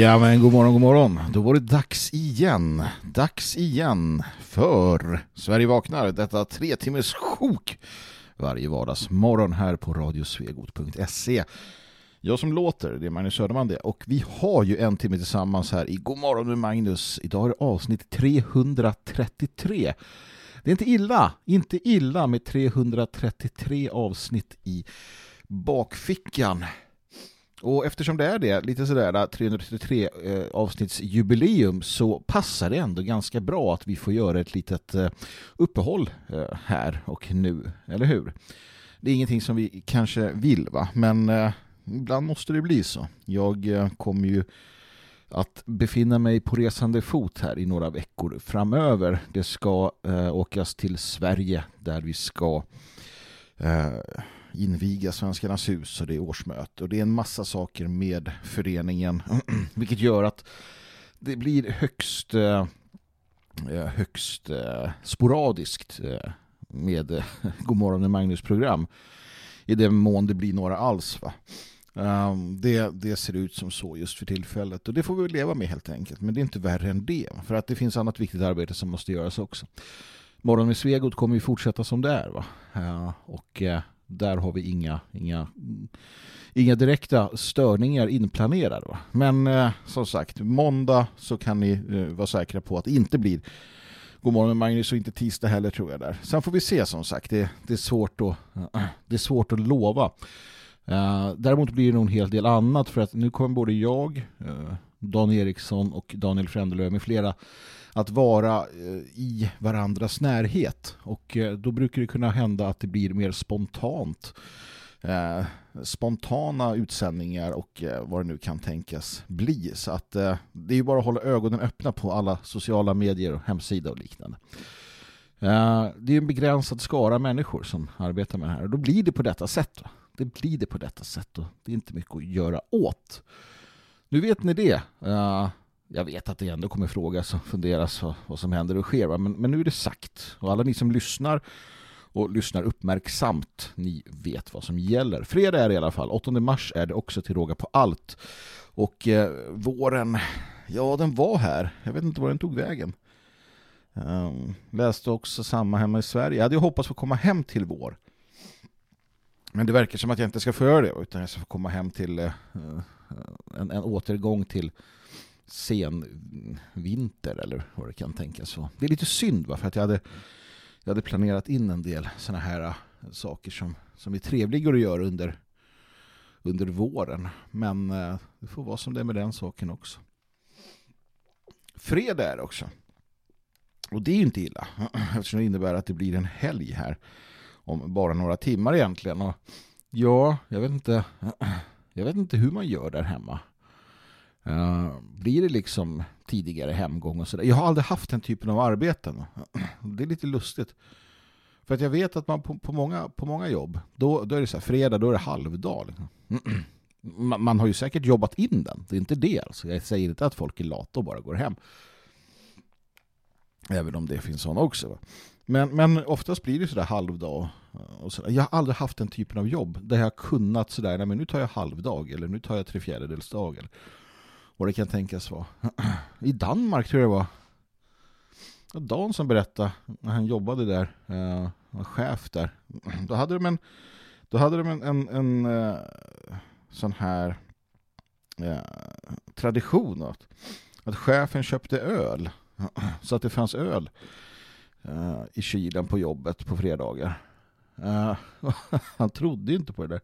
Ja men god morgon, god morgon. Då var det dags igen. Dags igen för Sverige vaknar. Detta tre timmars sjok varje vardagsmorgon här på radiosvegot.se. Jag som låter, det är Magnus Söderman det. Och vi har ju en timme tillsammans här i God morgon med Magnus. Idag är det avsnitt 333. Det är inte illa, inte illa med 333 avsnitt i bakfickan. Och eftersom det är det, lite sådär 333 eh, avsnittsjubileum så passar det ändå ganska bra att vi får göra ett litet eh, uppehåll eh, här och nu, eller hur? Det är ingenting som vi kanske vill va, men eh, ibland måste det bli så. Jag eh, kommer ju att befinna mig på resande fot här i några veckor framöver. Det ska eh, åkas till Sverige där vi ska inviga Svenskarnas hus och det är årsmöte och det är en massa saker med föreningen vilket gör att det blir högst eh, eh, högst eh, sporadiskt med Godmorgon med Magnus program i den mån det blir några alls va. Ehm, det, det ser ut som så just för tillfället och det får vi leva med helt enkelt men det är inte värre än det för att det finns annat viktigt arbete som måste göras också. Morgon med Svegot kommer ju fortsätta som det är va? Ehm, och där har vi inga, inga, inga direkta störningar inplanerade. Va? Men eh, som sagt, måndag så kan ni eh, vara säkra på att det inte blir God morgon Magnus och inte tisdag heller tror jag där. Sen får vi se som sagt, det, det, är, svårt att, det är svårt att lova. Eh, däremot blir det nog en hel del annat för att nu kommer både jag, eh, Dan Eriksson och Daniel Frändelöv med flera att vara eh, i varandras närhet och eh, då brukar det kunna hända att det blir mer spontant eh, spontana utsändningar och vad det nu kan tänkas bli så att det är ju bara att hålla ögonen öppna på alla sociala medier och hemsida och liknande. Det är en begränsad skara människor som arbetar med det här och då blir det på detta sätt. Va? det blir det på detta sätt och det är inte mycket att göra åt. Nu vet ni det. Jag vet att det ändå kommer frågas och funderas vad, som händer och sker, men, men, nu är det sagt. Och alla ni som lyssnar och lyssnar uppmärksamt, ni vet vad som gäller. Fredag är det i alla fall, 8 mars är det också till råga på allt. Och eh, våren, ja den var här. Jag vet inte var den tog vägen. Um, läste också samma hemma i Sverige. Jag hade ju hoppats få komma hem till vår. Men det verkar som att jag inte ska få göra det utan jag ska få komma hem till uh, en, en återgång till sen vinter eller vad det kan tänkas vara. Det är lite synd va? för att jag hade, jag hade planerat in en del sådana här äh, saker som, som är trevligare att göra under, under våren. Men äh, det får vara som det är med den saken också. Fredag är det också. Och det är ju inte illa eftersom det innebär att det blir en helg här om bara några timmar egentligen. Och ja, jag vet inte jag vet inte hur man gör där hemma. Uh, blir det liksom tidigare hemgång och sådär? Jag har aldrig haft den typen av arbeten. Det är lite lustigt. För att jag vet att man på, på många, på många jobb, då, då är det så här, fredag, då är det halvdag. Liksom. man, man har ju säkert jobbat in den. Det är inte det. Alltså. Jag säger inte att folk är lata och bara går hem. Även om det finns sådana också. Va? Men, men oftast blir det sådär halvdag. Och så, jag har aldrig haft den typen av jobb där jag har kunnat sådär, nej men nu tar jag halvdag eller nu tar jag tre fjärdedels dag. Eller vad det kan tänkas vara. I Danmark tror jag det var. Dan som berättade när han jobbade där, Han var chef där. Då hade de en, då hade de en, en, en eh, sån här eh, tradition att, att chefen köpte öl så att det fanns öl eh, i kylen på jobbet på fredagar. Eh, han trodde inte på det där.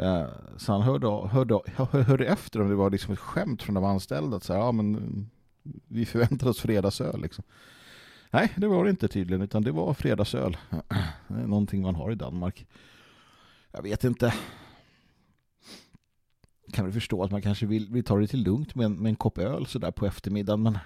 Eh, så han hörde, hörde, hörde efter om det var liksom ett skämt från de anställda. Att så här, ja, men mm, vi förväntar oss fredagsöl. Liksom. Nej, det var det inte tydligen, utan det var fredagsöl. Det är någonting man har i Danmark. Jag vet inte. Kan väl förstå att man kanske vill, vill ta det till lugnt med en, med en kopp öl sådär på eftermiddagen. Men,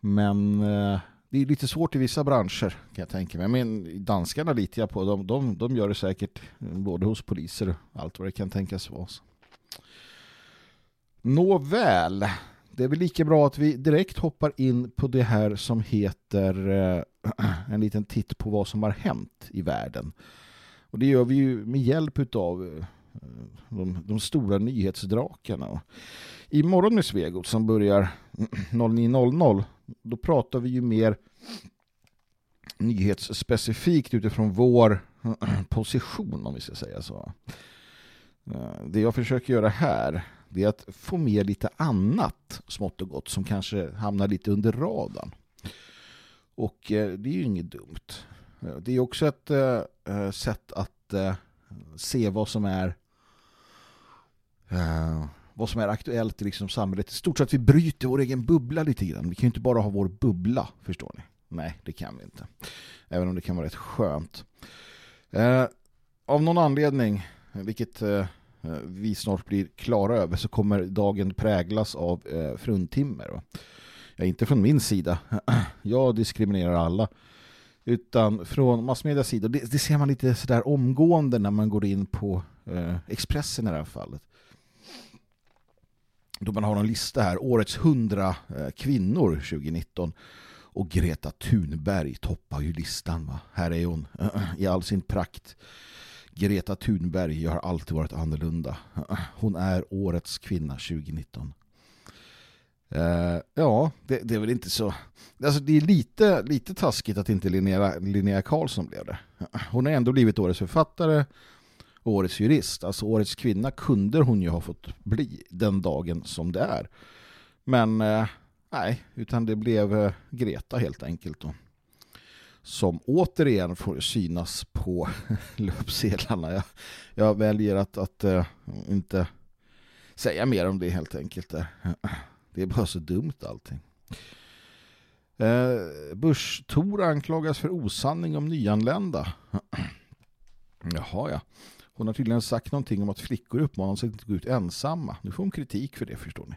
men eh, det är lite svårt i vissa branscher kan jag tänka mig. Men danskarna litar jag på. De, de, de gör det säkert både hos poliser och allt vad det kan tänkas vara. Nåväl, det är väl lika bra att vi direkt hoppar in på det här som heter eh, en liten titt på vad som har hänt i världen. Och det gör vi ju med hjälp av eh, de, de, stora nyhetsdrakarna. Imorgon med Svegot som börjar 09.00 då pratar vi ju mer nyhetsspecifikt utifrån vår position om vi ska säga så. Eh, det jag försöker göra här det är att få med lite annat smått och gott som kanske hamnar lite under radarn. Och eh, det är ju inget dumt. Eh, det är också ett sätt att se vad som är vad som är aktuellt i liksom samhället. I stort sett vi bryter vår egen bubbla lite grann. Vi kan ju inte bara ha vår bubbla, förstår ni. Nej, det kan vi inte. Även om det kan vara rätt skönt. Eh, av någon anledning, vilket eh, vi snart blir klara över, så kommer dagen präglas av eh, fruntimmer. Ja, inte från min sida. Jag diskriminerar alla. Utan från massmedias sida. Det, det ser man lite sådär omgående när man går in på eh, Expressen i det här fallet då man har en lista här, årets 100 eh, kvinnor 2019 och Greta Thunberg toppar ju listan va? här är hon i all sin prakt. Greta Thunberg, jag har alltid varit annorlunda. Hon är årets kvinna 2019 uh, eh, ja, det, det, är väl inte så alltså det är lite, lite taskigt att inte Linnea, Linnea Karlsson blev det. Hon har ändå blivit årets författare årets jurist. Alltså årets kvinna kunde hon ju ha fått bli den dagen som det är. Men eh, nej, utan det blev eh, Greta helt enkelt då. Som återigen får synas på löpsedlarna. Jag, jag väljer att, att uh, inte säga mer om det helt enkelt. Eh, det är bara så dumt allting. Eh, Bush-Tor anklagas för osanning om nyanlända. Jaha, ja. Hon har tydligen sagt någonting om att flickor uppmanas att inte gå ut ensamma. Nu får hon kritik för det, förstår ni.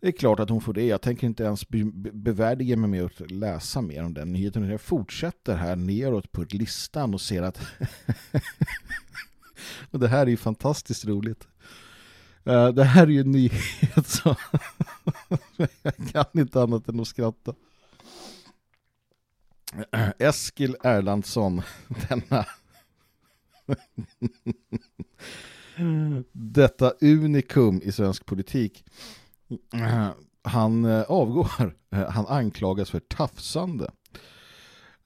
Det är klart att hon får det. Jag tänker inte ens be bevärdiga mig med att läsa mer om den nyheten. Jag fortsätter här neråt på listan och ser att och det här är ju fantastiskt roligt. Uh, det här är ju en nyhet så jag kan inte annat än att skratta. Eskil Erlandsson, denna detta unikum i svensk politik. Han eh, avgår. Han anklagas för tafsande.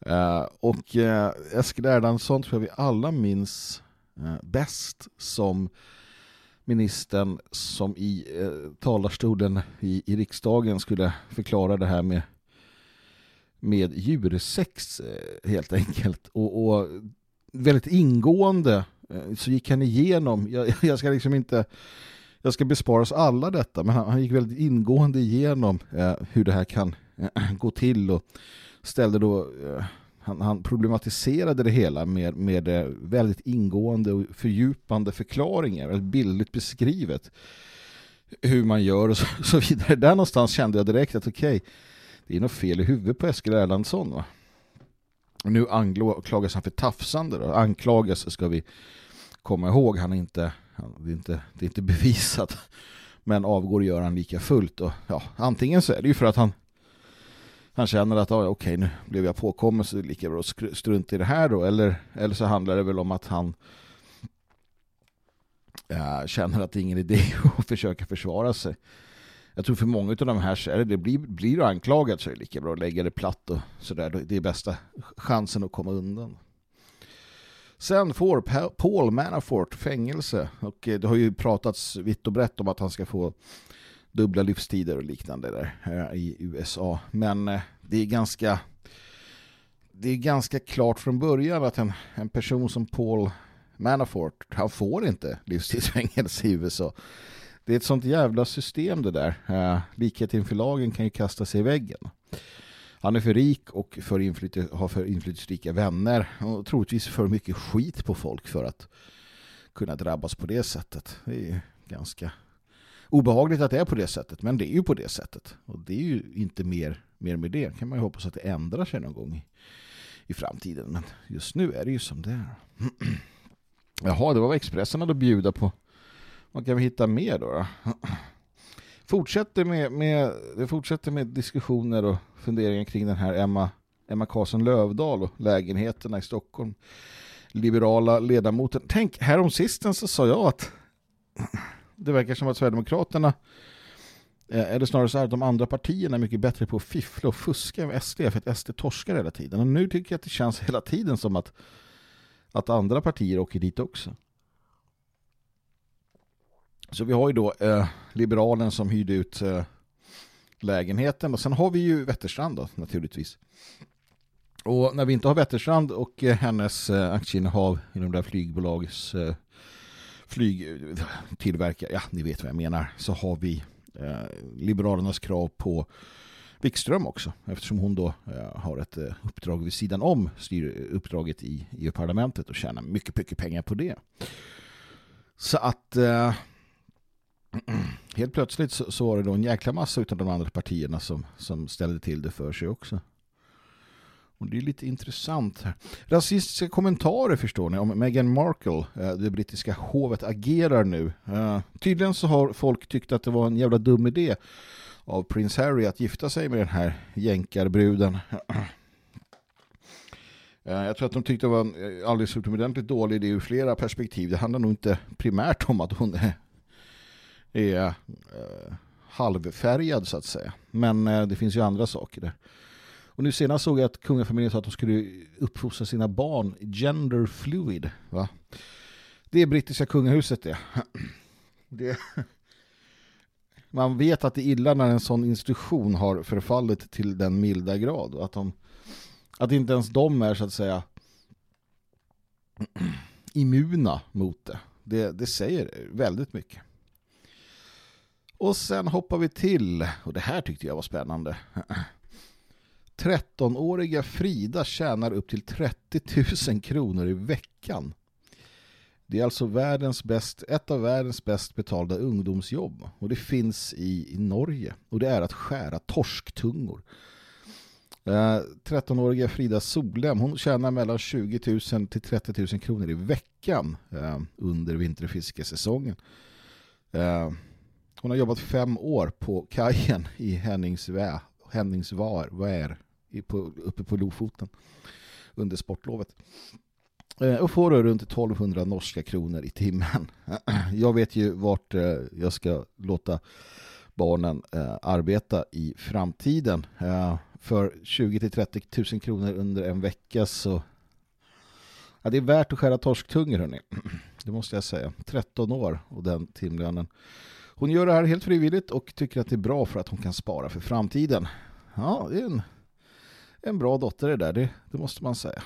Eh, och eh, Eskil Erlandsson tror jag vi alla minns bäst som ministern som i talarstolen i, i riksdagen skulle förklara det här med med djursex helt enkelt. Och, och väldigt ingående eh, så gick han igenom, jag, jag ska liksom inte jag ska bespara oss alla detta, men han, han gick väldigt ingående igenom eh, hur det här kan eh, gå till och ställde då eh, han, han, problematiserade det hela med, med eh, väldigt ingående och fördjupande förklaringar, väldigt bildligt beskrivet hur man gör och så, så vidare. Där någonstans kände jag direkt att okej, okay, det är något fel i huvudet på Eskil Erlandsson va? Nu anklagas han för tafsande. Då. Anklagas ska vi komma ihåg. Han är inte Det är inte, det är inte bevisat. Men avgår gör han lika fullt. Och, ja, antingen så är det ju för att han han känner att ah, okej nu blev jag påkommen så det är lika bra att strunta i det här då. Eller, eller så handlar det väl om att han äh, känner att det är ingen idé att försöka försvara sig. Jag tror för många av de här så är det, det blir, blir du anklagad så är det lika bra att lägga det platt och sådär. Det är bästa chansen att komma undan. Sen får Paul Manafort fängelse och eh, det har ju pratats vitt och brett om att han ska få dubbla livstider och liknande där eh, i USA. Men eh, det är ganska det är ganska klart från början att en, en person som Paul Manafort, han får inte livstidsfängelse i USA. Det är ett sånt jävla system det där. Eh, likhet inför lagen kan ju kasta sig i väggen. Han är för rik och för inflyt- har för inflytelserika vänner och troligtvis för mycket skit på folk för att kunna drabbas på det sättet. Det är ju ganska obehagligt att det är på det sättet, men det är ju på det sättet. Och det är ju inte mer, mer med det. kan man ju hoppas att det ändrar sig någon gång i, i framtiden. Men just nu är det ju som det är. Jaha, det var vad Expressen hade att bjuda på. Vad kan vi hitta mer då? då? Fortsätter med, med, det fortsätter med diskussioner och funderingar kring den här Emma, Emma Karlsson Lövdal och lägenheterna i Stockholm. Liberala ledamoten. Tänk, härom sisten så sa jag att det verkar som att Sverigedemokraterna eh, eller snarare så här att de andra partierna är mycket bättre på att fiffla och fuska med SD för att SD torskar hela tiden. Och nu tycker jag att det känns hela tiden som att, att andra partier åker dit också. Så vi har ju då eh, Liberalen som hyrde ut eh, lägenheten och sen har vi ju Wetterstrand då naturligtvis. Och när vi inte har Wetterstrand och eh, hennes eh, aktieinnehav i de där flygbolagets eh, flygtillverkare, ja ni vet vad jag menar, så har vi eh, Liberalernas krav på Wikström också eftersom hon då eh, har ett eh, uppdrag vid sidan om styr uppdraget i EU-parlamentet och tjänar mycket, mycket pengar på det. Så att eh, helt plötsligt så, så var det då en jäkla massa av de andra partierna som, som ställde till det för sig också. Och det är lite intressant här. Rasistiska kommentarer förstår ni om Meghan Markle, eh, det brittiska hovet agerar nu. Eh, tydligen så har folk tyckt att det var en jävla dum idé av prins Harry att gifta sig med den här jänkarbruden. Eh, jag tror att de tyckte det var en alldeles utomordentligt dålig idé ur flera perspektiv. Det handlar nog inte primärt om att hon är, är eh, halvfärgad så att säga. Men eh, det finns ju andra saker där. Och nu senast såg jag att kungafamiljen sa att de skulle uppfostra sina barn gender fluid. Va? Det är brittiska kungahuset det. det. Man vet att det är illa när en sån institution har förfallit till den milda grad. Att, de, att inte ens de är så att säga immuna mot det. Det, det säger väldigt mycket. Och sen hoppar vi till, och det här tyckte jag var spännande. 13-åriga Frida tjänar upp till 30 000 kronor i veckan. Det är alltså världens bäst, ett av världens bäst betalda ungdomsjobb. Och det finns i, i Norge. Och det är att skära torsktungor. Eh, 13-åriga Frida Solem, hon tjänar mellan 20 000 till 30 000 kronor i veckan eh, under vinterfiskesäsongen. Eh, hon har jobbat fem år på kajen i Henningsvä, Henningsvar, Vär, på, uppe på Lofoten under sportlovet. Eh, och får då runt 1200 norska kronor i timmen. Jag vet ju vart eh, jag ska låta barnen eh, arbeta i framtiden. För 20-30 000 kronor under en vecka så ja, det är värt att skära torsktungor hörni. Det måste jag säga. 13 år och den timlönen. Hon gör det här helt frivilligt och tycker att det är bra för att hon kan spara för framtiden. Ja, det är en, en bra dotter det där, det, det måste man säga.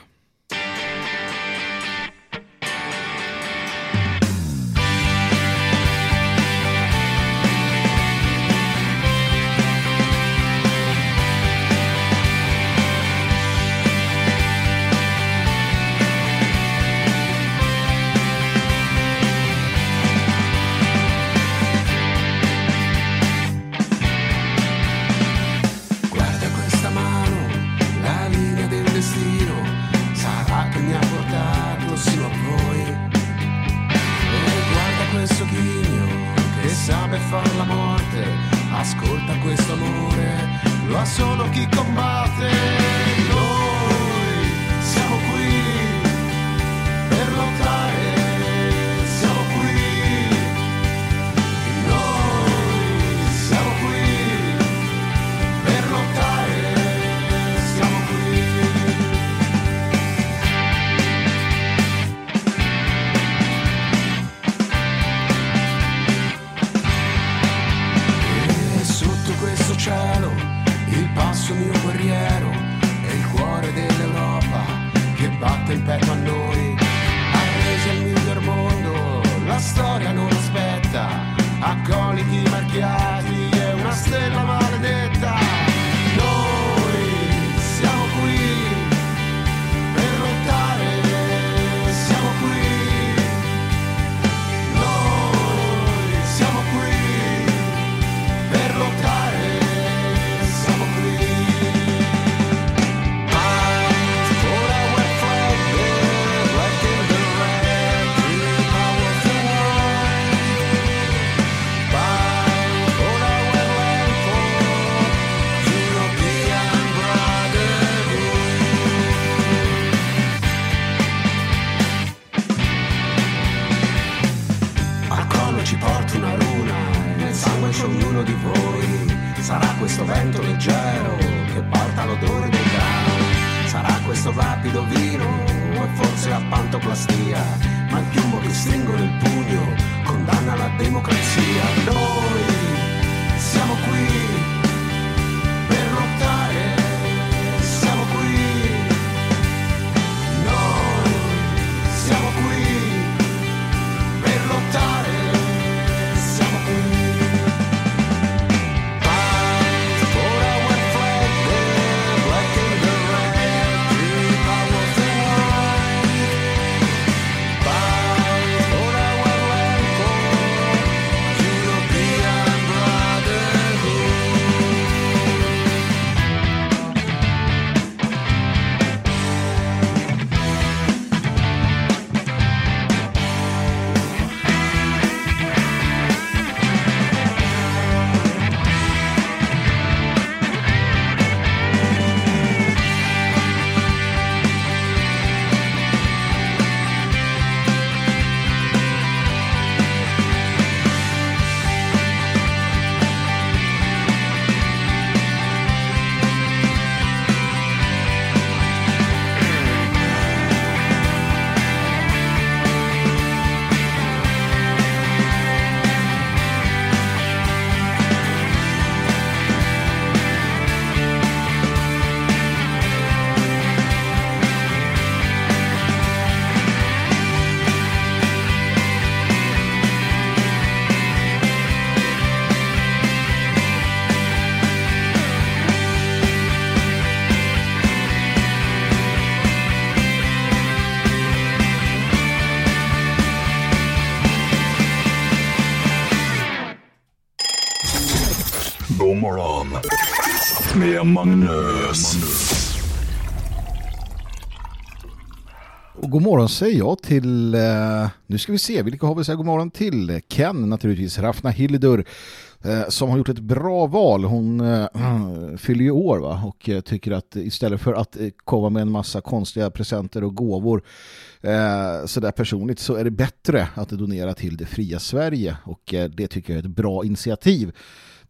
Magnus. Och god morgon säger jag till, eh, nu ska vi se, vilka har vi säga god morgon till? Ken naturligtvis, Rafna Hildur eh, som har gjort ett bra val. Hon eh, fyller ju år va? och eh, tycker att istället för att eh, komma med en massa konstiga presenter och gåvor eh, sådär personligt så är det bättre att donera till det fria Sverige och eh, det tycker jag är ett bra initiativ.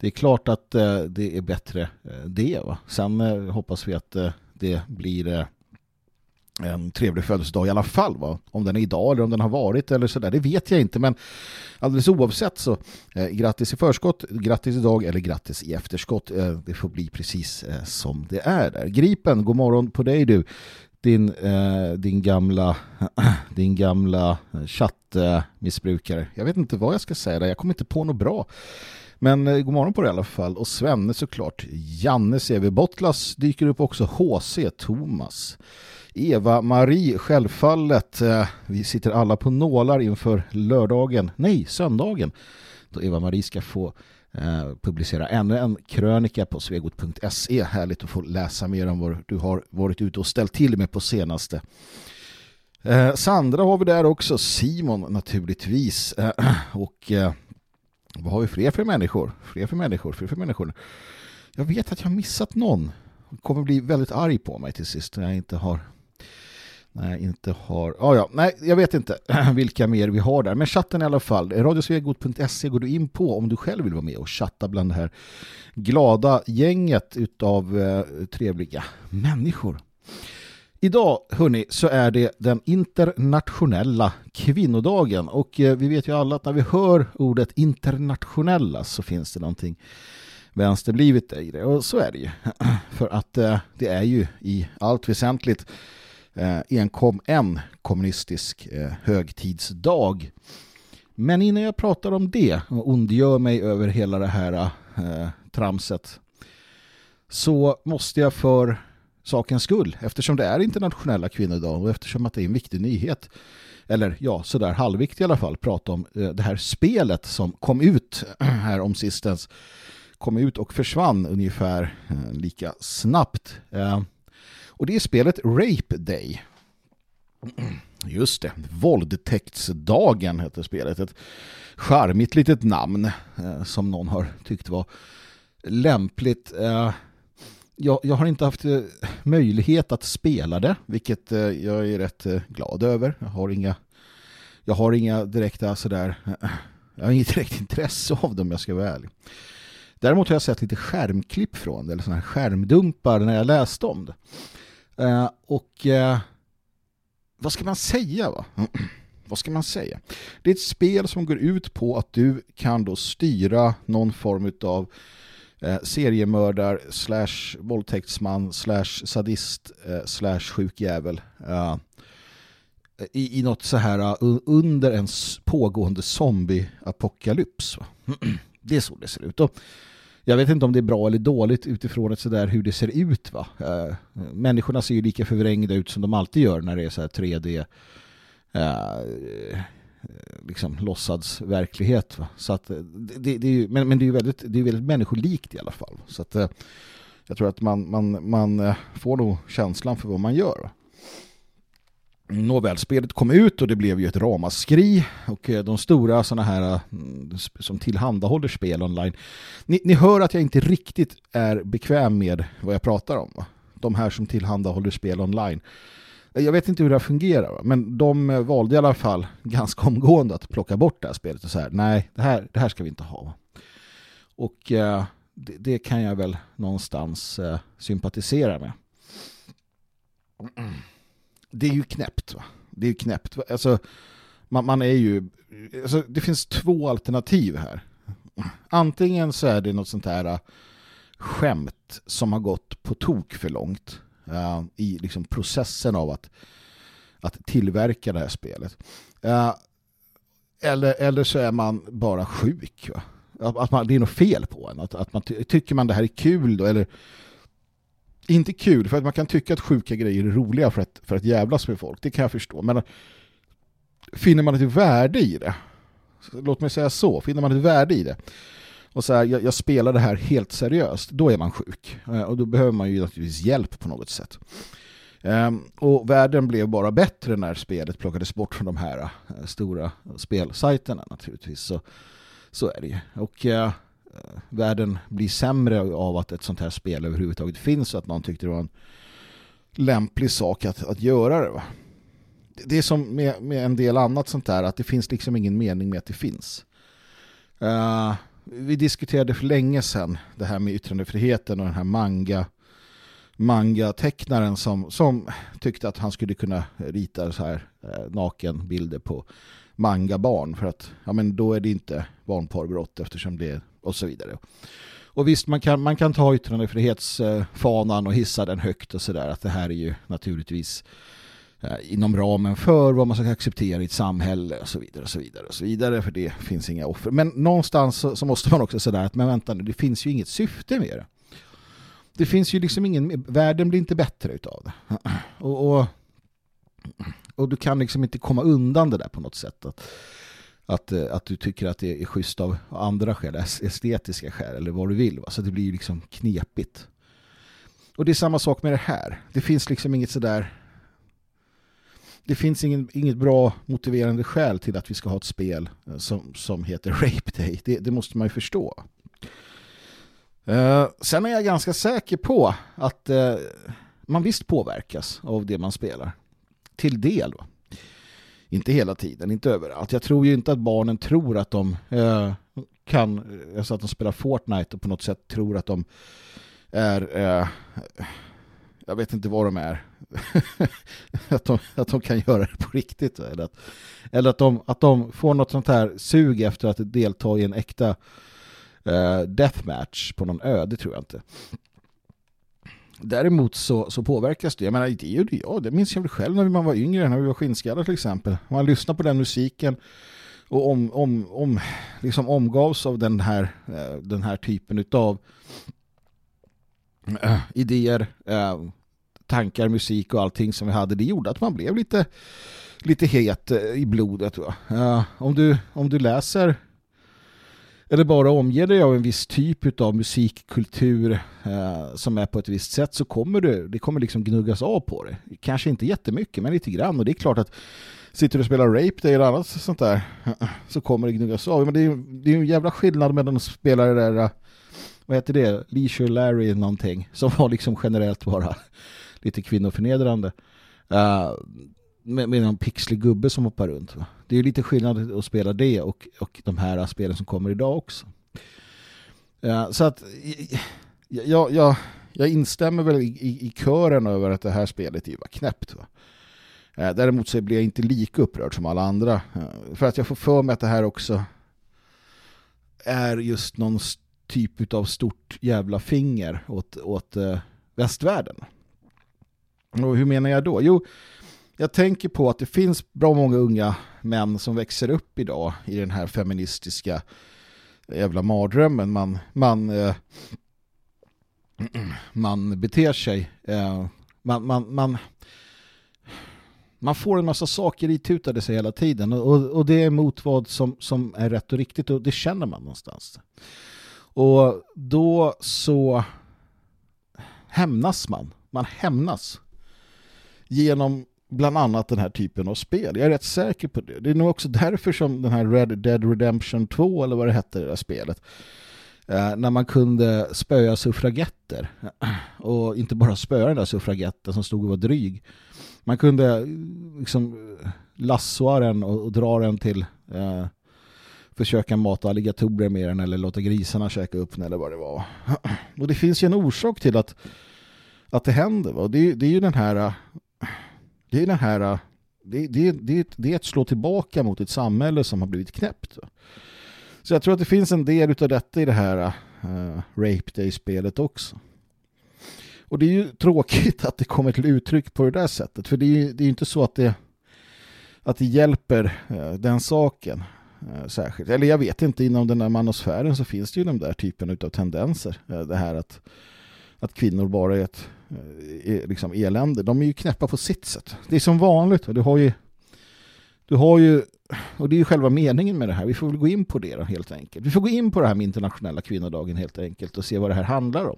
Det är klart att eh, det är bättre eh, det. Va? Sen eh, hoppas vi att det blir en trevlig födelsedag i alla fall. Va? Om den är idag eller om den har varit eller sådär, det vet jag inte. Men alldeles oavsett så eh, grattis i förskott, grattis idag eller grattis i efterskott. Eh, det får bli precis eh, som det är där. Gripen, god morgon på dig du. Din, eh, din gamla din gamla chattmissbrukare. Jag vet inte vad jag ska säga där. Jag kommer inte på något bra. Men eh, god morgon på det i alla fall. Och Svenne såklart. Janne ser vi. Bottlas dyker upp också. HC Thomas. Eva-Marie, självfallet. Eh, Vi sitter alla på nålar inför lördagen. Nej, söndagen. Då Eva-Marie ska få eh, publicera ännu en krönika på svegot.se. Härligt att få läsa mer om vad du har varit ute och ställt till med på senaste. Eh, Sandra har vi där också. Simon naturligtvis. Eh, och eh, vad har vi fler för människor? Fler för människor, fler för människor. Jag vet att jag har missat någon. Jag kommer bli väldigt arg på mig till sist när jag inte har när jag inte har... Ah, ja, nej, jag vet inte vilka mer vi har där. Men chatten i alla fall. Radiosvegot.se går du in på om du själv vill vara med och chatta bland det här glada gänget utav eh, trevliga människor. Idag, hörni, så är det den internationella kvinnodagen och eh, vi vet ju alla att när vi hör ordet internationella så finns det någonting vänsterblivet i det och så är det ju. För att eh, det är ju i allt väsentligt eh, enkom en kommunistisk högtidsdag. Men innan jag pratar om det och ondgör mig över hela det här tramset så måste jag för sakens skull, eftersom det är internationella kvinnodag och eftersom att det är en viktig nyhet eller ja, sådär halvviktig i alla fall, prata om eh, det här spelet som kom ut här om sistens kom ut och försvann ungefär eh, lika snabbt. Eh, och det är spelet Rape Day. Just det, våldtäktsdagen heter spelet. Ett charmigt litet namn som någon har tyckt var lämpligt. Jag, jag, har inte haft eh, möjlighet att spela det, vilket eh, jag är rätt eh, glad över. Jag har inga, jag har inga direkta sådär, jag har inget direkt intresse av dem, jag ska vara ärlig. Däremot har jag sett lite skärmklipp från det, eller sådana här skärmdumpar när jag läste om det. Och vad ska man säga va? vad ska man säga? Det är ett spel som går ut på att du kan då styra någon form av Eh, seriemördar slash våldtäktsman slash sadist eh, slash sjukjävel eh, i, i något så här under en pågående zombie-apokalyps. det är så det ser ut. Och jag vet inte om det är bra eller dåligt utifrån ett sådär hur det ser ut va. Människorna ser ju lika förvrängda ut som de alltid gör när det är så här 3D Eh, liksom låtsads verklighet va? Så att eh, det, det är ju, men, men det är ju väldigt, det är väldigt människolikt i alla fall. Så att eh, jag tror att man, man, man får nog känslan för vad man gör va? Nåväl, spelet kom ut och det blev ju ett ramaskri och de stora sådana här som tillhandahåller spel online. Ni, ni, hör att jag inte riktigt är bekväm med vad jag pratar om. Va? De här som tillhandahåller spel online. Jag vet inte hur det fungerar, men de eh, valde i alla fall ganska omgående att plocka bort det här spelet och säga nej, det här, det här ska vi inte ha. Och eh, det, det, kan jag väl någonstans eh, sympatisera med. Det är ju knäppt va? Det är ju knäppt. Alltså, man, man är ju... Alltså, det finns två alternativ här. Antingen så är det något sånt här eh, skämt som har gått på tok för långt uh, i liksom processen av att, att tillverka det här spelet. Uh, eller, eller så är man bara sjuk. Va? Att, att man, det är något fel på en. Att, att man ty tycker man det här är kul då, eller inte kul, för att man kan tycka att sjuka grejer är roliga för att, för att jävlas med folk, det kan jag förstå. Men finner man ett värde i det, låt mig säga så, finner man ett värde i det, och så här, jag, jag, spelar det här helt seriöst, då är man sjuk. Eh, och då behöver man ju naturligtvis hjälp på något sätt. Ehm, och världen blev bara bättre när spelet plockades bort från de här eh, stora spelsajterna naturligtvis. Så, så är det ju. Och eh, eh, världen blir sämre av att ett sånt här spel överhuvudtaget finns och att någon tyckte det var en lämplig sak att, att göra det. Va? Det är som med, med en del annat sånt där att det finns liksom ingen mening med att det finns. Uh, vi diskuterade för länge sedan det här med yttrandefriheten och den här manga manga-tecknaren som, som tyckte att han skulle kunna rita så här eh, nakenbilder på manga-barn för att ja, men då är det inte barnporrbrott eftersom det och så vidare. Och visst, man kan, man kan ta yttrandefrihetsfanan och hissa den högt och sådär. Att det här är ju naturligtvis eh, Eh, inom ramen för vad man ska acceptera i ett samhälle och så vidare och så vidare och så vidare. För det finns inga offer. Men någonstans så, så måste man också säga att men vänta nu, det finns ju inget syfte med det. Det finns ju liksom ingen, världen blir inte bättre utav det. Och, och, och du kan liksom inte komma undan det där på något sätt. Att, att, eh, att du tycker att det är schysst av andra skäl, estetiska skäl eller vad du vill. Va? Så det blir liksom knepigt. Och det är samma sak med det här. Det finns liksom inget sådär det finns ingen, inget bra motiverande skäl till att vi ska ha ett spel eh, som, som heter Rape Day. Det, det måste man ju förstå. Uh, sen är jag ganska säker på att uh, man visst påverkas av det man spelar. Till del. då. Inte hela tiden, inte överallt. Jag tror ju inte att barnen tror att de uh, kan, alltså att de spelar Fortnite och på något sätt tror att de är jag vet inte vad de är. att, de, att de kan göra det på riktigt. Eller att, eller att, de, att de får något sånt här sug efter att delta i en äkta uh, deathmatch på någon ö. Det tror jag inte. Däremot så, så påverkas det. Jag menar, det gjorde jag. Det minns jag väl själv när man var yngre, när vi var skinnskallar till exempel. Man lyssnade på den musiken och om, om, om, liksom omgavs av den här, eh, den här typen av äh, idéer, äh, tankar, musik och allting som vi hade, det gjorde att man blev lite, lite het äh, i blodet. Va? Eh, om, du, om du läser eller bara omger dig av en viss typ av musikkultur eh, som är på ett visst sätt så kommer det, det kommer liksom gnuggas av på det. Kanske inte jättemycket men lite grann och det är klart att sitter du och spelar Rape Day eller annat sånt där så kommer det gnuggas av. Men det är, det är en jävla skillnad mellan att spela det där vad heter det? Leisure Larry någonting som var liksom generellt bara lite kvinnoförnedrande. Uh, med, med någon pixlig gubbe som hoppar runt. Va? Det är lite skillnad att spela det och, och de här spelen som kommer idag också. Uh, så att jag, jag, jag instämmer väl i, i, i kören över att det här spelet var knäppt. Va? Uh, däremot så blir jag inte lika upprörd som alla andra. Uh, för att jag får för mig att det här också är just någon typ av stort jävla finger åt, åt eh, västvärlden. Och hur menar jag då? Jo, jag tänker på att det finns bra många unga män som växer upp idag i den här feministiska jävla mardrömmen. Man, man, eh, man beter sig. Eh, man, man, man, man får en massa saker itutade sig hela tiden och, och det är emot vad som, som är rätt och riktigt och det känner man någonstans. Och då så hämnas man. Man hämnas genom bland annat den här typen av spel. Jag är rätt säker på det. Det är nog också därför som den här Red Dead Redemption 2 eller vad det hette det där spelet eh, när man kunde spöa suffragetter och inte bara spöa den där suffragetten som stod och var dryg. Man kunde eh, liksom eh, lassoa den och, och dra den till eh, försöka mata alligatorer med den eller låta grisarna käka upp den eller vad det var. Och det finns ju en orsak till att, att det händer. Va? Det, det är ju den här det är den här det, det, det, det är att slå tillbaka mot ett samhälle som har blivit knäppt. Va? Så jag tror att det finns en del av detta i det här uh, Rape Day-spelet också. Och det är ju tråkigt att det kommer till uttryck på det där sättet. För det är ju det är inte så att det, att det hjälper uh, den saken. Eh, särskilt. Eller jag vet inte, inom den här manosfären så finns det ju den där typen av tendenser. Eh, det här att, att kvinnor bara är ett eh, är eh, liksom elände. De är ju knäppa på sitt sätt. Det är som vanligt. Och du har ju du har ju, och det är ju själva meningen med det här. Vi får väl gå in på det då, helt enkelt. Vi får gå in på det här med internationella kvinnodagen helt enkelt och se vad det här handlar om.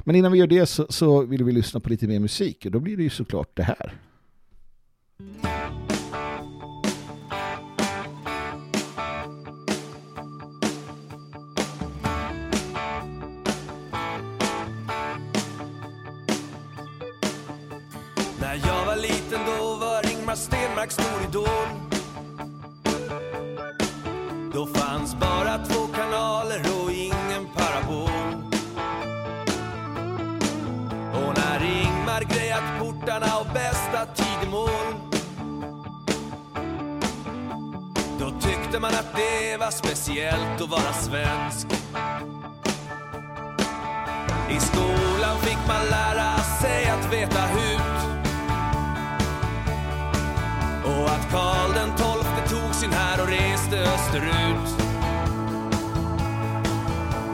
Men innan vi gör det så, så vill vi lyssna på lite mer musik och då blir det ju såklart det här. Stenmark stor idol. Då fanns bara två kanaler och ingen parabol. Och när Ingmar grejat portarna och bästa tid i mål. Då tyckte man att det var speciellt att vara svensk. I skolan fick man lära sig att veta hur och att Karl den tolfte tog sin här och reste österut.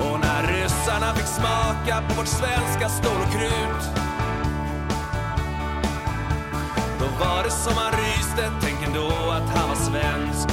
Och när ryssarna fick smaka på vårt svenska stål och krut. Då var det som han ryste, tänk ändå att han var svensk.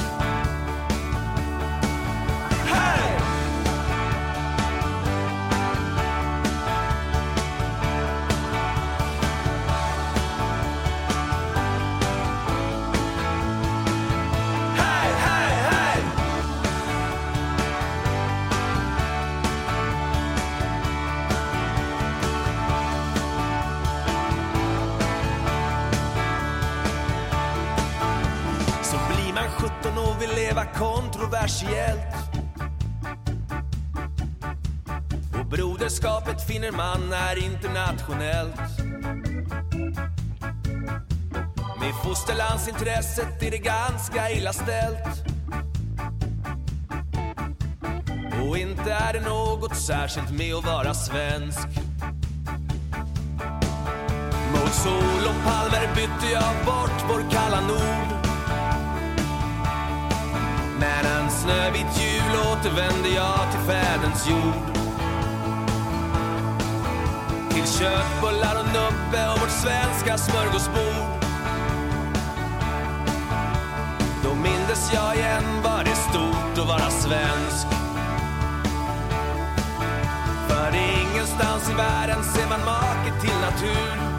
Vill leva kontroversiellt. Och broderskapet finner man är internationellt. Med fosterlandsintresset är det ganska illa ställt. Och inte är det något särskilt med att vara svensk. Mot sol och palmer bytte jag bort vår kalla nord. När en snövit jul återvände jag till fäderns jord. Till köttbullar och nubbe och vårt svenska smörgåsbord. Då mindes jag igen vad det stort att vara svensk. För ingenstans i världen ser man make till natur.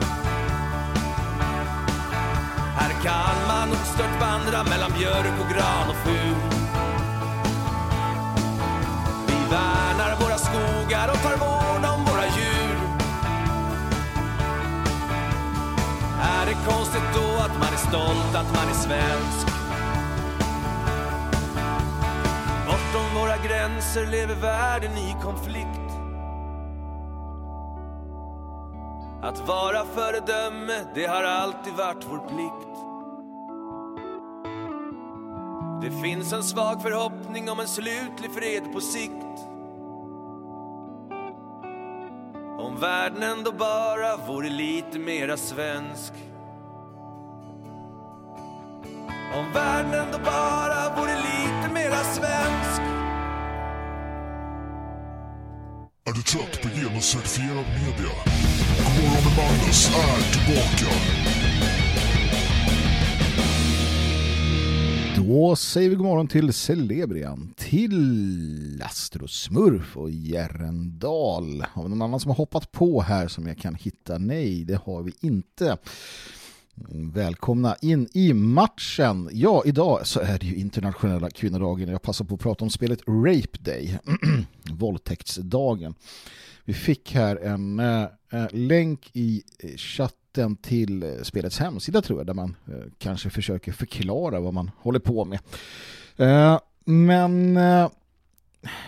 Kan man ostört vandra mellan björk och gran och fur. Vi värnar våra skogar och tar vård om våra djur. Är det konstigt då att man är stolt att man är svensk? Bortom våra gränser lever världen i konflikt. Att vara föredöme, det har alltid varit vår plikt. Det finns en svag förhoppning om en slutlig fred på sikt. Om världen ändå bara vore lite mera svensk. Om världen ändå bara vore lite mera svensk. Är du trött på genuscertifierad media? Godmorgon med Magnus är tillbaka. Då säger vi god morgon till Celebrian, till Astrosmurf och Järrendal. Har vi någon annan som har hoppat på här som jag kan hitta? Nej, det har vi inte. Välkomna in i matchen. Ja, idag så är det ju internationella kvinnodagen. Jag passar på att prata om spelet Rape Day, våldtäktsdagen. Vi fick här en eh, eh länk i eh, chatten till eh, spelets hemsida tror jag, där man eh, kanske försöker förklara vad man håller på med. Eh, men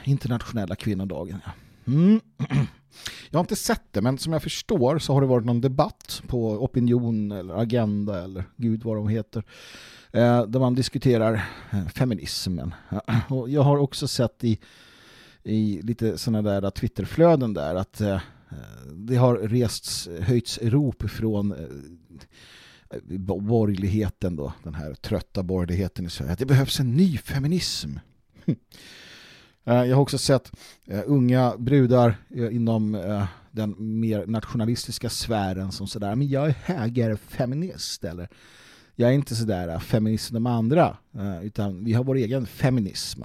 internationella kvinnodagen, ja. Mm. Jag har inte sett det, men som jag förstår så har det varit någon debatt på Opinion eller Agenda eller gud vad de heter. Där man diskuterar feminismen. Och jag har också sett i, i lite sådana där Twitterflöden där att Eh, det har rests, höjts rop från eh, borgerligheten då, den här trötta borgerligheten i Sverige, att det behövs en ny feminism. Eh, jag har också sett unga brudar inom den mer nationalistiska sfären som sådär, men jag är högerfeminist eller jag är inte sådär feminist som de andra utan vi har vår egen feminism.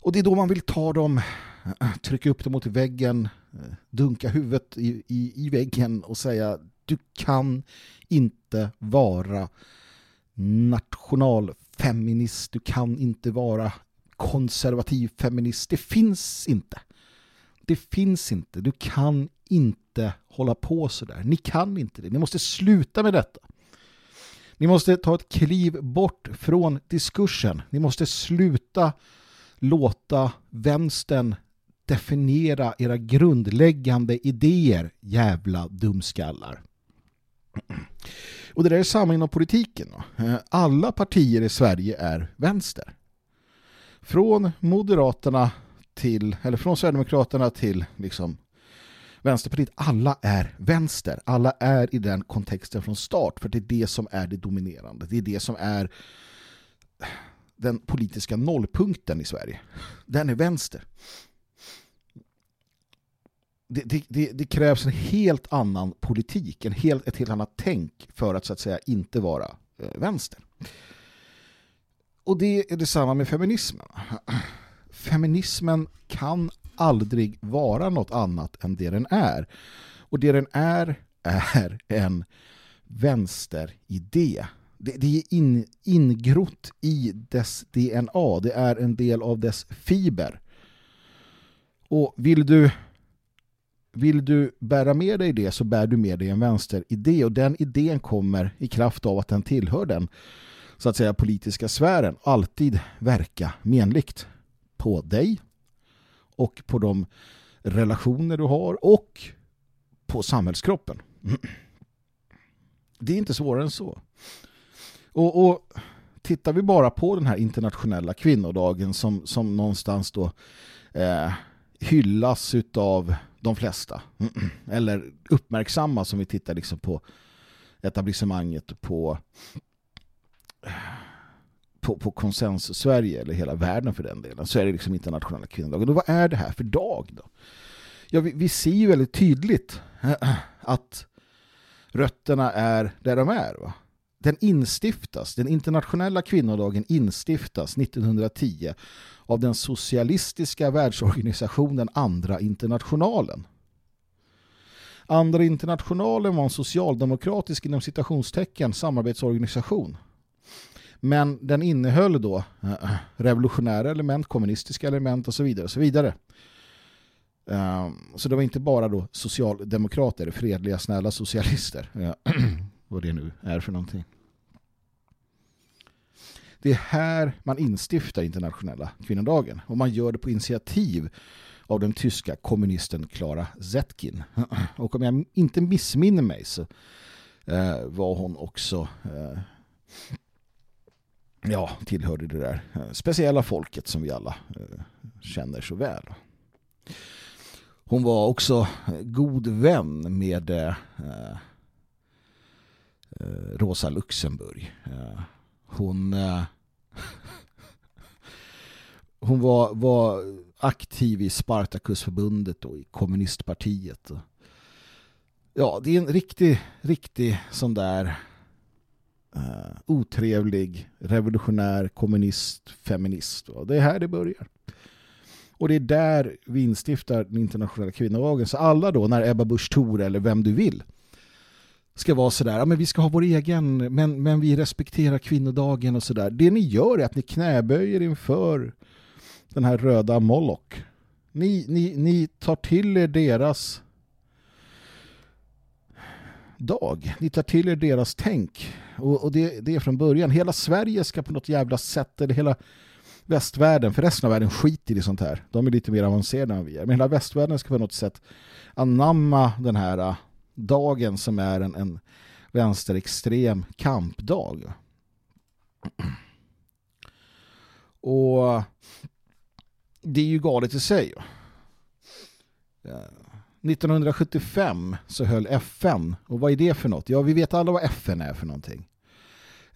Och det är då man vill ta dem, trycka upp dem mot väggen, eh, dunka huvudet i, i, i väggen och säga du kan inte vara nationalfeminist, du kan inte vara konservativ feminist. Det finns inte. Det finns inte. Du kan inte hålla på så där. Ni kan inte det. Ni måste sluta med detta. Ni måste ta ett kliv bort från diskursen. Ni måste sluta låta vänstern definiera era grundläggande idéer, jävla dumskallar. Och det där är samma inom politiken. Eh, alla partier i Sverige är vänster från Moderaterna till, eller från Sverigedemokraterna till liksom Vänsterpartiet, alla är vänster. Alla är i den kontexten från start för det är det som är det dominerande. Det är det som är den politiska nollpunkten i Sverige. Den är vänster. Det, det, det, det, krävs en helt annan politik, en helt, ett helt annat tänk för att så att säga inte vara eh, vänster. Och det är detsamma med feminismen. Feminismen kan aldrig vara något annat än det den är. Och det den är, är en vänsteridé. Det, det är in, ingrott i dess DNA. Det är en del av dess fiber. Och vill du vill du bära med dig det så bär du med dig en vänsteridé och den idén kommer i kraft av att den tillhör den så att säga politiska sfären alltid verka menligt på dig och på de relationer du har och på samhällskroppen. Det är inte svårare än så. Och, och tittar vi bara på den här internationella kvinnodagen som, som någonstans då eh, hyllas av de flesta eller uppmärksamma, som vi tittar liksom på etablissemanget på på, på konsensus Sverige eller hela världen för den delen så är det liksom internationella kvinnodagen. Och vad är det här för dag då? Ja, vi, vi ser ju väldigt tydligt att rötterna är där de är. Va? Den instiftas, den internationella kvinnodagen instiftas 1910 av den socialistiska världsorganisationen Andra internationalen. Andra internationalen var en socialdemokratisk inom citationstecken samarbetsorganisation. Men den innehöll då eh, eh, revolutionära element, kommunistiska element och så vidare. Och så vidare. Ehm, så det var inte bara då socialdemokrater, fredliga, snälla socialister. Eh, vad det nu är för någonting. Det är här man instiftar internationella kvinnodagen. Och man gör det på initiativ av den tyska kommunisten Clara Zetkin. Och om jag inte missminner mig så eh, var hon också eh, ja, tillhörde det där eh, speciella folket som vi alla känner så väl. Hon var också god vän med Eh, Rosa Luxemburg. Eh, hon eh, hon var, var aktiv i Spartakusförbundet och i kommunistpartiet. Ja, det är en riktig, riktig sån där uh, otrevlig revolutionär kommunist, feminist. Det är här det börjar. Och det är där vi instiftar den internationella kvinnodagen. Så alla då, när Ebba Busch Thor eller vem du vill ska vara sådär, ja men vi ska ha vår egen, men, men vi respekterar kvinnodagen och sådär. Det ni gör är att ni knäböjer inför den här röda Moloch. Ni, ni, ni tar till er deras dag. Ni tar till er deras tänk. Och, och det, det är från början. Hela Sverige ska på något jävla sätt, eller hela västvärlden, för resten av världen skiter i sånt här. De är lite mer avancerade än vi är. Men hela västvärlden ska på något sätt anamma den här dagen som är en, en vänsterextrem kampdag. Och det är ju galet i sig. Eh, 1975 så höll FN, och vad är det för något? Ja, vi vet alla vad FN är för någonting.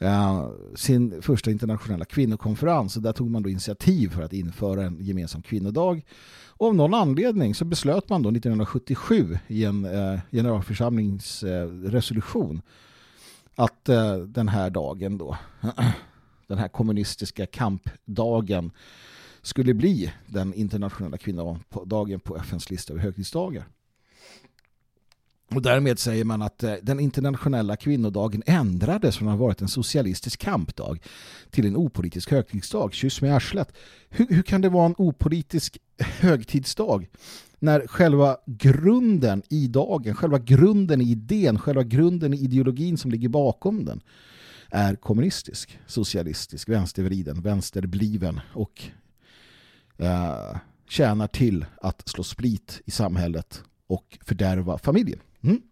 Eh, sin första internationella kvinnokonferens och där tog man då initiativ för att införa en gemensam kvinnodag. Och av någon anledning så beslöt man då 1977 i en eh, generalförsamlingsresolution eh, att eh, den här dagen då den här kommunistiska kampdagen skulle bli den internationella kvinnodagen på FNs lista över högtidsdagar. Och därmed säger man att eh, den internationella kvinnodagen ändrades från att ha varit en socialistisk kampdag till en opolitisk högtidsdag. Kyss med arslet. Hur, hur kan det vara en opolitisk högtidsdag när själva grunden i dagen, själva grunden i idén, själva grunden i ideologin som ligger bakom den är kommunistisk, socialistisk, vänstervriden, vänsterbliven och uh, tjänar till att slå split i samhället och fördärva familjen. Mm.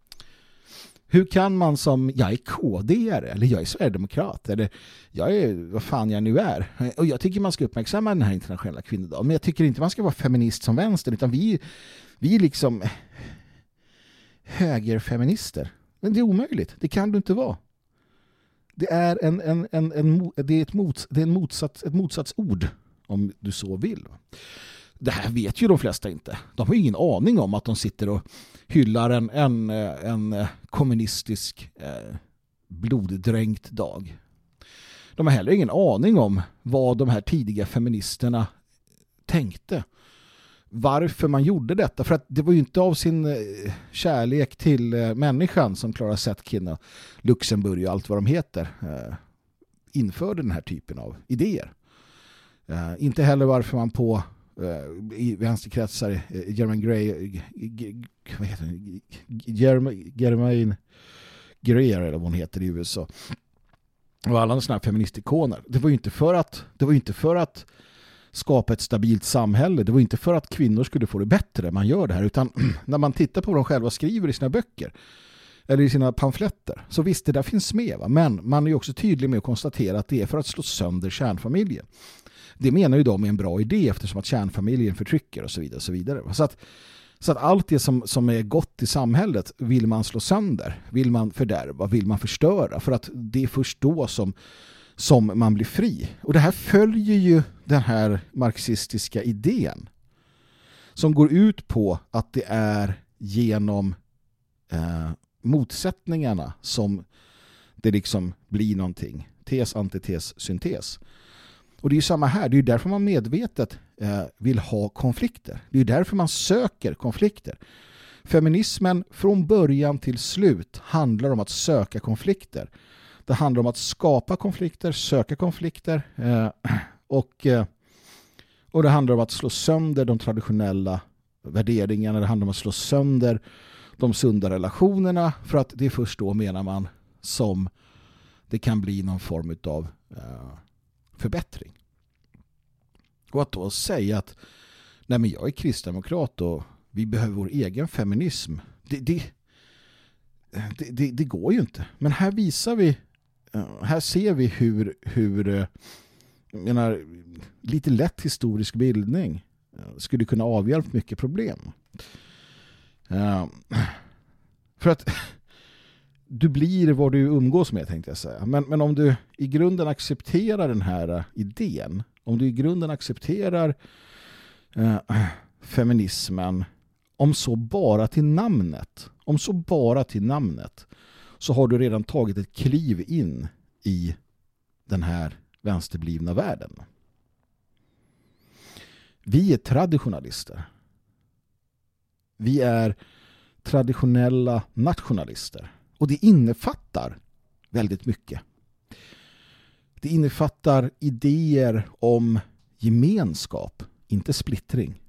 Hur kan man som, jag är KD eller jag är Sverigedemokrat eller jag är vad fan jag nu är. Och jag tycker man ska uppmärksamma den här internationella kvinnodagen. Men jag tycker inte man ska vara feminist som vänster utan vi, vi är liksom högerfeminister. Men det är omöjligt, det kan du inte vara. Det är, en, en, en, en, det är, ett, mots, det är en motsats, ett motsatsord om du så vill. Det här vet ju de flesta inte. De har ingen aning om att de sitter och hyllar en, en, en kommunistisk eh, bloddränkt dag. De har heller ingen aning om vad de här tidiga feministerna tänkte. Varför man gjorde detta. För att det var ju inte av sin eh, kärlek till eh, människan som Clara Zetkin och Luxemburg och allt vad de heter eh, införde den här typen av idéer. Eh, inte heller varför man på Eh, i vänsterkretsar eh, German Grey eh, vad heter det? Germain Greer eller vad hon heter i USA och alla sådana här feministikoner. Det var ju inte för att det var inte för att skapa ett stabilt samhälle. Det var inte för att kvinnor skulle få det bättre man gör det här utan när man tittar på vad de själva skriver i sina böcker eller i sina pamfletter så visst det där finns med va? men man är ju också tydlig med att konstatera att det är för att slå sönder kärnfamiljen. Det menar ju de är en bra idé eftersom att kärnfamiljen förtrycker och så vidare. Och så vidare. Så att så att allt det som, som är gott i samhället vill man slå sönder, vill man fördärva, vill man förstöra. För att det är först då som, som man blir fri. Och det här följer ju den här marxistiska idén. Som går ut på att det är genom eh, motsättningarna som det liksom blir någonting. Tes, antites, syntes. Och det är ju samma här, det är ju därför man medvetet eh, vill ha konflikter. Det är ju därför man söker konflikter. Feminismen från början till slut handlar om att söka konflikter. Det handlar om att skapa konflikter, söka konflikter eh, och, eh, och det handlar om att slå sönder de traditionella värderingarna. Det handlar om att slå sönder de sunda relationerna för att det är först då menar man som det kan bli någon form av förbättring. Och att då säga att nej men jag är kristdemokrat och vi behöver vår egen feminism. Det, det, det, det, går ju inte. Men här visar vi eh, här ser vi hur, hur eh, menar, lite lätt historisk bildning eh, skulle kunna avhjälpa mycket problem. För att du blir vad du umgås med tänkte jag säga. Men, men om du i grunden accepterar den här eh, idén, om du i grunden accepterar eh, feminismen, om så bara till namnet, om så bara till namnet, så har du redan tagit ett kliv in i den här vänsterblivna världen. Vi är traditionalister. Vi är traditionella nationalister. Och det innefattar väldigt mycket. Det innefattar idéer om gemenskap, inte splittring.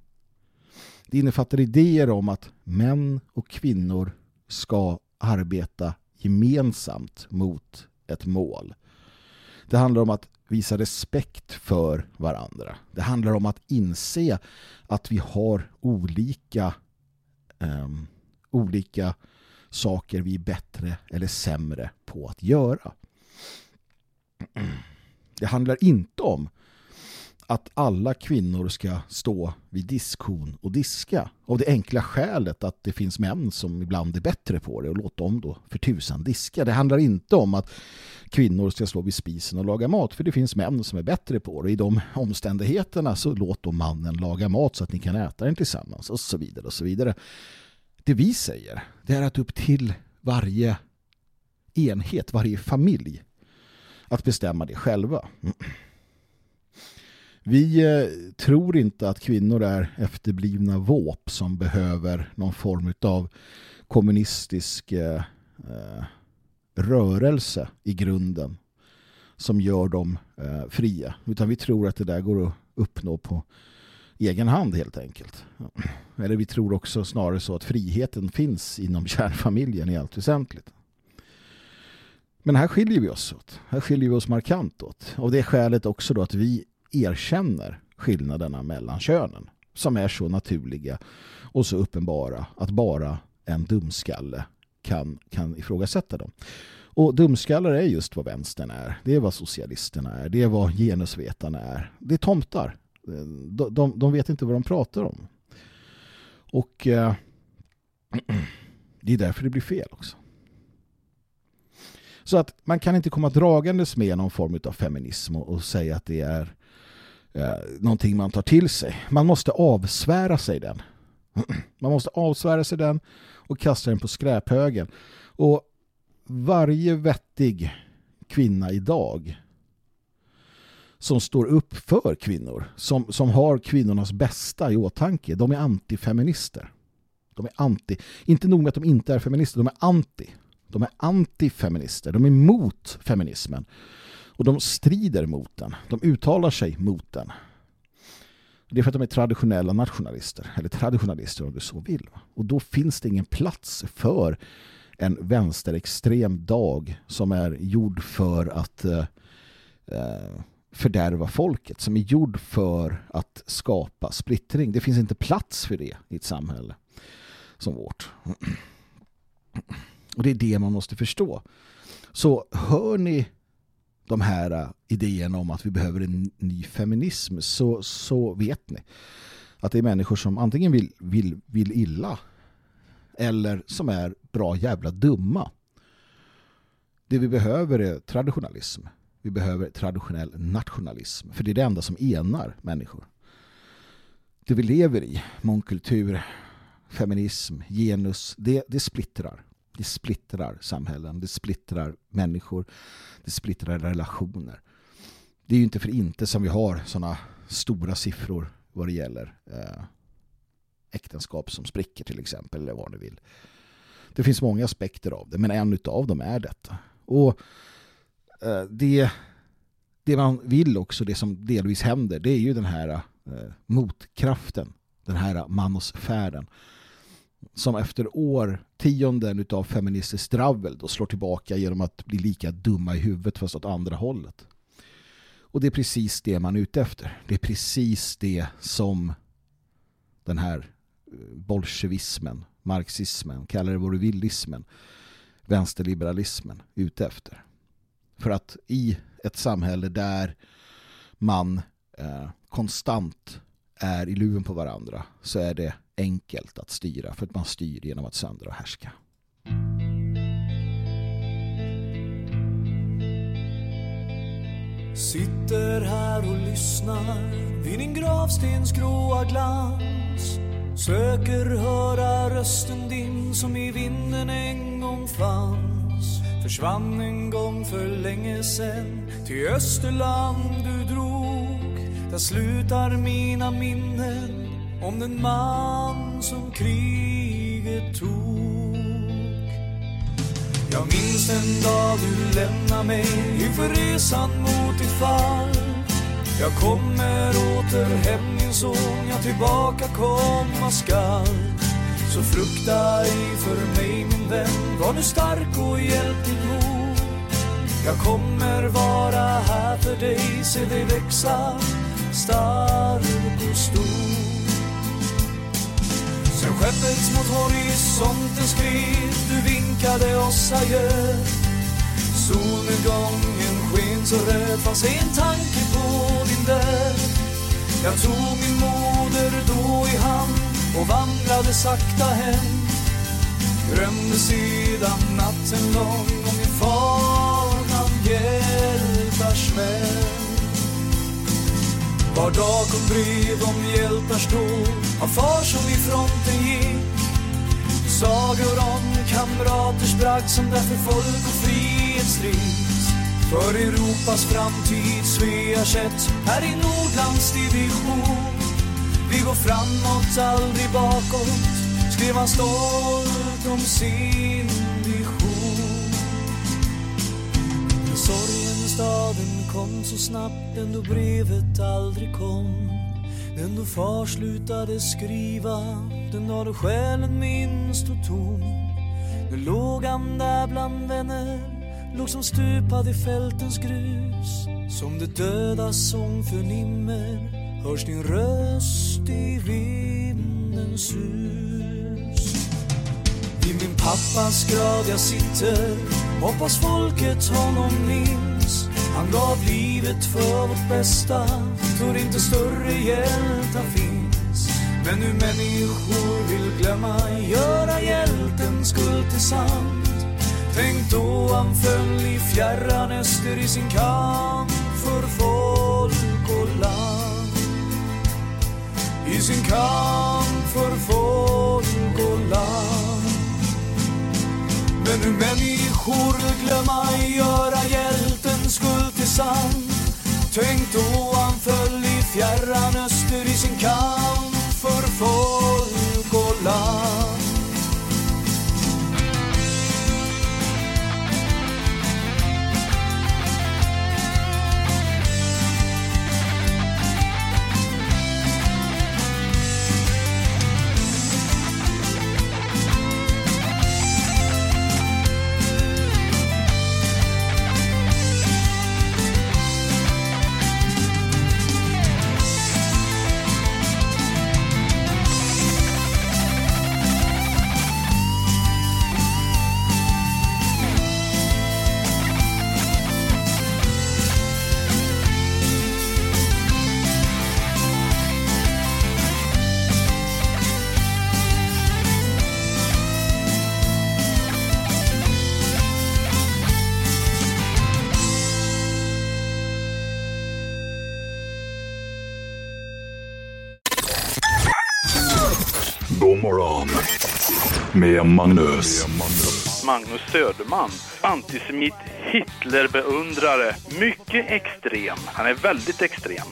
Det innefattar idéer om att män och kvinnor ska arbeta gemensamt mot ett mål. Det handlar om att visa respekt för varandra. Det handlar om att inse att vi har olika um, olika saker vi är bättre eller sämre på att göra. Det handlar inte om att alla kvinnor ska stå vid diskhon och diska. Av det enkla skälet att det finns män som ibland är bättre på det och låt dem då för tusan diska. Det handlar inte om att kvinnor ska slå vid spisen och laga mat för det finns män som är bättre på det. I de omständigheterna så låt då mannen laga mat så att ni kan äta den tillsammans och så vidare och så vidare. Det vi säger det är att upp till varje enhet, varje familj att bestämma det själva. Vi eh, tror inte att kvinnor är efterblivna våp som behöver någon form av kommunistisk eh, eh, rörelse i grunden som gör dem fria. Utan vi tror att det där går att uppnå på egen hand helt enkelt. Eller vi tror också snarare så att friheten finns inom kärnfamiljen i allt väsentligt. Men här skiljer vi oss åt. Här skiljer vi oss markant åt. Och det är skälet också då att vi erkänner skillnaderna mellan könen som är så naturliga och så uppenbara att bara en dumskalle kan, kan ifrågasätta dem. Och dumskallar är just vad vänstern är. Det är vad socialisterna är. Det är vad genusvetarna är. Det är tomtar. De, de, de vet inte vad de pratar om. Och eh, det är därför det blir fel också. Så att man kan inte komma dragandes med någon form av feminism och, och säga att det är eh, någonting man tar till sig. Man måste avsvära sig den. Man måste avsvära sig den och kasta den på skräphögen. Och varje vettig kvinna idag som står upp för kvinnor, som, som har kvinnornas bästa i åtanke, de är antifeminister. De är anti. Inte nog med att de inte är feminister, de är anti. De är antifeminister. De är emot feminismen. Och de strider mot den. De uttalar sig mot den. Det är för att de är traditionella nationalister. Eller traditionalister om du så vill. Och då finns det ingen plats för en vänsterextrem dag som är gjord för att eh, eh fördärva folket, som är gjord för att skapa splittring. Det finns inte plats för det i ett samhälle som vårt. Och det är det man måste förstå. Så hör ni de här äh, idéerna om att vi behöver en ny feminism så, så vet ni att det är människor som antingen vill, vill, vill illa eller som är bra jävla dumma. Det vi behöver är traditionalism. Vi behöver traditionell nationalism. För det är det enda som enar människor. Det vi lever i, mångkultur, feminism, genus, det, det splittrar. Det splittrar samhällen, det splittrar människor, det splittrar relationer. Det är ju inte för inte som vi har sådana stora siffror vad det gäller eh, äktenskap som spricker till exempel, eller vad ni vill. Det finns många aspekter av det, men en av dem är detta. Och Eh, det, det man vill också, det som delvis händer, det är ju den här eh, motkraften, den här manosfären som efter årtionden av feministiskt dravel då slår tillbaka genom att bli lika dumma i huvudet fast åt andra hållet. Och det är precis det man är ute efter. Det är precis det som den här eh, bolsjevismen, marxismen, kallar det vad du villismen, vänsterliberalismen ute efter. För att i ett samhälle där man eh, konstant är i luven på varandra så är det enkelt att styra för att man styr genom att söndra och härska. Sitter här och lyssnar vid din gravstens gråa glans Söker höra rösten din som i vinden en gång fanns Försvann en gång för länge sen till Österland du drog. Där slutar mina minnen om den man som kriget tog. Jag minns den dag du lämnade mig inför resan mot ditt fall. Jag kommer åter hem min son, jag tillbaka komma skall. Så frukta ej för mig min vän, var nu stark och hjälp din mor Jag kommer vara här för dig, se dig växa stark och stor Sen skeppet mot horisonten skred, du vinkade oss adjö. Solnedgången sken så röd, fanns en tanke på din död. Jag tog min moder då i hand och vandrade sakta hem. Drömde sedan natten lång om min far namn hjältars vän Var dag kom brev om hjältars dåd av far som i fronten gick. Sagor om kamraters bragd som därför folk och frihet strids. För Europas framtid Svea här i Nordlands division. Vi går framåt, aldrig bakåt, skrev han stolt om sin vision. Men sorgen i staden kom så snabbt den då brevet aldrig kom. Den då far slutade skriva, den dag då själen minst stod tom. Nu låg han där bland vänner, låg som stupad i fältens grus. Som det döda sång förnimmer, hörs din röst i vindens sus. Vid min pappas grav jag sitter, hoppas folket honom minns. Han gav livet för vårt bästa, tror inte större hjältar finns. Men nu människor vill glömma, göra hjältens skuld till sant. Tänk då han föll i fjärran öster i sin kamp för folk och land. I sin kamp för folk och land. Men nu människor vill glömma, göra hjältens skuld till sann Tänk då han föll i fjärran öster i sin kamp för folk och land. Med Magnus. Magnus Söderman. Antisemit, Hitlerbeundrare. Mycket extrem. Han är väldigt extrem.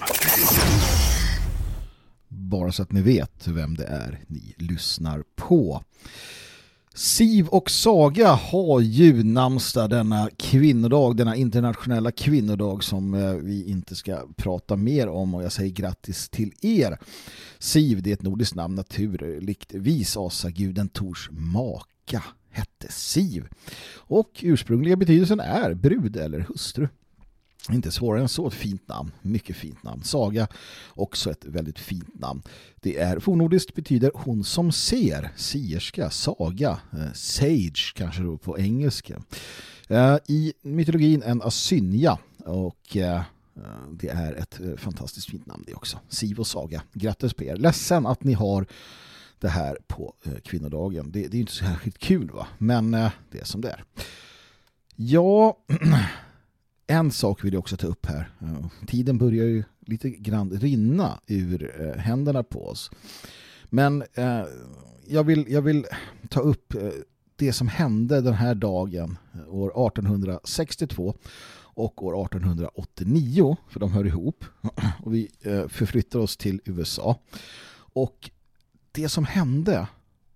Bara så att ni vet vem det är ni lyssnar på. Siv och Saga har ju namnsdag denna kvinnodag, denna internationella kvinnodag som eh, vi inte ska prata mer om och jag säger grattis till er. Siv, det är ett nordiskt namn naturligtvis, asaguden Tors maka hette Siv. Och ursprungliga betydelsen är brud eller hustru. Inte svårare än så, ett fint namn. Mycket fint namn. Saga, också ett väldigt fint namn. Det är fornordiskt betyder hon som ser, sierska, saga, eh, sage kanske då på engelska. Eh, I mytologin en asynja och eh, det är ett eh, fantastiskt fint namn det också. Siv och Saga. Grattis på er. Ledsen att ni har det här på eh, kvinnodagen. Det, det är inte så särskilt kul va? Men eh, det är som det är. Ja, en sak vill jag också ta upp här. Tiden börjar ju lite grann rinna ur eh, händerna på oss. Men eh, jag, vill, jag vill ta upp eh, det som hände den här dagen år 1862 och år 1889, för de hör ihop. Och vi eh, förflyttar oss till USA. Och det som hände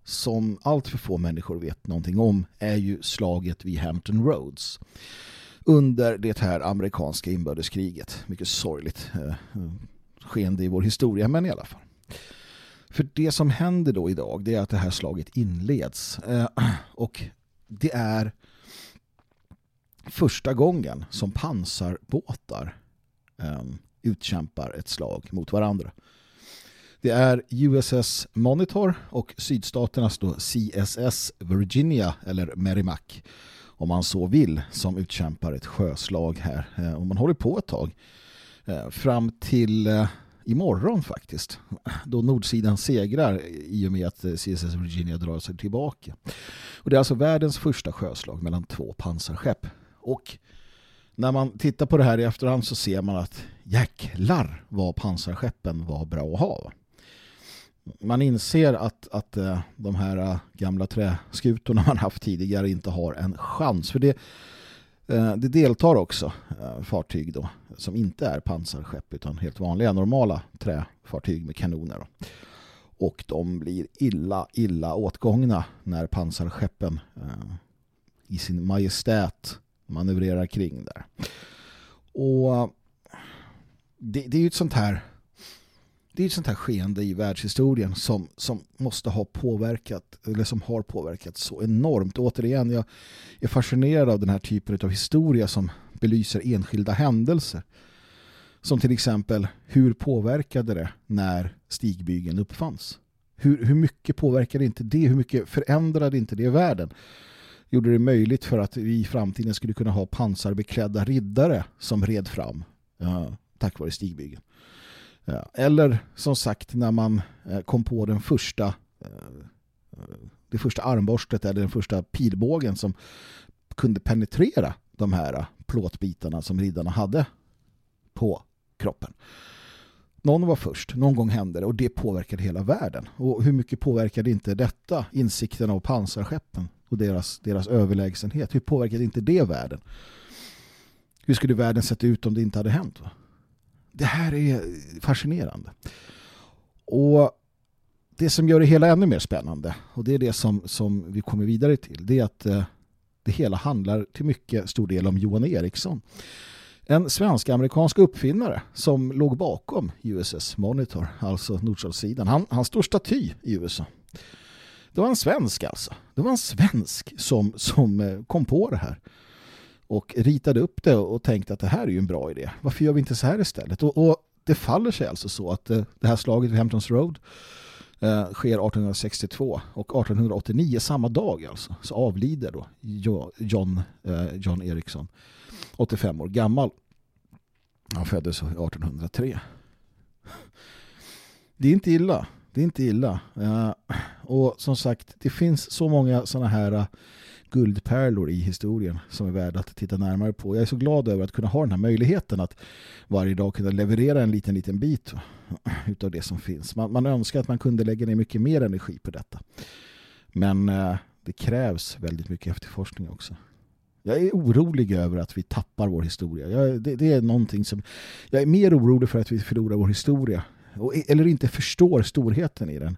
som allt för få människor vet någonting om är ju slaget vid Hampton Roads under det här amerikanska inbördeskriget. Mycket sorgligt eh, mm, skeende i vår historia, men i alla fall. För det som händer då idag det är att det här slaget inleds. Eh, och det är första gången som pansarbåtar eh, utkämpar ett slag mot varandra. Det är USS Monitor och sydstaternas då CSS Virginia eller Merrimack om man så vill som utkämpar ett sjöslag här. Eh, och man håller på ett tag eh, fram till eh, imorgon faktiskt då nordsidan segrar i och med att CSS Virginia drar sig tillbaka. Och det är alltså världens första sjöslag mellan två pansarskepp. Och när man tittar på det här i efterhand så ser man att jäklar vad pansarskeppen var bra att ha. Man inser att, att eh, de här eh, gamla träskutorna man haft tidigare inte har en chans. För det, eh, det deltar också fartyg då som inte är pansarskepp utan helt vanliga normala träfartyg med kanoner. Då. Och de blir illa, illa åtgångna när pansarskeppen i sin majestät manövrerar kring där. Och det, det är ju ett sånt här det är ett sånt här skeende i världshistorien som, som måste ha påverkat eller som har påverkat så enormt. Återigen, jag är fascinerad av den här typen av historia som belyser enskilda händelser. Som till exempel, hur påverkade det när stigbygeln uppfanns? Hur, hur mycket påverkade inte det? Hur mycket förändrade inte det världen? Gjorde det möjligt för att vi i framtiden skulle kunna ha pansarbeklädda riddare som red fram ja, tack vare stigbygeln. Eller som sagt när man eh, kom på den första eh, det första armborstet eller den första pilbågen som kunde penetrera de här plåtbitarna som riddarna hade på kroppen. Någon var först, någon gång hände det och det påverkade hela världen. Och hur mycket påverkade inte detta insikten av pansarskeppen och deras, deras överlägsenhet? Hur påverkade inte det världen? Hur skulle världen sett ut om det inte hade hänt? Va? Det här är fascinerande. Och det som gör det hela ännu mer spännande och det är det som, som vi kommer vidare till det är att eh, det hela handlar till mycket stor del om Johan Eriksson. En svensk-amerikansk uppfinnare som låg bakom USS Monitor, alltså Nordsalssidan. Han, han står staty i USA. Det var en svensk alltså. Det var en svensk som, som eh, kom på det här och ritade upp det och tänkte att det här är ju en bra idé. Varför gör vi inte så här istället? Och, och det faller sig alltså så att eh, det här slaget vid Hamptons Road eh, sker 1862 och 1889 samma dag alltså så avlider då John, eh, John Eriksson 85 år gammal. Han föddes 1803. Det är inte illa. Det är inte illa. Eh, och som sagt, det finns så många sådana här eh, guldpärlor i historien som är värda att titta närmare på. Jag är så glad över att kunna ha den här möjligheten att varje dag kunna leverera en liten, liten bit utav det som finns. Man, man önskar att man kunde lägga ner mycket mer energi på detta. Men eh, det krävs väldigt mycket efterforskning också. Jag är orolig över att vi tappar vår historia. Jag, det, det, är någonting som... Jag är mer orolig för att vi förlorar vår historia. Och, eller inte förstår storheten i den.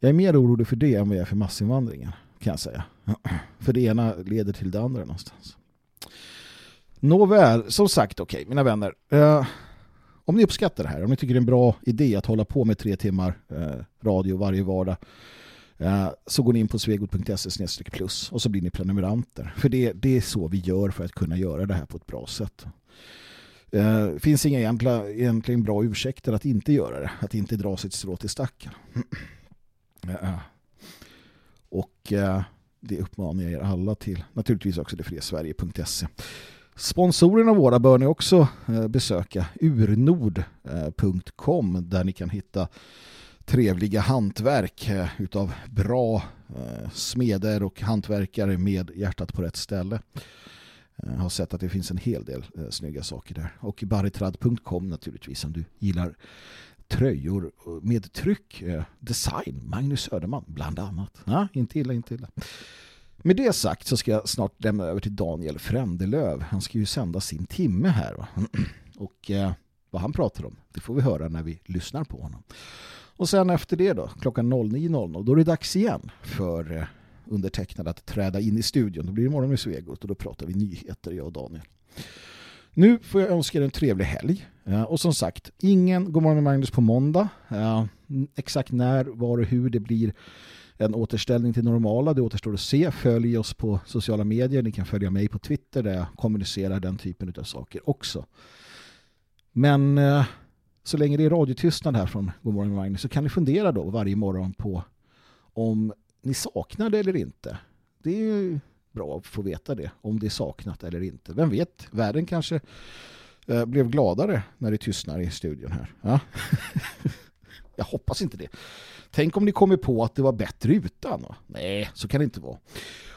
Jag är mer orolig för det än vad jag är för massinvandringen, kan jag säga. För det ena leder till det andra någonstans. Nåväl, som sagt, okej, okay, mina vänner. Eh, om ni uppskattar det här, om ni tycker det är en bra idé att hålla på med tre timmar eh, radio varje vardag eh, så går ni in på svegot.se plus och så blir ni prenumeranter. För det, det är så vi gör för att kunna göra det här på ett bra sätt. Det finns inga egentliga, egentligen bra ursäkter att inte göra det. Att inte dra sitt strå till stacken. Eh, eh. Och eh, det uppmanar jag er alla till. Naturligtvis också detfriasverige.se. Sponsorerna våra bör ni också eh, besöka urnord.com eh, där ni kan hitta trevliga hantverk utav bra smeder och hantverkare med hjärtat på rätt ställe. Jag har sett att det finns en hel del snygga saker där. Och baritrad.com naturligtvis om du gillar tröjor eh, med tryck, eh, design, Magnus Söderman bland annat. Ja, inte illa, inte illa. Med det sagt så ska jag snart lämna över till Daniel Frändelöv. Han ska ju sända sin timme här. Va? Och eh, vad han pratar om, det får vi höra när vi lyssnar på honom. Och sen efter det då, klockan 09.00, då är det dags igen för eh, undertecknad att träda in i studion. Då blir det morgon med Svegot och då pratar vi nyheter, jag och Daniel. Nu får jag önska er en trevlig helg. Och som sagt, ingen God morgon Magnus på måndag. Exakt när, var och hur det blir en återställning till normala, det återstår att se. Följ oss på sociala medier. Ni kan följa mig på Twitter där jag kommunicerar den typen av saker också. Men eh, så länge det är radiotystnad här från God morgon Magnus så kan ni fundera då varje morgon på om ni saknar det eller inte. Det är ju bra att få veta det, om det är saknat eller inte. Vem vet, världen kanske eh, blev gladare när det tystnar i studion här. Ja? Jag hoppas inte det. Tänk om ni kommer på att det var bättre utan. Nej, så kan det inte vara.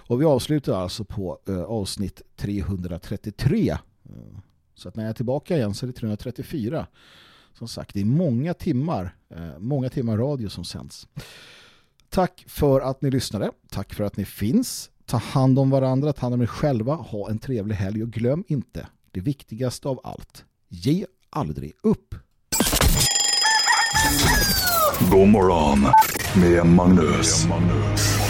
Och vi avslutar alltså på eh, avsnitt 333. Eh, så att när jag är tillbaka igen så är det 334. Som sagt, det är många timmar, eh, många timmar radio som sänds. Tack för att ni lyssnade. Tack för att ni finns ta hand om varandra, ta hand om er själva, ha en trevlig helg och glöm inte det viktigaste av allt. Ge aldrig upp. God morgon med Magnus. Med Magnus.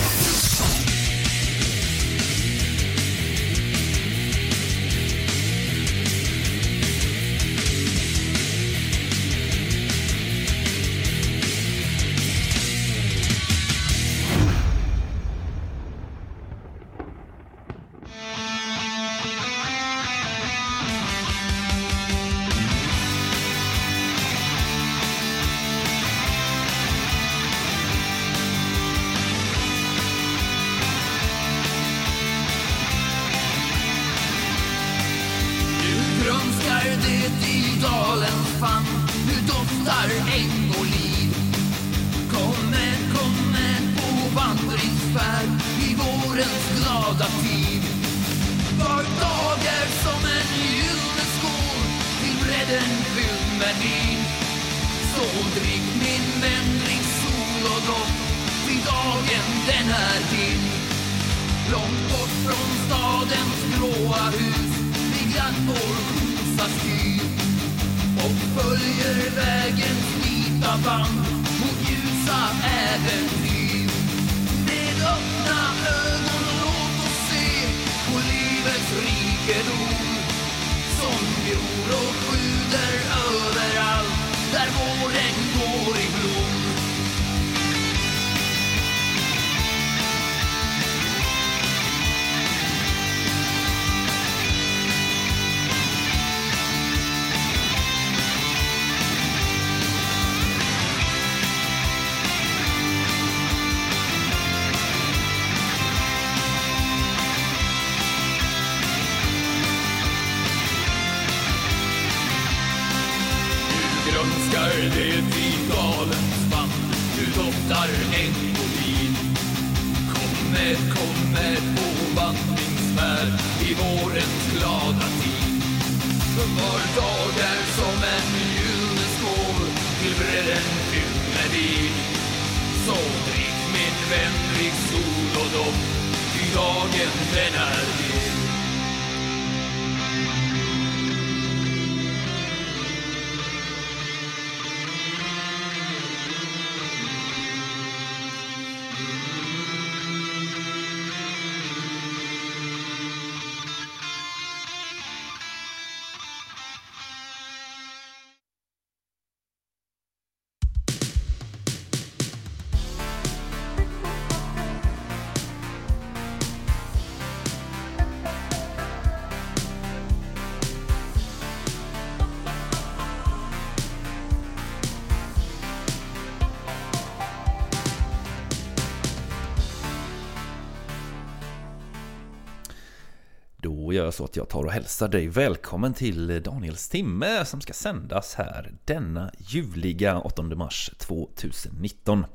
Gör jag så att jag tar och hälsar dig välkommen till Daniels timme som ska sändas här denna ljuvliga 8 mars 2019.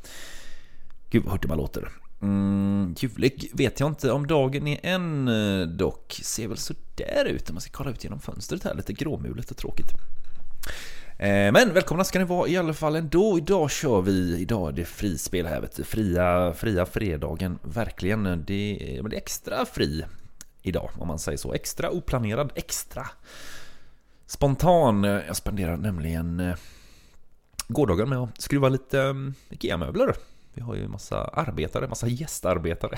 Gud vad hurtig man låter. Mm, ljuvlig vet jag inte om dagen är än dock. Ser väl så där ut om man ska kolla ut genom fönstret här. Lite gråmulet och tråkigt. Eh, men välkomna ska ni vara i alla fall ändå. Idag kör vi, idag är det frispel här vet du. Fria, fria fredagen, verkligen. Det, är- men det är extra fri idag om man säger så. Extra oplanerad, extra spontan. Eh, jag spenderar nämligen eh, gårdagen med att skruva lite eh, IKEA-möbler. Vi har ju massa arbetare, massa gästarbetare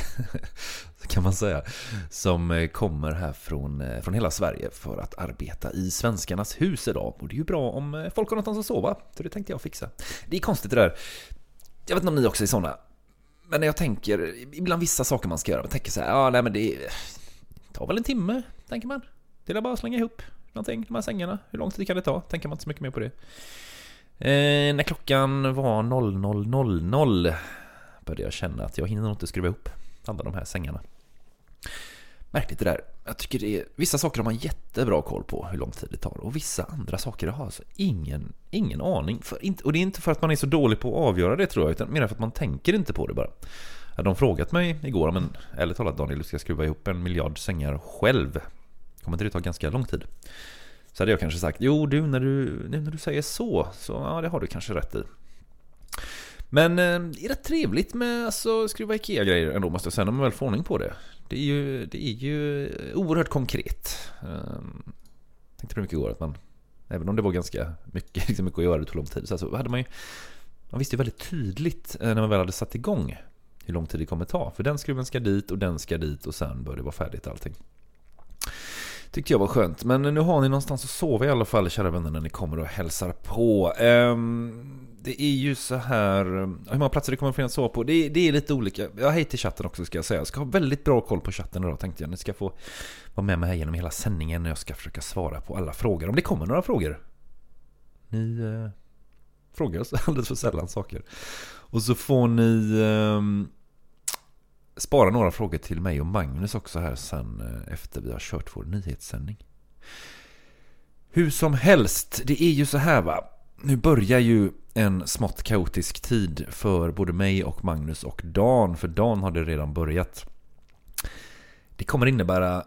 kan man säga. Som kommer här från, från hela Sverige för att arbeta i Svenskarnas hus idag. Och det är ju bra om folk har någonstans att sova. Så det tänkte jag fixa. Det är konstigt det där. Jag vet inte om ni också är sådana. Men när jag tänker, ibland vissa saker man ska göra, man tänker så här, ja nej men det är tar väl en timme, tänker man. Det är väl bara att slänga ihop någonting, de här sängarna. Hur lång tid kan det ta? Tänker man inte så mycket mer på det. Eh, när klockan var 00.00 började jag känna att jag hinner nog inte skruva ihop alla de här sängarna. Märkligt det där. Jag tycker det är, vissa saker har man jättebra koll på hur lång tid det tar och vissa andra saker har alltså ingen, ingen aning. För, och det är inte för att man är så dålig på att avgöra det tror jag, utan mer för att man tänker inte på det bara. Hade de frågat mig igår, men ärligt talat Daniel, du ska skruva ihop en miljard sängar själv. Kommer inte det ta ganska lång tid? Så hade jag kanske sagt, jo du, när du, nu när du säger så, så ja, det har du kanske rätt i. Men eh, det är rätt trevligt med alltså, skruva IKEA-grejer ändå måste jag säga, när man väl får ordning på det. Det är ju, det är ju oerhört konkret. Um, tänkte på det mycket igår, att man, även om det var ganska mycket, liksom mycket att göra, det tog lång tid, så alltså, hade man ju, man visste ju väldigt tydligt eh, när man väl hade satt igång hur lång tid det kommer ta. För den skruven ska dit och den ska dit och sen bör det vara färdigt allting. Tyckte jag var skönt. Men nu har ni någonstans att sova i alla fall, kära vänner, när ni kommer och hälsar på. Um, det är ju så här... Eh, hur många platser det kommer att finnas att sova på? Det, det är lite olika. Ja, hej till chatten också ska jag säga. Jag ska ha väldigt bra koll på chatten idag tänkte jag. Ni ska få vara med mig här genom hela sändningen när jag ska försöka svara på alla frågor. Om det kommer några frågor. Ni eh, frågar oss alldeles för sällan saker. Och så får ni... Eh, spara några frågor till mig och Magnus också här sen eh, efter vi har kört vår nyhetssändning. Hur som helst, det är ju så här va. Nu börjar ju en smått kaotisk tid för både mig och Magnus och Dan. För Dan har det redan börjat. Det kommer innebära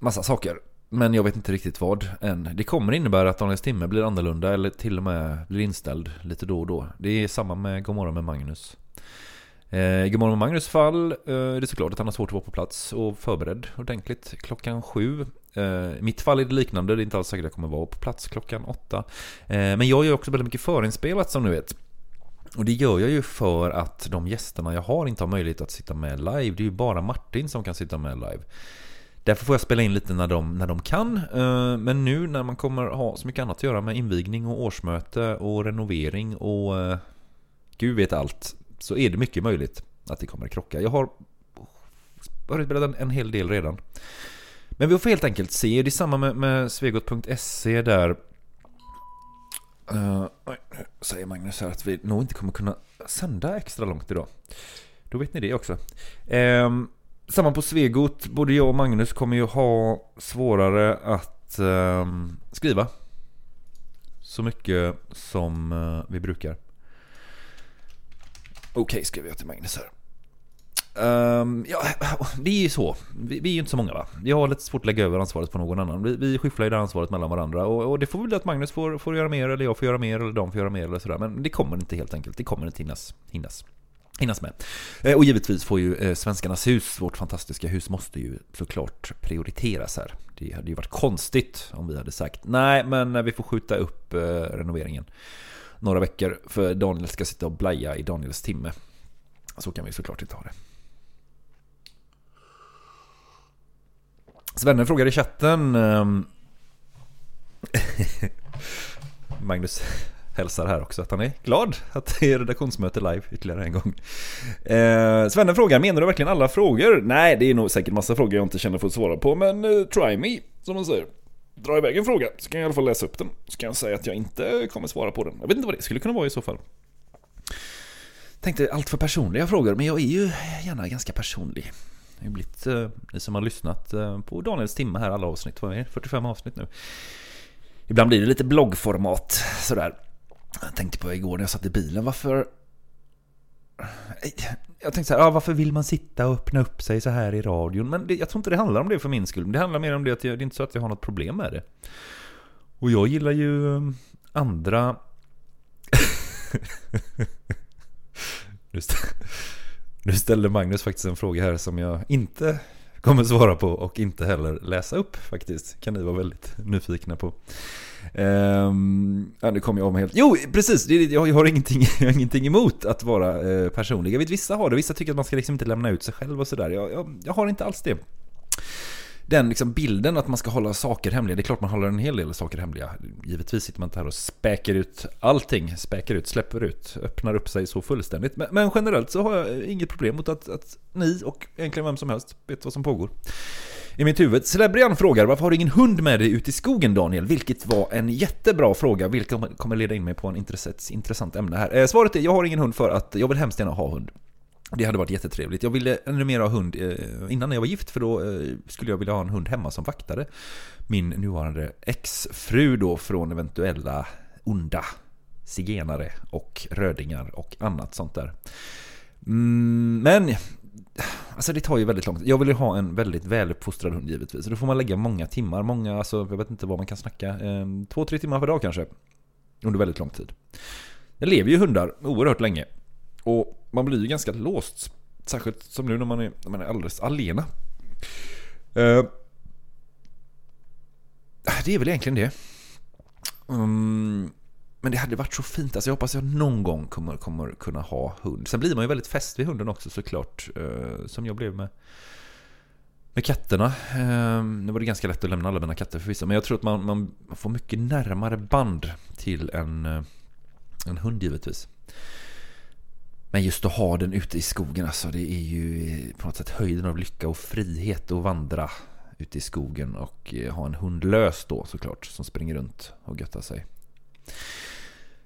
massa saker. Men jag vet inte riktigt vad än. Det kommer innebära att Daniels timme blir annorlunda eller till och med blir inställd lite då och då. Det är samma med Godmorgon med Magnus. Eh, God och med Magnus fall. Eh, det är såklart att han har svårt att vara på plats och förberedd ordentligt klockan sju. Eh, I mitt fall är det liknande, det är inte alls säkert att jag kommer vara på plats klockan åtta. Eh, men jag gör också väldigt mycket förinspelat som ni vet. Och det gör jag ju för att de gästerna jag har inte har möjlighet att sitta med live. Det är ju bara Martin som kan sitta med live. Därför får jag spela in lite när de, när de kan. Eh, men nu när man kommer ha så mycket annat att göra med invigning och årsmöte och renovering och eh, gud vet allt. Så är det mycket möjligt att det kommer att krocka. Jag har börjat spela en, hel del redan. Men vi får helt enkelt se. Det är samma med, med svegot.se där. Uh, oj, nu säger Magnus här att vi nog inte kommer kunna sända extra långt idag. Då vet ni det också. Ehm, samma på Svegot. Både jag och Magnus kommer ju ha svårare att ehm, skriva. Så mycket som eh, vi brukar. Okej, skrev jag till Magnus här. Um, ja, det är ju så. Vi, vi är ju inte så många va? Vi har lite svårt att lägga över ansvaret på någon annan. Vi, vi skyfflar ju det ansvaret mellan varandra. Och, och det får väl bli att Magnus får, får göra mer, eller jag får göra mer, eller de får göra mer eller sådär. Men det kommer inte helt enkelt. Det kommer inte hinnas. hinnas hinnas med. Eh, och givetvis får ju eh, Svenskarnas hus, vårt fantastiska hus, måste ju såklart prioriteras här. Det hade ju varit konstigt om vi hade sagt nej, men eh, vi får skjuta upp renoveringen några veckor för Daniel ska sitta och blaja i Daniels timme. Så kan vi såklart inte ha det. Svenne frågar i chatten ehm, Magnus hälsar här också att han är glad att det är redaktionsmöte live ytterligare en gång. Eh, Svenne frågar, menar du verkligen alla frågor? Nej, det är nog säkert massa frågor jag inte känner för att svara på, men eh, try me, som man säger. Dra iväg en fråga, så kan jag i alla fall läsa upp den. Så kan jag säga att jag inte kommer svara på den. Jag vet inte vad det skulle kunna vara i så fall. Tänkte allt för personliga frågor, men jag är ju gärna ganska personlig. Det har ju blivit, eh, ni som har lyssnat eh, på Daniels timme här, alla avsnitt, vad är det? 45 avsnitt nu. Ibland blir det lite bloggformat sådär. Jag tänkte på igår när jag satt i bilen, varför... Jag tänkte så här, ja, varför vill man sitta och öppna upp sig så här i radion? Men det, jag tror inte det handlar om det för min skull. Det handlar mer om det att jag, det är inte så att jag har något problem med det. Och jag gillar ju um, andra... nu, nu ställde Magnus faktiskt en fråga här som jag inte kommer svara på och inte heller läsa upp faktiskt. Kan ni vara väldigt nyfikna på. Ehm, ja, nu kom jag om helt. Jo, precis! Det, jag, jag, har ingenting, jag har ingenting emot att vara eh, personlig. Jag vet vissa har det, vissa tycker att man ska liksom inte lämna ut sig själv och sådär. Jag, jag, jag har inte alls det. Den liksom bilden att man ska hålla saker hemliga, det är klart man håller en hel del saker hemliga. Givetvis sitter man inte här och späker ut allting, späker ut, släpper ut, öppnar upp sig så fullständigt. Men, men generellt så har jag inget problem mot att, att ni och egentligen vem som helst vet vad som pågår i mitt huvud. Celebrian frågar varför har du ingen hund med dig ut i skogen Daniel? Vilket var en jättebra fråga, vilket kommer leda in mig på en intressant, intressant ämne här. Eh, svaret är jag har ingen hund för att jag vill hemskt gärna ha hund. Det hade varit jättetrevligt. Jag ville ännu mer ha hund eh, innan jag var gift för då eh, skulle jag vilja ha en hund hemma som vaktade min nuvarande exfru då från eventuella onda zigenare och rödingar och annat sånt där. Mm, men Alltså det tar ju väldigt lång tid. Jag vill ju ha en väldigt väluppfostrad hund givetvis. Så då får man lägga många timmar, många, alltså jag vet inte vad man kan snacka. Eh, två, tre timmar per dag kanske. Under väldigt lång tid. Jag lever ju hundar oerhört länge. Och man blir ju ganska låst. Särskilt som nu när man är, när man är alldeles alena. Eh, det är väl egentligen det. Mm, men det hade varit så fint. Alltså jag hoppas jag någon gång kommer, kommer kunna ha hund. Sen blir man ju väldigt fäst vid hunden också såklart. Eh, som jag blev med, med katterna. Eh, nu var det ganska lätt att lämna alla mina katter förvisso. Men jag tror att man, man får mycket närmare band till en, eh, en hund givetvis. Men just att ha den ute i skogen alltså, det är ju eh, på något sätt höjden av lycka och frihet att vandra ute i skogen och eh, ha en hund lös då såklart som springer runt och göttar sig.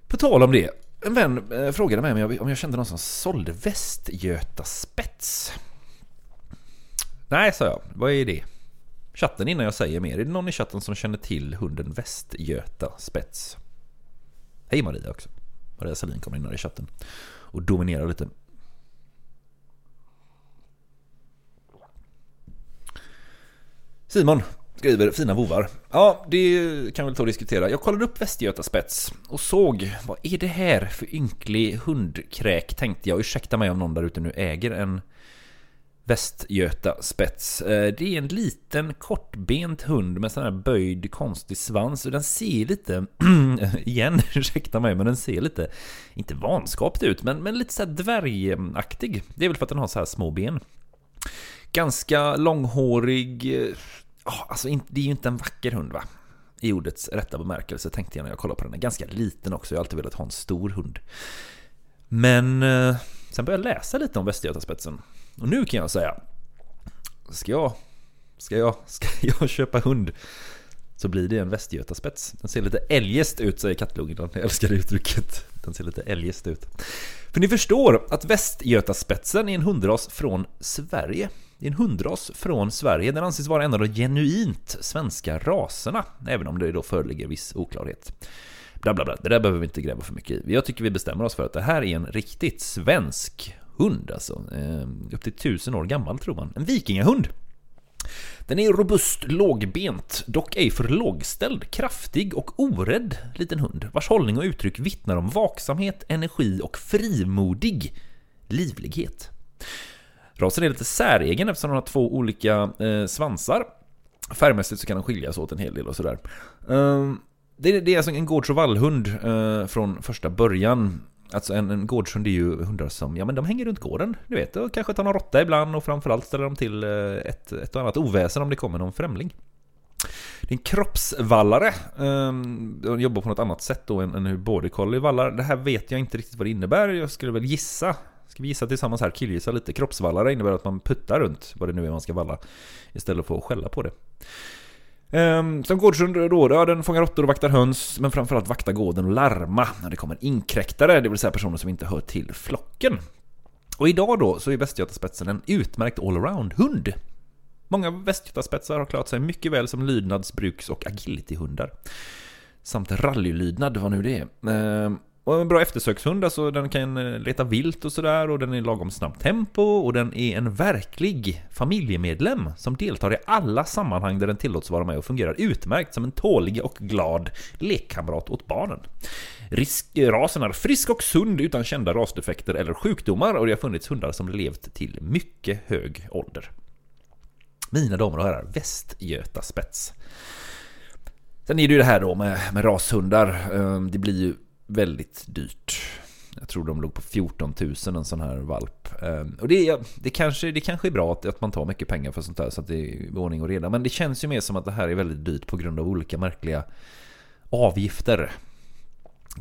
På tal om det, en vän eh, frågade mig om jag, om jag kände någon som sålde Västgöta spets. Nej, sa jag. Vad är det? Chatten innan jag säger mer. Är det någon i chatten som känner till hunden Västgöta spets? Hej Maria också. Maria Salin kommer in här i chatten och dominerar lite. Simon skriver fina vovar. Ja, det kan vi ta och diskutera. Jag kollade upp Västgöta spets och såg, vad är det här för ynklig hundkräk tänkte jag. Ursäkta mig om någon där ute nu äger en Västgöta spets. Eh, det är en liten kortbent hund med sån här böjd konstig svans och den ser lite, igen, ursäkta mig, men den ser lite, inte vanskapt ut, men, men lite så här dvärgaktig. Det är väl för att den har så här små ben. Ganska långhårig, eh, alltså det är ju inte en vacker hund va? I ordets rätta bemärkelse tänkte jag när jag kollade på den. Ganska liten också, jag har alltid velat ha en stor hund. Men eh, sen började jag läsa lite om Västgötaspetsen. Och nu kan jag säga, ska jag, ska jag, ska jag köpa hund så blir det en Västgötaspets. Den ser lite eljest ut säger kattlungen, jag älskar det uttrycket. Den ser lite eljest ut. För ni förstår att Västgötaspetsen är en hundras från Sverige. Det är en hundras från Sverige. Den anses vara en av de genuint svenska raserna, även om det då föreligger viss oklarhet. Bla, bla, bla. Det där behöver vi inte gräva för mycket i. Jag tycker vi bestämmer oss för att det här är en riktigt svensk hund alltså. Eh, upp till tusen år gammal tror man. En vikingahund. Den är robust, lågbent, dock ej för lågställd, kraftig och orädd liten hund vars hållning och uttryck vittnar om vaksamhet, energi och frimodig livlighet. Rasen är lite säregen eftersom den har två olika eh, svansar. Färgmässigt så kan de skiljas åt en hel del och sådär. Eh, det, det, är alltså en gårds och vallhund eh, från första början. Alltså en, en gårdshund är ju hundar som, ja men de hänger runt gården, du vet, och kanske tar någon råtta ibland och framförallt ställer de till eh, ett, ett och annat oväsen om det kommer någon främling. Det är en kroppsvallare. Ehm, de jobbar på något annat sätt då än hur border collie vallar. Det här vet jag inte riktigt vad det innebär. Jag skulle väl gissa. Ska vi gissa tillsammans här, killgissa lite. Kroppsvallare innebär att man puttar runt vad det nu är man ska valla. Istället för att skälla på det. Ehm, som gårdshund då, ja, den fångar råttor och vaktar höns, men framförallt vaktar gården och larma när det kommer inkräktare, det vill säga personer som inte hör till flocken. Och idag då så är Västgötaspetsen en utmärkt allround-hund. Många Västgötaspetsar har klarat sig mycket väl som lydnads-, bruks och agility-hundar. Samt rallylydnad, vad nu det är. Ehm, och en bra eftersökshund, alltså den kan eh, leta vilt och sådär och den är lagom snabbt tempo och den är en verklig familjemedlem som deltar i alla sammanhang där den tillåts vara med och fungerar utmärkt som en tålig och glad lekkamrat åt barnen. Risk, eh, rasen är frisk och sund utan kända rasdefekter eller sjukdomar och det har funnits hundar som levt till mycket hög ålder. Mina damer och herrar, Västgötaspets. Sen är det ju det här då med, med rashundar. Ehm, det blir ju väldigt dyrt. Jag tror de låg på 14 000 en sån här valp. Ehm, och det, det, kanske, det kanske är bra att, att man tar mycket pengar för sånt där så att det är ordning och reda. Men det känns ju mer som att det här är väldigt dyrt på grund av olika märkliga avgifter.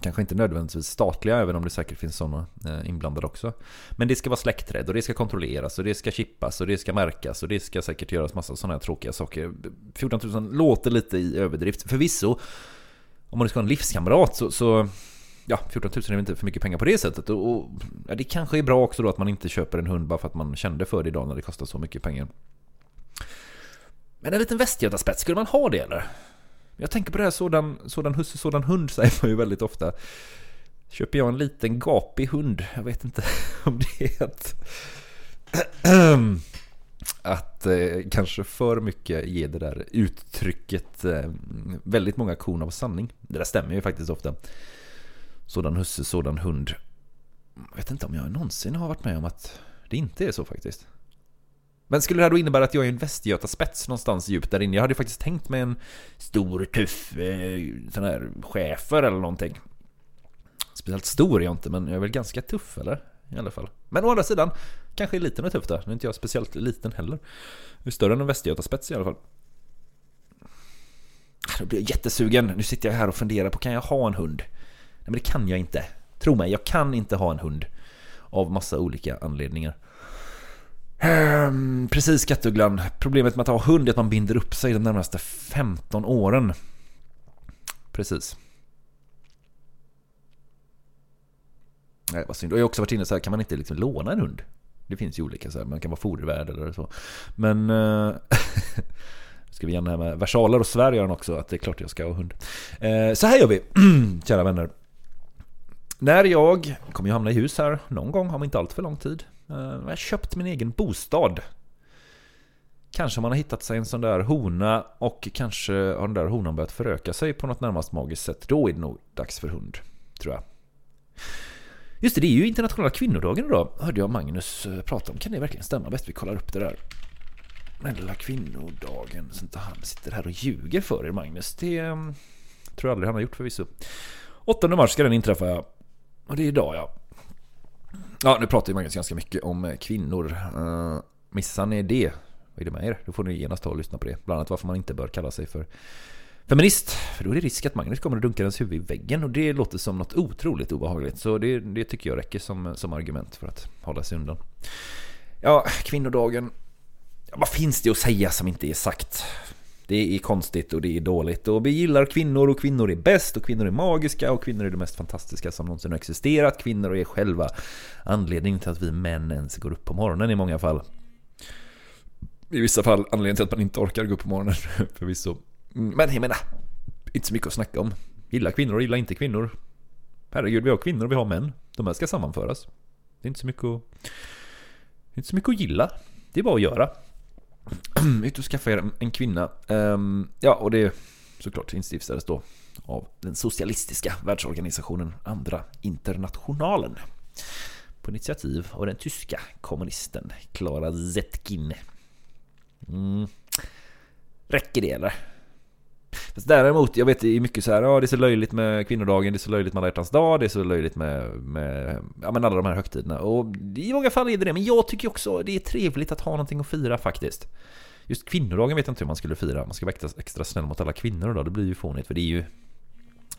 Kanske inte nödvändigtvis statliga, även om det säkert finns sådana eh, inblandade också. Men det ska vara släktträd och det ska kontrolleras och det ska chippas och det ska märkas och det ska säkert göras massa sådana här tråkiga saker. 14 000 låter lite i överdrift. Förvisso, om man ska ha en livskamrat så, så ja, 14 000 är väl inte för mycket pengar på det sättet. Och, och ja, det kanske är bra också då att man inte köper en hund bara för att man kände för det idag när det kostar så mycket pengar. Men en liten västgötaspets, skulle man ha det eller? Jag tänker på det här sådan, sådan husse, sådan hund säger man ju väldigt ofta. Köper jag en liten gapig hund? Jag vet inte om det är att... att eh, kanske för mycket ge det där uttrycket eh, väldigt många korn av sanning. Det där stämmer ju faktiskt ofta. Sådan husse, sådan hund. Jag vet inte om jag någonsin har varit med om att det inte är så faktiskt. Men skulle det här då innebära att jag är en västgötaspets någonstans djupt där inne? Jag hade faktiskt tänkt mig en stor, tuff eh, sån här chefer eller någonting. Speciellt stor är jag inte, men jag är väl ganska tuff eller? I alla fall. Men å andra sidan, kanske är liten och tuff där. Nu är inte jag speciellt liten heller. Jag är större än en västgötaspets i alla fall. Då blir jag jättesugen. Nu sitter jag här och funderar på, kan jag ha en hund? Nej men det kan jag inte. Tro mig, jag kan inte ha en hund. Av massa olika anledningar. Ehm, precis kattugglan. Problemet med att ha hund är att man binder upp sig de närmaste 15 åren. Precis. Nej, vad synd. Och jag har också varit inne så här, kan man inte liksom låna en hund? Det finns ju olika så här, man kan vara fodervärd eller så. Men... Eh, ska vi gärna med versaler och Sverige också, att det är klart jag ska ha hund. Eh, så här gör vi, kära vänner. När jag kommer ju hamna i hus här någon gång, har inte allt för lång tid. Eh, jag har köpt min egen bostad. Kanske man har hittat sig en sån där hona och kanske har den där honan börjat föröka sig på något närmast magiskt sätt. Då är det nog dags för hund, tror jag. Just det, det är ju internationella kvinnodagen idag, hörde jag Magnus eh, prata om. Kan det verkligen stämma? Bäst vi kollar upp det där. Internationella kvinnodagen, så inte han sitter här och ljuger för er Magnus. Det eh, tror jag aldrig han har gjort förvisso. 8 mars ska den inträffa, och det är idag ja. Ja, nu pratar ju Magnus ganska mycket om eh, kvinnor. Uh, missar ni det? Vad är det med er? Då får ni genast ta och lyssna på det. Bland annat varför man inte bör kalla sig för feminist. För då är det risk att Magnus kommer att dunka ens huvud i väggen och det låter som något otroligt obehagligt. Så det, det tycker jag räcker som, som argument för att hålla sig undan. Ja, kvinnodagen. Ja, vad finns det att säga som inte är sagt? Det är konstigt och det är dåligt och vi gillar kvinnor och kvinnor är bäst och kvinnor är magiska och kvinnor är det mest fantastiska som någonsin har existerat. Kvinnor är själva anledningen till att vi män ens går upp på morgonen i många fall. I vissa fall anledningen till att man inte orkar gå upp på morgonen förvisso. Men jag menar, inte så mycket att snacka om. Gilla kvinnor och gilla inte kvinnor. Herregud, vi har kvinnor och vi har män. De här ska sammanföras. Det är inte så mycket att, det är inte så mycket att gilla. Det är bara att göra. Ut och skaffa er en kvinna. Um, ja, och det såklart instiftades då av den socialistiska världsorganisationen Andra Internationalen. På initiativ av den tyska kommunisten Clara Zetkin. Mm. Räcker det eller? Fast däremot, jag vet det är mycket så här, ja det är så löjligt med kvinnodagen, det är så löjligt med alla hjärtans dag, det är så löjligt med, med ja, men alla de här högtiderna. Och i många fall är det det, men jag tycker också det är trevligt att ha någonting att fira faktiskt. Just kvinnodagen vet jag inte hur man skulle fira, man ska vara extra, extra snäll mot alla kvinnor då, det blir ju fånigt för det är ju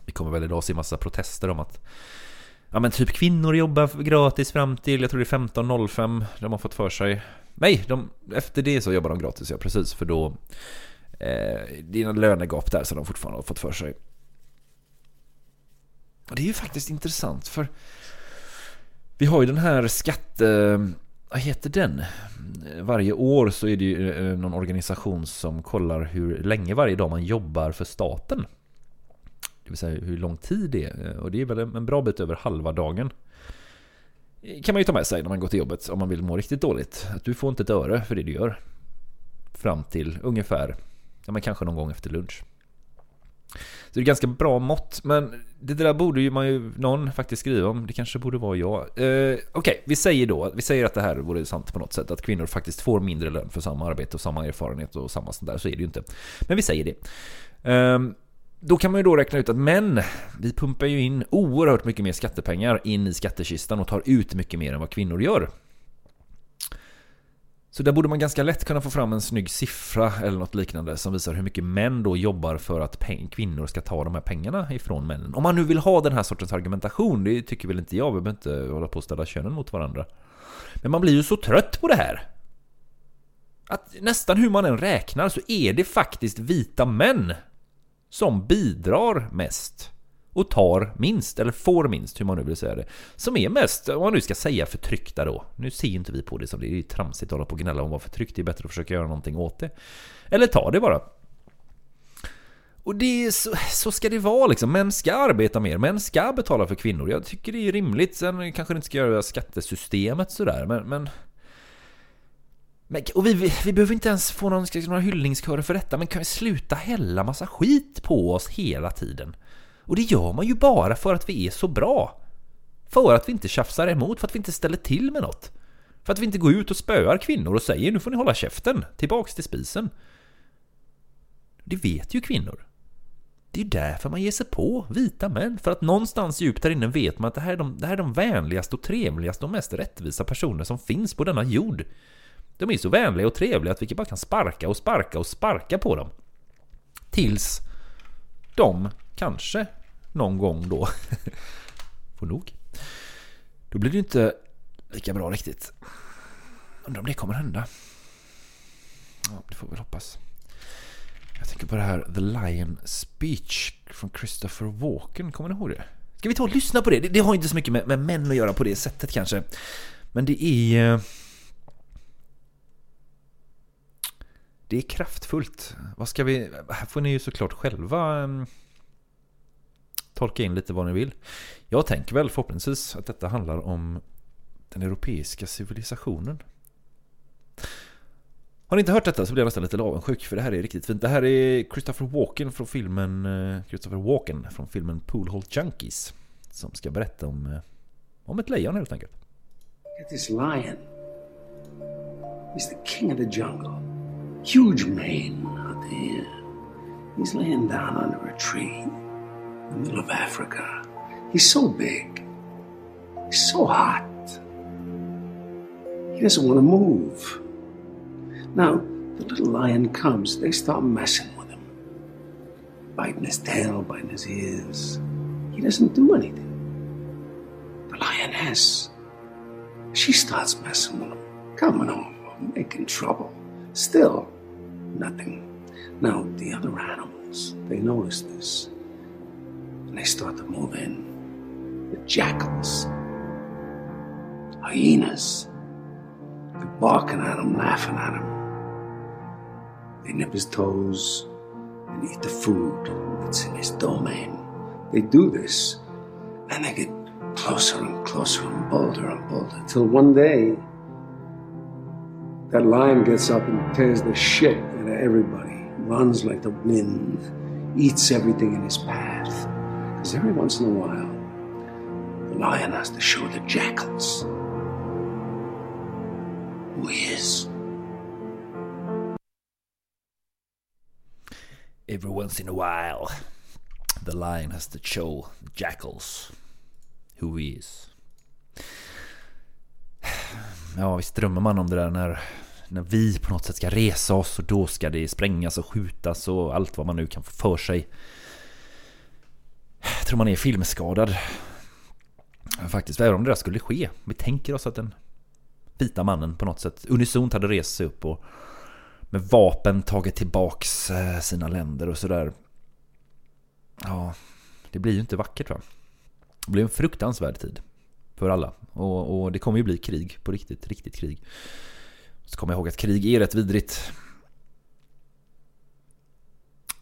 Vi kommer väl idag se massa protester om att Ja men typ kvinnor jobbar gratis fram till, jag tror det är 15.05 De har fått för sig Nej, de, efter det så jobbar de gratis, ja precis för då Eh, det är något lönegap där som de fortfarande har fått för sig Och det är ju faktiskt intressant för Vi har ju den här skatte... Vad heter den? Varje år så är det ju eh, någon organisation som kollar hur länge varje dag man jobbar för staten det vill säga hur lång tid det är. Och det är väl en bra bit över halva dagen. kan man ju ta med sig när man går till jobbet om man vill må riktigt dåligt. Att du får inte ett öre för det du gör. Fram till ungefär, ja men kanske någon gång efter lunch. Så det är ganska bra mått, men det där borde ju man ju någon faktiskt skriva om. Det kanske borde vara jag. Eh, Okej, okay, vi säger då, vi säger att det här vore sant på något sätt. Att kvinnor faktiskt får mindre lön för samma arbete och samma erfarenhet och samma sånt där. Så är det ju inte. Men vi säger det. Eh, då kan man ju då räkna ut att män, vi pumpar ju in oerhört mycket mer skattepengar in i skattekistan och tar ut mycket mer än vad kvinnor gör. Så där borde man ganska lätt kunna få fram en snygg siffra eller något liknande som visar hur mycket män då jobbar för att kvinnor ska ta de här pengarna ifrån männen. Om man nu vill ha den här sortens argumentation, det tycker väl inte jag, vi behöver inte hålla på att ställa könen mot varandra. Men man blir ju så trött på det här. Att nästan hur man än räknar så är det faktiskt vita män som bidrar mest och tar minst, eller får minst, hur man nu vill säga det. Som är mest, om man nu ska säga förtryckta då. Nu ser inte vi på det som det är tramsigt att hålla på och gnälla om att vara förtryckt. Det är bättre att försöka göra någonting åt det. Eller ta det bara. Och det är så, så ska det vara liksom. Män ska arbeta mer. Män ska betala för kvinnor. Jag tycker det är rimligt. Sen kanske det inte ska göra skattesystemet sådär. Men, men men, och vi, vi, vi, behöver inte ens få någon, några hyllningskörer för detta, men kan vi sluta hälla massa skit på oss hela tiden? Och det gör man ju bara för att vi är så bra. För att vi inte tjafsar emot, för att vi inte ställer till med något. För att vi inte går ut och spöar kvinnor och säger nu får ni hålla käften, tillbaks till spisen. Det vet ju kvinnor. Det är därför man ger sig på vita män. För att någonstans djupt där inne vet man att det här är de, det här är de vänligaste och trevligaste och mest rättvisa personer som finns på denna jord. De är så vänliga och trevliga att vi bara kan sparka och sparka och sparka på dem. Tills de kanske någon gång då får nog. Då blir det inte lika bra riktigt. Undrar om det kommer hända. Ja, det får vi väl hoppas. Jag tänker på det här The Lion Speech från Christopher Walken. Kommer ni ihåg det? Ska vi ta och lyssna på det? Det, det har inte så mycket med, med män att göra på det sättet kanske. Men det är... Eh, det är kraftfullt. Vad ska vi... Här får ni ju såklart själva um, tolka in lite vad ni vill. Jag tänker väl förhoppningsvis att detta handlar om den europeiska civilisationen. Har ni inte hört detta så blir jag nästan lite avundsjuk för det här är riktigt fint. Det här är Christopher Walken från filmen eh, Christopher Walken från filmen Poolhole Junkies som ska berätta om, eh, om ett lejon helt enkelt. Get this lion. He's the king of the jungle. Huge mane out there. He's laying down under a tree the middle of Africa. He's so big. He's so hot. He doesn't want to move. Now, the little lion comes, they start messing with him. Biting his tail, biting his ears. He doesn't do anything. The lioness, she starts messing with him, coming over, making trouble. Still, nothing. Now, the other animals, they notice this. And they start to move in. The jackals, hyenas, they're barking at him, laughing at him. They nip his toes and eat the food that's in his domain. They do this, and they get closer and closer and bolder and bolder, till one day that lion gets up and tears the shit out of everybody, runs like the wind, eats everything in his path. Because every once in a while, the lion has to show the jackals who he is. Every once in a while the lion has to show the jackals who he is. Ja, visst drömmer man om det där när, när vi på något sätt ska resa oss och då ska det sprängas och skjutas och allt vad man nu kan få för sig. Jag tror man är filmskadad. Faktiskt, även om det där skulle ske. Vi tänker oss att den vita mannen på något sätt unisont hade rest sig upp och med vapen tagit tillbaks eh, sina länder och sådär. Ja, det blir ju inte vackert va? Det blir en fruktansvärd tid. För alla. Och, och det kommer ju bli krig på riktigt, riktigt krig. Så kommer jag ihåg att krig är rätt vidrigt.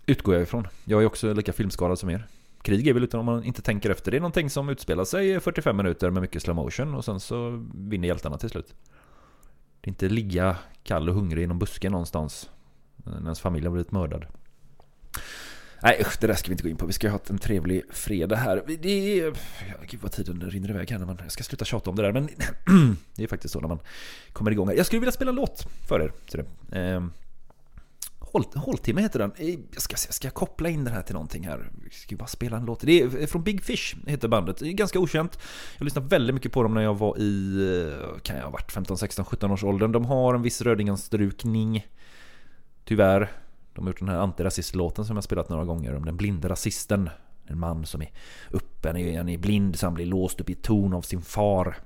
Utgår jag ifrån. Jag är också lika filmskadad som er. Krig är väl utan om man inte tänker efter. Det är någonting som utspelar sig i 45 minuter med mycket slow motion och sen så vinner hjältarna till slut. Det är inte ligga kall och hungrig i någon buske någonstans eh, när ens familj har blivit mördad. Nej usch, det där ska vi inte gå in på. Vi ska ha en trevlig fredag här. Det är... Gud vad tiden rinner iväg här när man... Jag ska sluta tjata om det där, men det är faktiskt så när man kommer igång här. Jag skulle vilja spela en låt för er. Ehm, Håltimme håll, hålltimme heter den. Eh, jag ska, jag ska koppla in den här till någonting här. Vi ska bara spela en låt. Det är eh, från Big Fish, heter bandet. Det är ganska okänt. Jag lyssnade väldigt mycket på dem när jag var i... Eh, kan jag ha varit 15, 16, 17 års åldern. De har en viss Rödingenstrukning. Tyvärr. De har gjort den här antirasistlåten som jag spelat några gånger om den blinde rasisten. En man som är uppe, han är, han är blind så han blir låst upp i ett torn av sin far.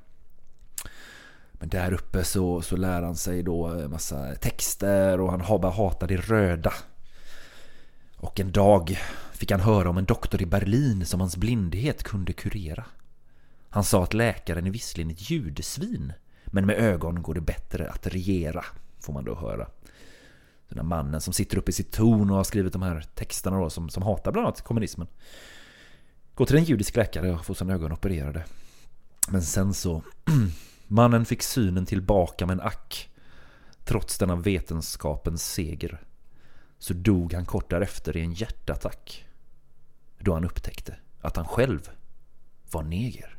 Men där uppe så, så lär han sig då en massa texter och han bara hatar det röda. Och en dag fick han höra om en doktor i Berlin som hans blindhet kunde kurera. Han sa att läkaren är visserligen ett judesvin, men med ögon går det bättre att regera, får man då höra den här mannen som sitter uppe i sitt torn och har skrivit de här texterna då, som, som hatar bland annat kommunismen. Går till en judisk läkare och får sina ögon opererade. Men sen så... mannen fick synen tillbaka men ack. Trots denna vetenskapens seger. Så dog han kort därefter i en hjärtattack. Då han upptäckte att han själv var neger.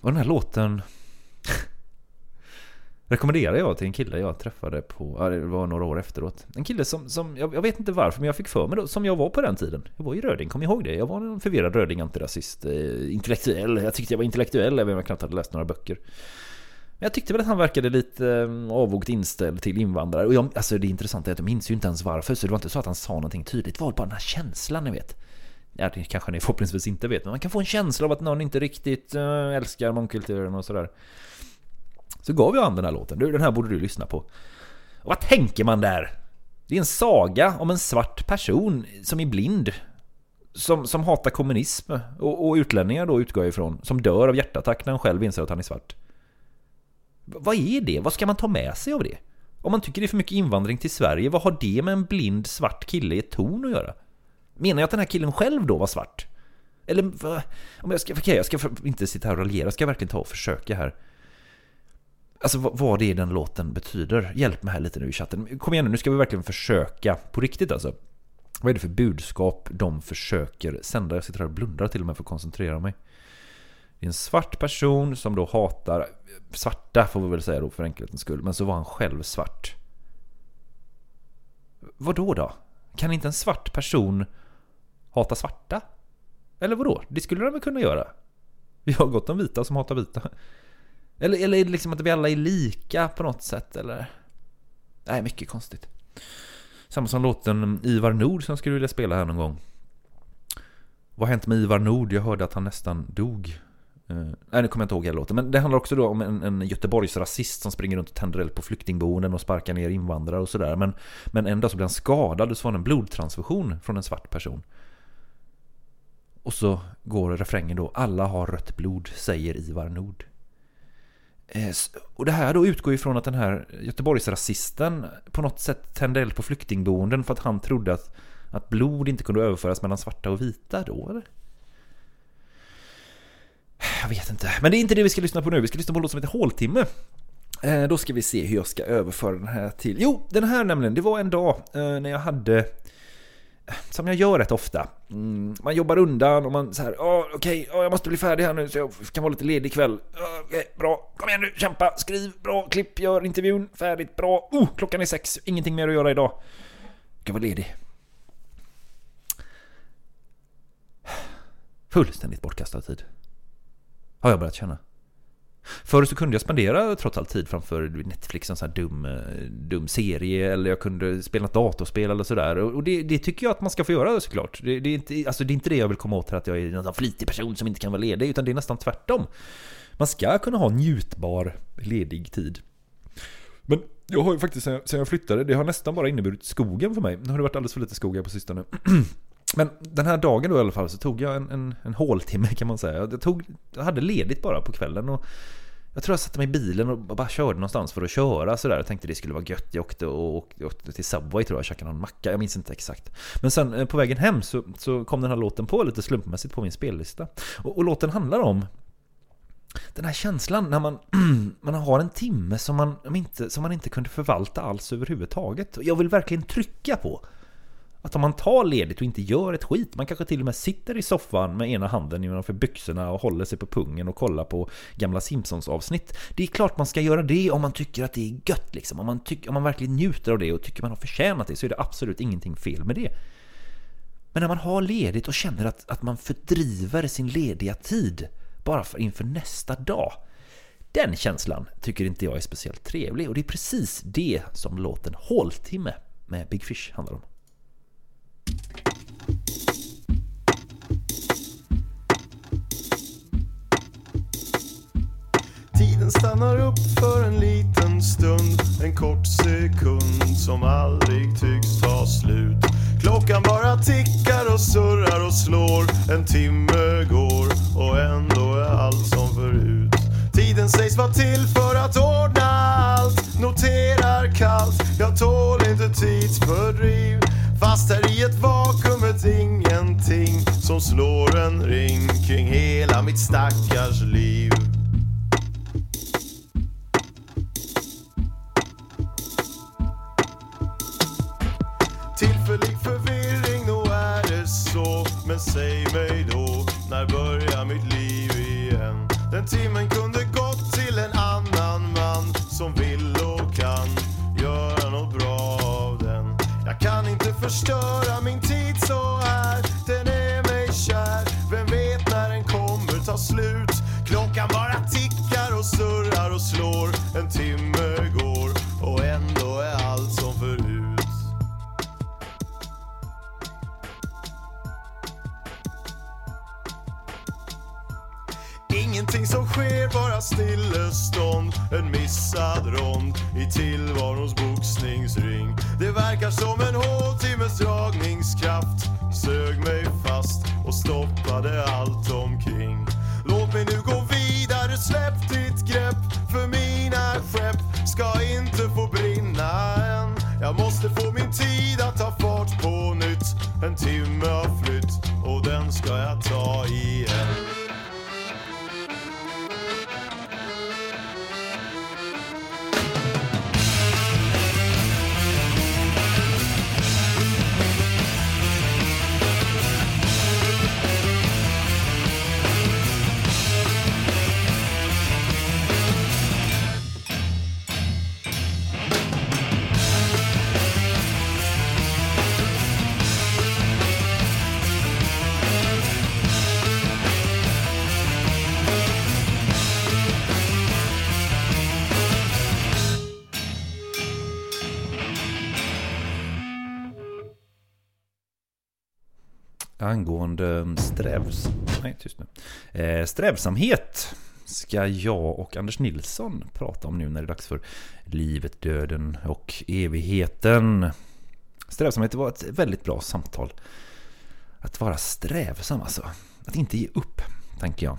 Och den här låten rekommenderar jag till en kille jag träffade på, det var några år efteråt. En kille som, som jag, jag, vet inte varför, men jag fick för mig då, som jag var på den tiden. Jag var ju Röding, kom ihåg det? Jag var en förvirrad Röding antirasist, eh, intellektuell. Jag tyckte jag var intellektuell, även om jag knappt hade läst några böcker. Men jag tyckte väl att han verkade lite eh, avvogt inställd till invandrare. Och jag, alltså det intressanta är att jag minns ju inte ens varför, så det var inte så att han sa någonting tydligt. Det var bara den här känslan, ni vet. Ja, det kanske ni förhoppningsvis inte vet, men man kan få en känsla av att någon inte riktigt eh, älskar mångkulturen och sådär. Så gav jag han den här låten. Du, den här borde du lyssna på. Och vad tänker man där? Det är en saga om en svart person som är blind. Som, som hatar kommunism. Och, och utlänningar då utgår jag ifrån. Som dör av hjärtattack när han själv inser att han är svart. V vad är det? Vad ska man ta med sig av det? Om man tycker det är för mycket invandring till Sverige, vad har det med en blind svart kille i ett torn att göra? Menar jag att den här killen själv då var svart? Eller om jag ska, okay, jag ska inte sitta här och raljera, Jag ska verkligen ta och försöka här Alltså vad det är den låten betyder. Hjälp mig här lite nu i chatten. Kom igen nu, nu ska vi verkligen försöka på riktigt alltså. Vad är det för budskap de försöker sända? Jag sitter här och blundar till och med för att koncentrera mig. Det är en svart person som då hatar svarta får vi väl säga då för enkelhetens skull. Men så var han själv svart. Vad då då? Kan inte en svart person hata svarta? Eller vadå? Det skulle de väl kunna göra? Vi har gott om vita som hatar vita. Eller, eller liksom att vi alla är lika på något sätt eller? Nej, mycket konstigt. Samma som låten Ivar Nord som jag skulle vilja spela här någon gång. Vad har hänt med Ivar Nord? Jag hörde att han nästan dog. Uh, nej, nu kommer jag inte ihåg hela låten. Men det handlar också då om en, en Göteborgsrasist som springer runt och tänder eld på flyktingboenden och sparkar ner invandrare och sådär. Men, men en dag så blir han skadad och så får han en blodtransfusion från en svart person. Och så går refrängen då. Alla har rött blod, säger Ivar Nord. Eh, och det här då utgår ifrån att den här Göteborgsrasisten på något sätt tände eld på flyktingboenden för att han trodde att, att blod inte kunde överföras mellan svarta och vita då, eller? jag vet inte. Men det är inte det vi ska lyssna på nu. Vi ska lyssna på en låt som heter Håltimme. Eh, då ska vi se hur jag ska överföra den här till... Jo, den här nämligen. Det var en dag eh, när jag hade... Som jag gör rätt ofta. Mm, man jobbar undan och man så här, oh, okej, okay, oh, jag måste bli färdig här nu så jag kan vara lite ledig ikväll. Ah, oh, okay, bra, kom igen nu, kämpa, skriv, bra, klipp, gör intervjun, färdigt, bra. Oh, klockan är sex, ingenting mer att göra idag. Jag ska vara ledig. Fullständigt bortkastad tid. Har jag börjat känna. Förr så kunde jag spendera trots allt tid framför Netflix, en sån här dum, eh, dum serie eller jag kunde spela något datorspel eller sådär. Och det, det, tycker jag att man ska få göra såklart. Det, det, är inte, alltså det är inte det jag vill komma åt här att jag är en sån flitig person som inte kan vara ledig, utan det är nästan tvärtom. Man ska kunna ha njutbar ledig tid. Men jag har ju faktiskt sen jag flyttade, det har nästan bara inneburit skogen för mig. Nu har det varit alldeles för lite skog här på sistone. Men den här dagen då i alla fall så tog jag en, en, en håltimme kan man säga. Jag, tog, jag hade ledigt bara på kvällen och jag tror jag satte mig i bilen och bara körde någonstans för att köra sådär. Jag tänkte det skulle vara gött. Jag åkte, och, åkte till Subway tror jag, och käkade någon macka. Jag minns inte exakt. Men sen eh, på vägen hem så, så kom den här låten på lite slumpmässigt på min spellista. Och, och låten handlar om den här känslan när man, man har en timme som man, inte, som man inte kunde förvalta alls överhuvudtaget. Jag vill verkligen trycka på att om man tar ledigt och inte gör ett skit, man kanske till och med sitter i soffan med ena handen innanför byxorna och håller sig på pungen och kollar på gamla Simpsons avsnitt. Det är klart man ska göra det om man tycker att det är gött liksom. Om man, tycker, om man verkligen njuter av det och tycker man har förtjänat det så är det absolut ingenting fel med det. Men när man har ledigt och känner att, att man fördriver sin lediga tid bara för inför nästa dag. Den känslan tycker inte jag är speciellt trevlig och det är precis det som låten Håltimme med Big Fish handlar om. Tiden stannar upp för en liten stund. En kort sekund som aldrig tycks ta slut. Klockan bara tickar och surrar och slår. En timme går och ändå är allt som förut. Tiden sägs vara till för att ordna allt. Noterar kallt, jag tål inte tidsfördriv. Fast här i ett vakuum ett ingenting som slår en ring kring hela mitt stackars liv. Tillfällig förvirring, nog är det så. Men säg mig då, när börjar mitt liv igen? Den timmen kunde gått till en annan man som vill och kan göra något bra av den. Jag kan inte förstöra min tid så här. Den är mig kär. Vem vet när den kommer ta slut? Klockan bara tickar och surrar och slår. En timme går Ingenting som sker, bara stillestånd. En missad rond i tillvarons boxningsring. Det verkar som en håltimmes dragningskraft. Sög mig fast och stoppade allt omkring. Låt mig nu gå vidare, släpp ditt grepp. För mina skepp ska inte få brinna än. Jag måste få min tid att ta fart på nytt. En timme har flytt och den ska jag ta igen. Angående mm, strävs... Nej, tyst nu. Eh, strävsamhet ska jag och Anders Nilsson prata om nu när det är dags för livet, döden och evigheten. Strävsamhet var ett väldigt bra samtal. Att vara strävsam alltså. Att inte ge upp, tänker jag.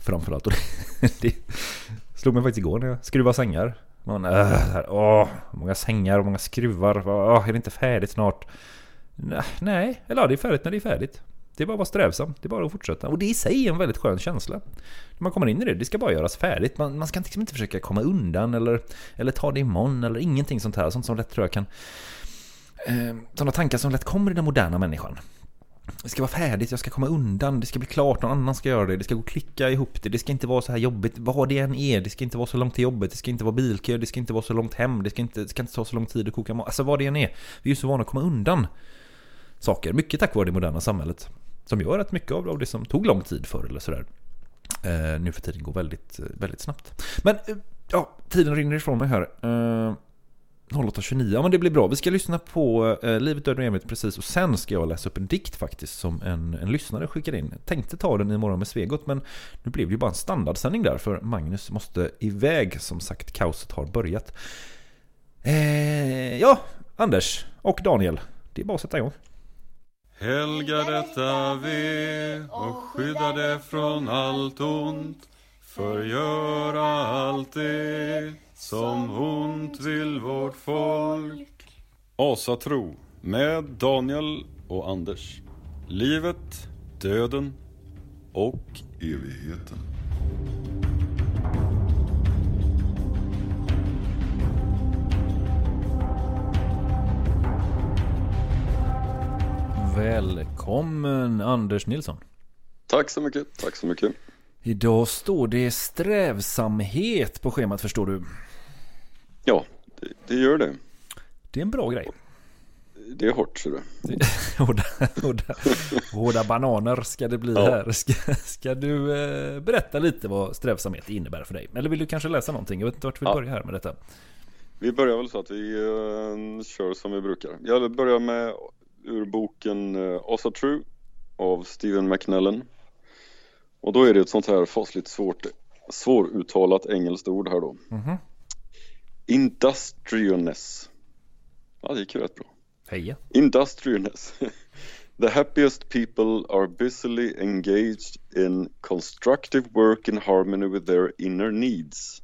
Framförallt. Och det, det slog mig faktiskt igår när jag skruvade sängar. Man, äh, här, åh, många sängar och många skruvar. Åh, är det inte färdigt snart? Nej, eller ja, det är färdigt när det är färdigt. Det är bara att vara strävsam. Det är bara att fortsätta. Och det i sig är en väldigt skön känsla. När man kommer in i det, det ska bara göras färdigt. Man, man ska liksom inte försöka komma undan eller, eller ta det imorgon eller ingenting sånt här. Sånt som lätt tror jag kan... Eh, sådana tankar som lätt kommer i den moderna människan. Det ska vara färdigt, jag ska komma undan, det ska bli klart, någon annan ska göra det, det ska gå att klicka ihop det, det ska inte vara så här jobbigt, vad det än är, det ska inte vara så långt till jobbet, det ska inte vara bilkö, det ska inte vara så långt hem, det ska inte, det ska inte ta så lång tid att koka mat, alltså vad det än är. Vi är ju så vana att komma undan saker, mycket tack vare det moderna samhället. Som gör att mycket av det som tog lång tid förr eller sådär, eh, nu för tiden går väldigt, eh, väldigt snabbt. Men, eh, ja, tiden rinner ifrån mig här. Eh, 08.29, ja men det blir bra. Vi ska lyssna på eh, Livet, Döden och Evigt precis och sen ska jag läsa upp en dikt faktiskt som en, en lyssnare skickade in. Jag tänkte ta den imorgon med Svegot men nu blev det ju bara en standardsändning där för Magnus måste iväg. Som sagt, kaoset har börjat. Eh, ja, Anders och Daniel, det är bara att sätta igång. Helga detta ve och skydda det från allt ont. Förgöra allt det som ont vill vårt folk. Asatro med Daniel och Anders. Livet, döden och evigheten. Välkommen Anders Nilsson. Tack så mycket, tack så mycket. Idag står det strävsamhet på schemat förstår du. Ja, det, det gör det. Det är en bra grej. Det är hårt, ser du. hårda, hårda, hårda bananer ska det bli Ja. här. Ska, ska du eh, berätta lite vad strävsamhet innebär för dig? Eller vill du kanske läsa någonting? Jag vet inte vart vi Ja. börjar här med detta. Vi börjar väl så att vi eh, kör som vi brukar. Jag börjar med ur boken uh, Asa True av Stephen McNellen. Och då är det ett sånt här fasligt svårt, svåruttalat engelskt ord här då. Mhm. Industriousness. Ja, det gick ju rätt bra. Heja. Industriousness. The happiest people are busily engaged in constructive work in harmony with their inner needs.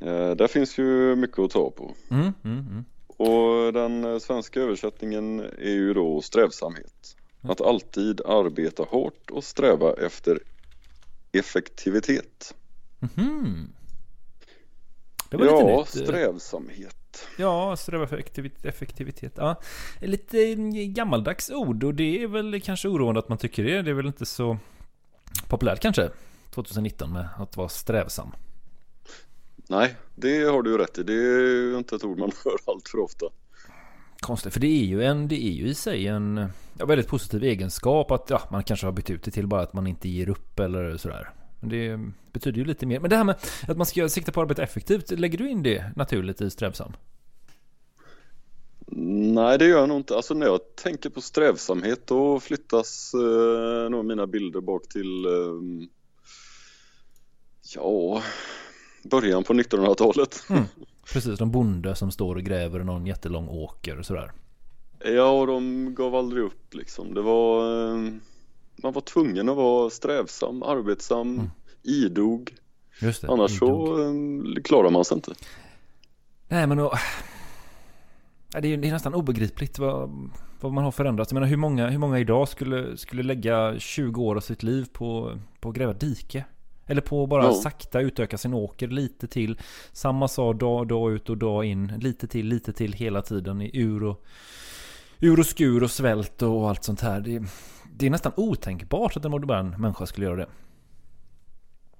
Eh, där finns ju mycket att ta på. Mm, mm, mm. Och den eh, svenska översättningen är ju då strävsamhet. Att alltid arbeta hårt och sträva efter effektivitet. Lite Ja, nytt. strävsamhet. Ja, sträva för effektivitet. effektivitet. Ja, lite gammaldags ord och det är väl kanske oroande att man tycker det. Det är väl inte så populärt kanske 2019 med att vara strävsam. Nej, det har du rätt i. Det är ju inte ett ord man hör allt för ofta. Konstigt, för det är ju, en, det är ju i sig en ja, väldigt positiv egenskap att ja, man kanske har bytt ut det till bara att man inte ger upp eller sådär. Men det betyder ju lite mer. Men det här med att man ska sikta på att arbeta effektivt, lägger du in det naturligt i strävsam? Nej, det gör jag nog inte. Alltså när jag tänker på strävsamhet då flyttas eh, nog mina bilder bak till eh, ja, början på 1900-talet. Mm. Precis, de bonde som står och gräver någon jättelång åker och sådär. Ja, och de gav aldrig upp liksom. Det var, eh, man var tvungen att vara strävsam, arbetsam, idog. Just det. Annars så eh, klarar man sig inte. Nej men då... Det är, det är nästan obegripligt vad, vad man har förändrats. Jag menar hur många, hur många idag skulle, skulle lägga 20 år av sitt liv på, på att gräva dike? Eller på att bara Ja. sakta utöka sin åker lite till. Samma sak dag, dag ut och dag in. Lite till, lite till hela tiden i ur och, ur och skur och svält och allt sånt här. Det, det är nästan otänkbart att en modern människa skulle göra det.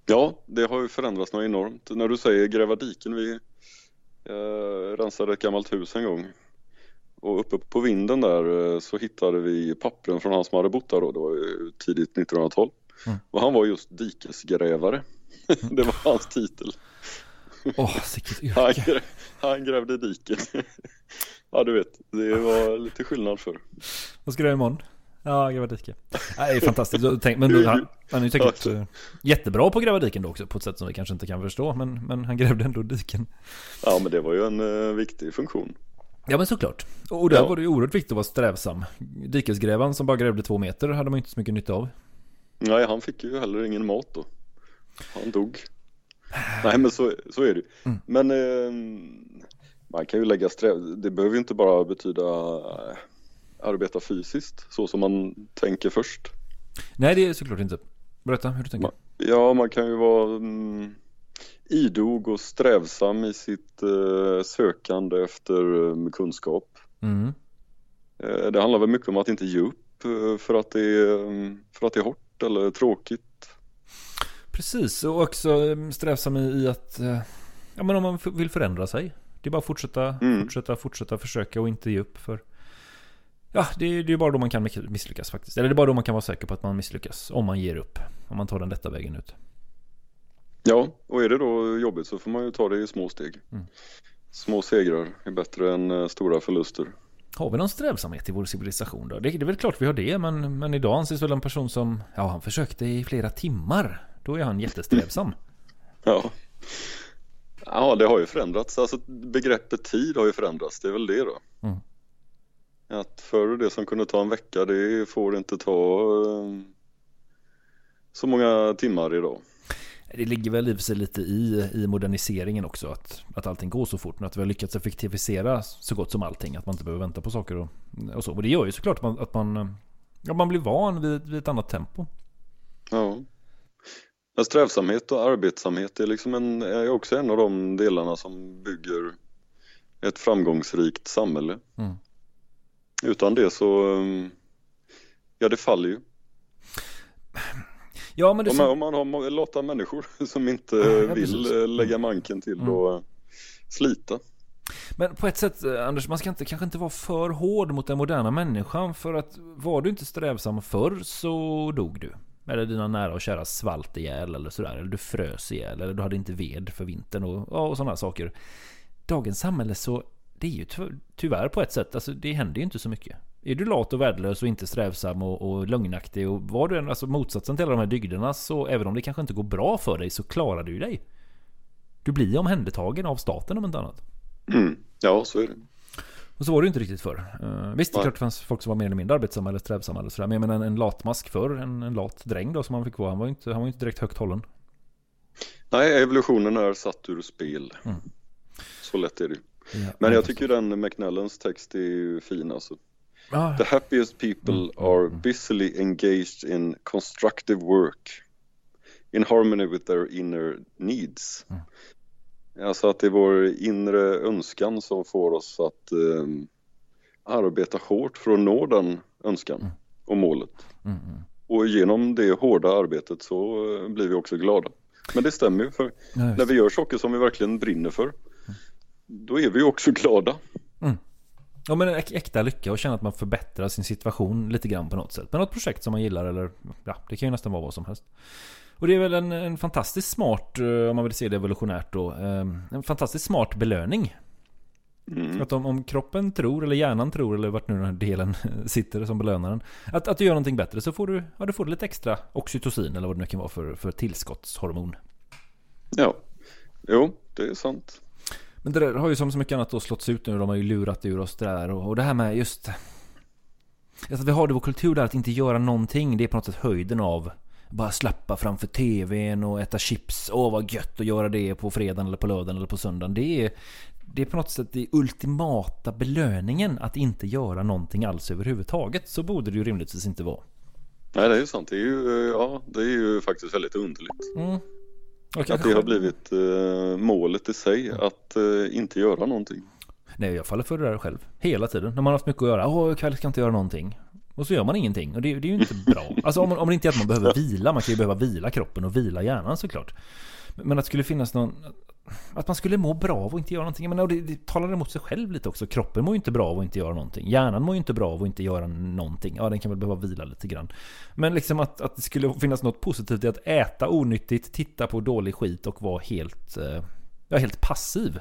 Ja, det har ju förändrats något enormt. När du säger gräva diken, vi eh, rensade ett gammalt hus en gång. Och uppe på vinden där eh, så hittade vi pappren från han som hade bott där då. Det var tidigt 1900-tal. Mm. Och han var just dikesgrävare. det var hans titel. Åh, vilket Han, grä, han grävde diken. ja, du vet, det var lite skillnad för. Vad ska du göra imorgon? Ja, gräva dike. Nej, det är fantastiskt. Tänk- Men han, han är ju säkert eh, jättebra på att gräva diken då också. På ett sätt som vi kanske inte kan förstå. Men, men han grävde ändå diken. Ja, men det var ju en eh, viktig funktion. Ja men såklart. Och där Ja. var det ju oerhört viktigt att vara strävsam. Dikesgrävaren som bara grävde två meter hade man ju inte så mycket nytta av. Nej, han fick ju heller ingen mat då. Han dog. Nej, men så, så är det. Mm. Men eh, man kan ju lägga sträv... Det behöver ju inte bara betyda eh, arbeta fysiskt så som man tänker först. Nej, det är såklart inte. Berätta hur du tänker. Ja, man kan ju vara mm, idog och strävsam i sitt eh, sökande efter eh, kunskap. Mm. Eh, det handlar väl mycket om att inte ge upp eh, för att det är, mm, för att det är hårt eller tråkigt. Precis, och också eh, strävsam i att eh, ja, men om man vill förändra sig. Det är bara att fortsätta, Mm. fortsätta, fortsätta försöka och inte ge upp för Ja, det är är bara då man kan misslyckas faktiskt. Eller det är bara då man kan vara säker på att man misslyckas. Om man ger upp. Om man tar den lätta vägen ut. Ja, och är det då jobbigt så får man ju ta det i små steg. Mm. Små segrar är bättre än eh, stora förluster. Har vi någon strävsamhet i vår civilisation då? Det, det är väl klart vi har det, men, men idag anses väl en person som, ja han försökte i flera timmar. Då är han jättesträvsam. Ja. ja, det har ju förändrats. Alltså begreppet tid har ju förändrats. Det är väl det då. Mm. Att förr det som kunde ta en vecka, det får inte ta eh, så många timmar idag. Det ligger väl i sig lite i, i moderniseringen också att, att allting går så fort. Men att vi har lyckats effektivisera så gott som allting. Att man inte behöver vänta på saker och, och så. Och det gör ju såklart att man, att man, ja, man blir van vid, vid ett annat tempo. Ja. Men strävsamhet och arbetsamhet är, liksom en, är också en av de delarna som bygger ett framgångsrikt samhälle. Mm. Utan det så, ja det faller ju. Ja, men Om man, om man har må- lata människor som inte Ja, vill precis. eh, lägga manken till Mm. och slita. Men på ett sätt, eh, Anders, man ska inte, kanske inte vara för hård mot den moderna människan. För att var du inte strävsam förr så dog du. Eller dina nära och kära svalt ihjäl eller sådär. Eller du frös ihjäl. Eller du hade inte ved för vintern och, och sådana saker. Dagens samhälle så, det är ju ty- tyvärr på ett sätt, alltså det händer ju inte så mycket. Är du lat och värdelös och inte strävsam och, och lögnaktig och var du en, alltså motsatsen till alla de här dygderna så även om det kanske inte går bra för dig så klarar du dig. Du blir omhändertagen av staten om inte annat. Mm. Ja, så är det. Och så var det inte riktigt förr. Uh, visst, det är klart det fanns folk som var mer eller mindre arbetsamma eller strävsamma eller sådär. Men jag menar en, en latmask förr, en, en lat dräng då som han fick vara. Han var ju inte, han var inte direkt högt hållen. Nej, evolutionen är satt ur spel. Mm. Så lätt är det ju. Ja, Men ja, jag tycker den McNellans text är ju fin alltså. The happiest people Mm, are busily engaged in constructive work in harmony with their inner needs. Mm. Alltså att det är vår inre önskan som får oss att ehm, arbeta hårt för att nå den önskan och målet. Mm, mm. Och genom det hårda arbetet så eh, blir vi också glada. Men det stämmer ju för. Mm. när vi gör saker som vi verkligen brinner för då är vi ju också glada. Ja men en äk- äkta lycka och känna att man förbättrar sin situation lite grann på något sätt. Med något projekt som man gillar eller ja, det kan ju nästan vara vad som helst. Och det är väl en, en fantastiskt smart, eh, om man vill se det evolutionärt då, eh, en fantastiskt smart belöning. Mm. Att om, om kroppen tror, eller hjärnan tror, eller vart nu den här delen sitter som belönar den. Att, att du gör någonting bättre så får du, ja, du får lite extra oxytocin eller vad det nu kan vara för, för tillskottshormon. Ja, jo, det är sant. Men det där har ju som så mycket annat då slåtts ut nu. De har ju lurat ur oss det där. Och, och det här med just... Alltså att vi har det i vår kultur där att inte göra någonting. Det är på något sätt höjden av bara slappa framför tvn och äta chips. Åh vad gött att göra det på fredagen eller på lördagen eller på söndagen. Det är, det är på något sätt det ultimata belöningen att inte göra någonting alls överhuvudtaget. Så borde det ju rimligtvis inte vara. Nej, det är ju sant. Det är ju, eh, ja, det är ju faktiskt väldigt underligt. Mm. Och Att det har blivit eh, målet i sig, att eh, inte göra någonting. Nej, jag faller för det där själv. Hela tiden. När man har haft mycket att göra. Åh, ikväll ska jag inte göra någonting. Och så gör man ingenting. Och det, det är ju inte bra. Alltså om, om det inte är att man behöver vila. Man kan ju behöva vila kroppen och vila hjärnan såklart. Men att det skulle finnas någon... Att man skulle må bra av att inte göra någonting. Jag menar, och det, det talar emot sig själv lite också. Kroppen mår ju inte bra av att inte göra någonting. Hjärnan mår ju inte bra av att inte göra någonting. Ja, den kan väl behöva vila lite grann. Men liksom att, att det skulle finnas något positivt i att äta onyttigt, titta på dålig skit och vara helt... eh, Ja, helt passiv.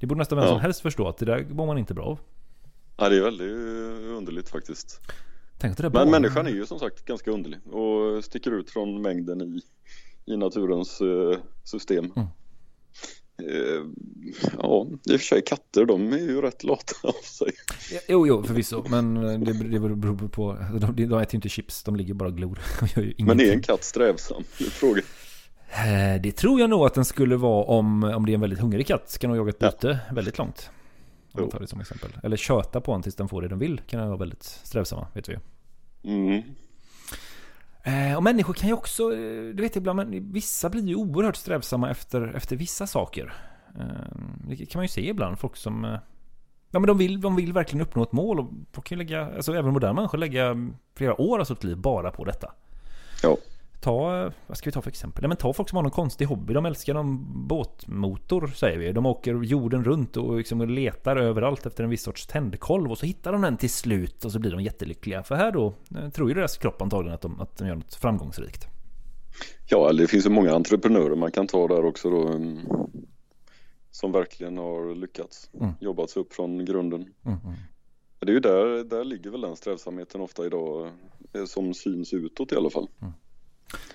Det borde nästan vem Ja. som helst förstå att det där mår man inte bra av. Ja, det är väldigt underligt faktiskt. Tänk det där Men människan är ju som sagt ganska underlig och sticker ut från mängden i, i naturens eh, system. Mm. Eh, ja, i och för sig katter, de är ju rätt lata av sig. Jo, jo, förvisso. Men det, det beror på... De, de äter ju inte chips, de ligger bara och glor. Men är en katt strävsam? Frågan. Eh, Det tror jag nog att den skulle vara om, om det är en väldigt hungrig katt. Ska nog jaga ett byte väldigt långt. Om tar det som exempel. Eller köta på en tills den får det den vill kan vara väldigt strävsamma, vet vi. Mm. Eh, och människor kan ju också, eh, du vet ibland, men vissa blir ju oerhört strävsamma efter, efter vissa saker. Eh, det kan man ju se ibland, folk som... Ja men de vill, de vill verkligen uppnå ett mål och folk kan ju lägga, alltså även moderna människor lägga flera år av sitt liv bara på detta. Ja. Ta, vad ska vi ta för exempel? Nej, men ta folk som har någon konstig hobby. De älskar någon båtmotor säger vi. De åker jorden runt och liksom letar överallt efter en viss sorts tändkolv. Och så hittar de den till slut och så blir de jättelyckliga. För här då eh, tror ju deras kropp antagligen att de, att de gör något framgångsrikt. Ja, det finns ju många entreprenörer man kan ta där också då. mm, Som verkligen har lyckats. Mm. Jobbat sig upp från grunden. Mm, mm. Det är ju där, där ligger väl den strävsamheten ofta idag. eh, Som syns utåt i alla fall.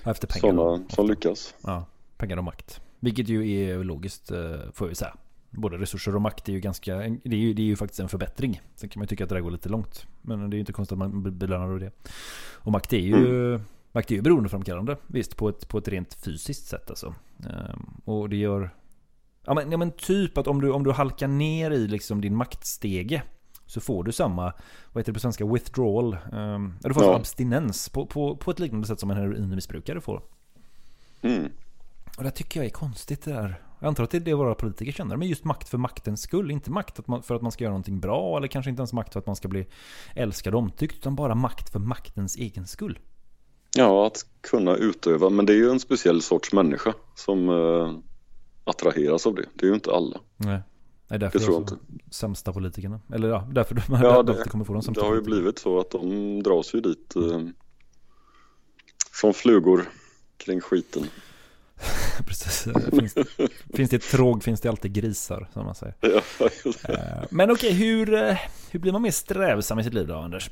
Efter pengar. Sådana som lyckas. Ja, pengar och makt. Vilket ju är logiskt, eh, får vi säga. Både resurser och makt är ju ganska, det är ju, det är ju faktiskt en förbättring. Sen kan man ju tycka att det där går lite långt. Men det är ju inte konstigt att man blir belönad av det. Och makt är ju, makt är ju beroendeframkallande. Visst, på ett, på ett rent fysiskt sätt alltså. Ehm, Och det gör, ja men, ja men typ att om du, om du halkar ner i liksom din maktstege. Så får du samma, vad heter det på svenska, withdrawal. Um, du får Ja. abstinens på, på, på ett liknande sätt som en heroinmissbrukare får. Mm. Och det tycker jag är konstigt det där. Jag antar att det är det våra politiker känner. Men just makt för maktens skull. Inte makt att man, för att man ska göra någonting bra. Eller kanske inte ens makt för att man ska bli älskad och omtyckt. Utan bara makt för maktens egen skull. Ja, att kunna utöva. Men det är ju en speciell sorts människa som eh, attraheras av det. Det är ju inte alla. Nej. Därför Det är tror de jag så sämsta politikerna. Eller ja, därför de Ja, ja, det, kommer få de det sämsta har ju blivit så att de dras ju dit eh, som flugor kring skiten. Precis. Finns, finns det tråg finns det alltid grisar, som man säger. Ja, Eh, Men okej, hur, eh, hur blir man mer strävsam i sitt liv då, Anders?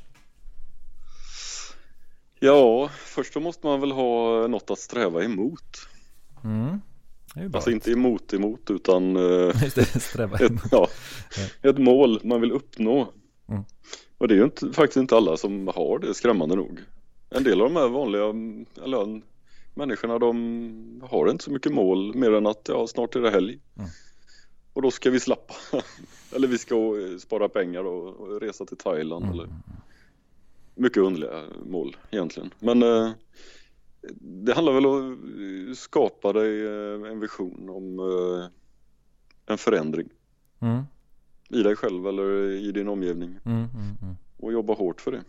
ja, först så måste man väl ha något att sträva emot. Mm. Alltså inte emot emot utan eh, ett, ja, ett mål man vill uppnå. Mm. Och det är ju inte, faktiskt inte alla som har det skrämmande nog. En del av de här vanliga eller, människorna de har inte så mycket mål mer än att ja, snart är det helg. Mm. Och då ska vi slappa. eller vi ska eh, spara pengar och, och resa till Thailand. Mm. Eller. Mycket underliga mål egentligen. Men eh, det handlar väl om att skapa dig eh, en vision om eh, en förändring Mm, i dig själv eller i din omgivning mm, mm, mm. och jobba hårt för det.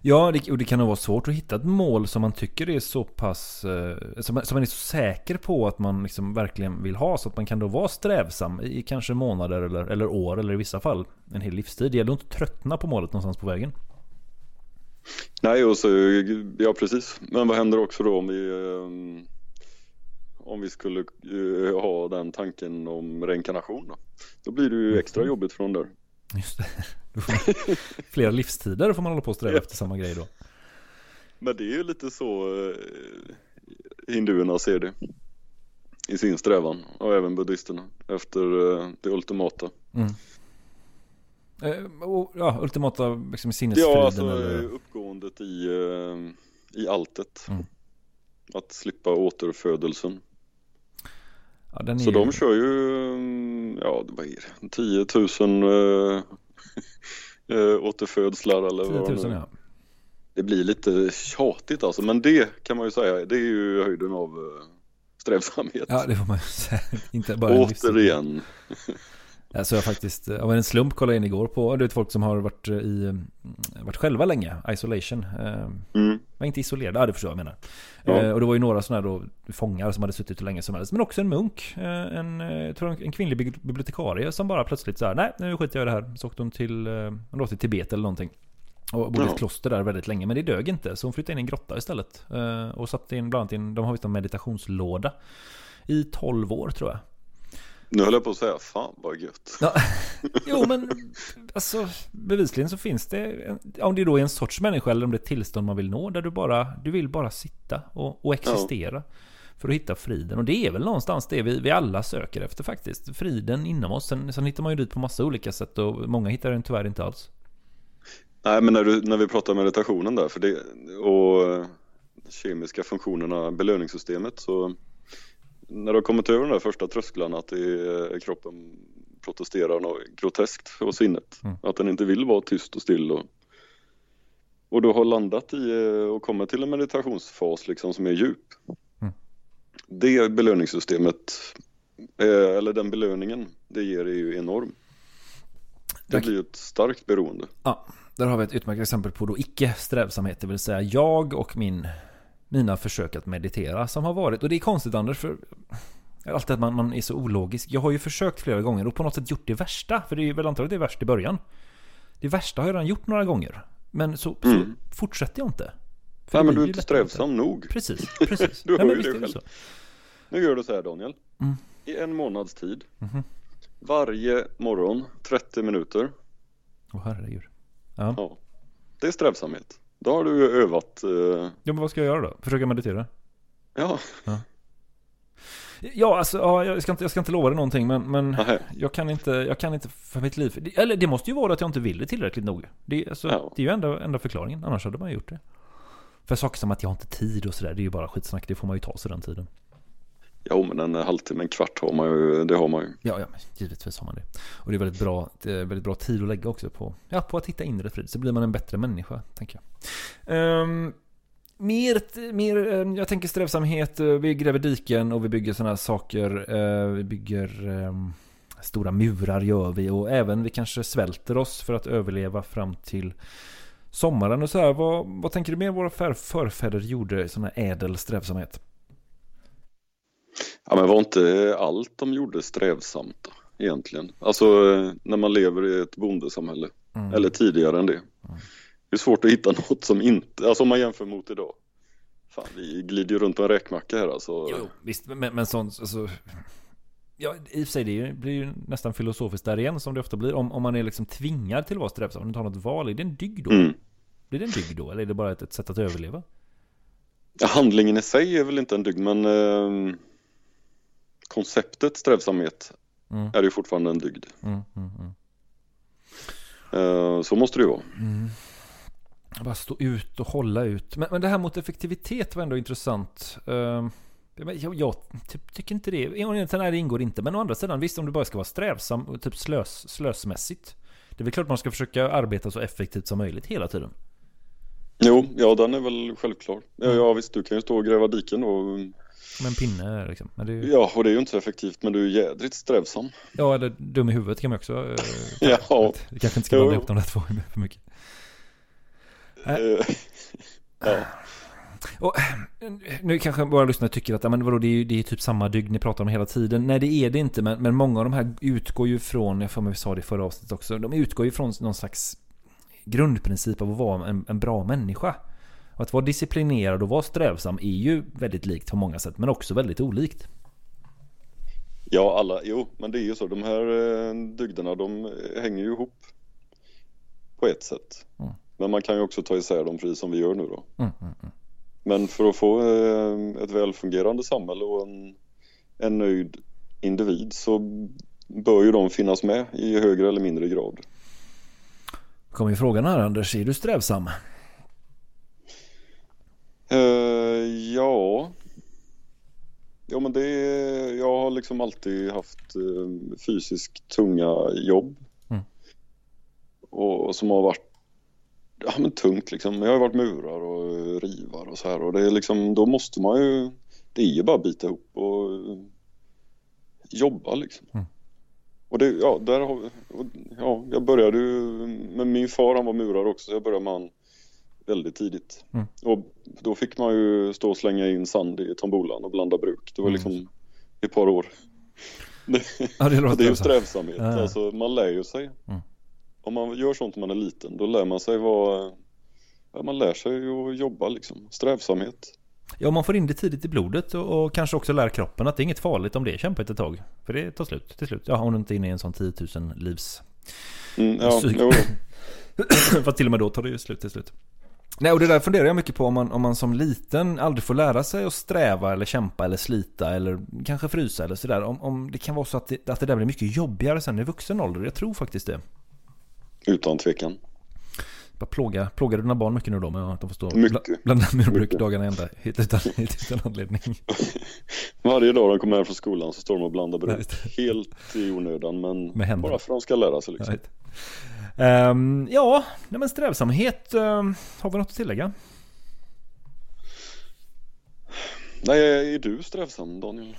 Ja, det, och det kan nog vara svårt att hitta ett mål som man tycker är så pass... Eh, som, som man är så säker på att man liksom verkligen vill ha. Så att man kan då vara strävsam i kanske månader eller, eller år eller i vissa fall en hel livstid. Det gäller att inte tröttna på målet någonstans på vägen. Nej, och så, ja precis. Men vad händer också då om vi eh, om vi skulle eh, ha den tanken om reinkarnation då? Då blir det ju extra jobbigt från där. Just det. Flera livstider får man hålla på och sträva efter samma grej då. Men det är ju lite så eh, hinduerna ser det i sin strävan och även buddhisterna efter det ultimata. Mm. Eh, och, ja, ultimata liksom, sinnesfriden Ja, alltså eller... uppgåendet i, eh, i alltet. Mm. Att slippa återfödelsen. Ja, Så ju... de kör ju, mm, ja vad är det, 10 000 eh, eh, återfödslar eller 10 vad 000 det nu ja. Det blir lite tjatigt alltså, men det kan man ju säga, det är ju höjden av eh, strävsamhet. Ja, det får man ju säga. Inte bara. Återigen. Alltså jag faktiskt, av en slump kollade in igår på, du vet folk som har varit i, varit själva länge, isolation. Eh, Mm. var inte isolerade, ja det förstår jag menar. Ja. Eh, och det var ju några sådana här då fångar som hade suttit hur länge som helst. Men också en munk, eh, en, eh, tror en, kvinnlig bibli- bibliotekarie som bara plötsligt så här, nej nu skiter jag i det här. Så åkte hon till, eh, hon åkte till Tibet eller någonting. Och bodde i ett kloster där väldigt länge, men det dög inte. Så hon flyttade in i en grotta istället. Eh, och satte in bland annat in, de har visst en meditationslåda. I 12 år tror jag. Nu höll jag på att säga, fan vad gött. Ja, jo men alltså bevisligen så finns det, en- om det då är en sorts människa eller om det är ett tillstånd man vill nå där du bara, du vill bara sitta och, och existera. För att hitta friden. Och det är väl någonstans det vi, vi alla söker efter faktiskt. Friden inom oss. Sen, sen hittar man ju dit på massa olika sätt och många hittar den tyvärr inte alls. Nej men när, du, när vi pratar meditationen där för det, och kemiska funktionerna, belöningssystemet så när du har kommit över de där första trösklarna att är, kroppen protesterar något groteskt hos sinnet. Mm. Att den inte vill vara tyst och still och, och då har landat i eh, och kommer till en meditationsfas liksom som är djup. Mm. Det belöningssystemet, eh, eller den belöningen det ger är ju enorm. Det blir ju ett starkt beroende. Ja, där har vi ett utmärkt exempel på då icke-strävsamhet, det vill säga jag och min, mina försök att meditera som har varit, och det är konstigt Anders, för alltid att man, man är så ologisk. Jag har ju försökt flera gånger och på något sätt gjort det värsta, för det är väl antagligen det värsta i början. Det värsta har jag redan gjort några gånger, men så, Mm. så fortsätter jag inte. För Nej men du är inte strävsam nog. Precis, precis. du hör ju det själv. så. Nu gör du så här Daniel. Mm. I en månads tid. Mhm. Varje morgon 30 minuter. Åh herregud. Ja. Ja. Det är strävsamhet. Då har du ju övat. Eh, ja, men vad ska jag göra då? Försöka meditera? ja. Ja, alltså, ja, jag, ska inte, jag ska inte lova dig någonting, men, men jag, kan inte, jag kan inte för mitt liv... Eller det måste ju vara att jag inte vill det tillräckligt noga. Det, är- alltså, Ja. det är ju enda, enda förklaringen, annars hade man gjort det. För saker som att jag har inte tid och sådär, det är ju bara skitsnack, det får man ju ta sig den tiden. Ja men en halvtimme, en kvart har man ju. Det har man ju. Ja, ja, givetvis har man det. Och det är väldigt bra, det är väldigt bra tid att lägga också på, ja, på att hitta inre frid. Så blir man en bättre människa, tänker jag. Um, mer, mer, ehm, jag tänker strävsamhet, eh, vi gräver diken och vi bygger sådana här saker. Uh, Vi bygger um, stora murar gör vi och även vi kanske svälter oss för att överleva fram till sommaren och så här. Vad, vad tänker du mer våra förfäder gjorde sån här ädel strävsamhet? Ja men var inte allt de gjorde strävsamt då, egentligen? Alltså eh, när man lever i ett bondesamhälle. Mm. Eller tidigare än det. Det är svårt att hitta något som inte, alltså om man jämför mot idag. Fan vi glider ju runt på en räkmacka här alltså. Jo, visst, men, men sånt, alltså, Ja, i och för sig, det blir ju nästan filosofiskt där igen som det ofta blir. Om, om man är liksom tvingad till att vara strävsam, om du inte har något val, är det en dygd då? Mm. Blir det en dygd då? Eller är det bara ett, ett sätt att överleva? Ja, handlingen i sig är väl inte en dygd men eh, konceptet strävsamhet Mm. är ju fortfarande en dygd. Mm, mm, mm. Eh, så måste det ju vara. Mm. Bara stå ut och hålla ut. Men, men det här mot effektivitet var ändå intressant. Uh, jag, jag typ, tycker inte det. Sidan det ingår inte. Men å andra sidan, visst om du bara ska vara strävsam och typ slös, slösmässigt. Det är väl klart man ska försöka arbeta så effektivt som möjligt hela tiden. Jo, ja den är väl självklar. Ja, ja visst, du kan ju stå och gräva diken och Med en pinne liksom. Det ju, Ja, och det är ju inte så effektivt men du är jädrigt strävsam. ja, eller dum i huvudet kan man också. Uh, Ja. Vi kanske inte ska blanda ihop de där två för mycket. Eh, ja. Och, nu kanske våra lyssnare tycker att men vadå, det, är ju, det är typ samma dygd ni pratar om hela tiden. Nej, det är det inte. Men, men många av de här utgår ju från, jag får mig vi sa det i förra avsnittet också, de utgår ju från någon slags grundprincip av att vara en, en bra människa. Att vara disciplinerad och vara strävsam är ju väldigt likt på många sätt, men också väldigt olikt. ja, alla, jo, men det är ju så. De här eh, dygderna de eh, hänger ju ihop på ett sätt. Mm. Men man kan ju också ta isär dem precis som vi gör nu då. Mm, mm, mm. Men för att få eh, ett välfungerande samhälle och en, en nöjd individ så bör ju de finnas med i högre eller mindre grad. Kommer ju frågan här Anders, är du strävsam? Eh, ja. Ja men det jag har liksom alltid haft eh, fysiskt tunga jobb. Mm. Och, och som har varit ja, men tungt liksom. Jag har varit murar och rivar och så här och det är liksom, då måste man ju, det är ju bara att bita ihop och eh, jobba liksom. Mm. Och det, ja, där har och, ja, jag började ju, men min far han var murare också så jag började med han väldigt tidigt. Mm. Och då fick man ju stå och slänga in sand i tombolan och blanda bruk. Det var Mm. liksom ett par år. Det, Ja, det låter det är ju strävsamhet. Ja. Alltså man lär ju sig. Mm. Om man gör sånt när man är liten då lär man sig vad ja, man lär sig att jobba liksom. Strävsamhet. Ja, man får in det tidigt i blodet och, och kanske också lär kroppen att det är inget farligt om det är kämpigt ett tag. För det tar slut till slut. Ja, om du inte är inne i en sån 10 000 livs... Mm, ja, För till och med då tar det ju slut till slut. Nej, och det där funderar jag mycket på om man, om man som liten aldrig får lära sig att sträva eller kämpa eller slita eller kanske frysa eller sådär. Om, om det kan vara så att det, att det där blir mycket jobbigare sen i vuxen ålder. Jag tror faktiskt det. utan tvekan. Bara plåga, plågar du dina barn mycket nu då med att de får stå Mycket. blanda murbruk dagarna ända utan, utan anledning? Varje dag de kommer hem från skolan så står de och blandar just Helt i onödan men bara för att de ska lära sig liksom. Ehm, ja, nej men strävsamhet. ehm, har vi något att tillägga? Nej, är du strävsam Daniel?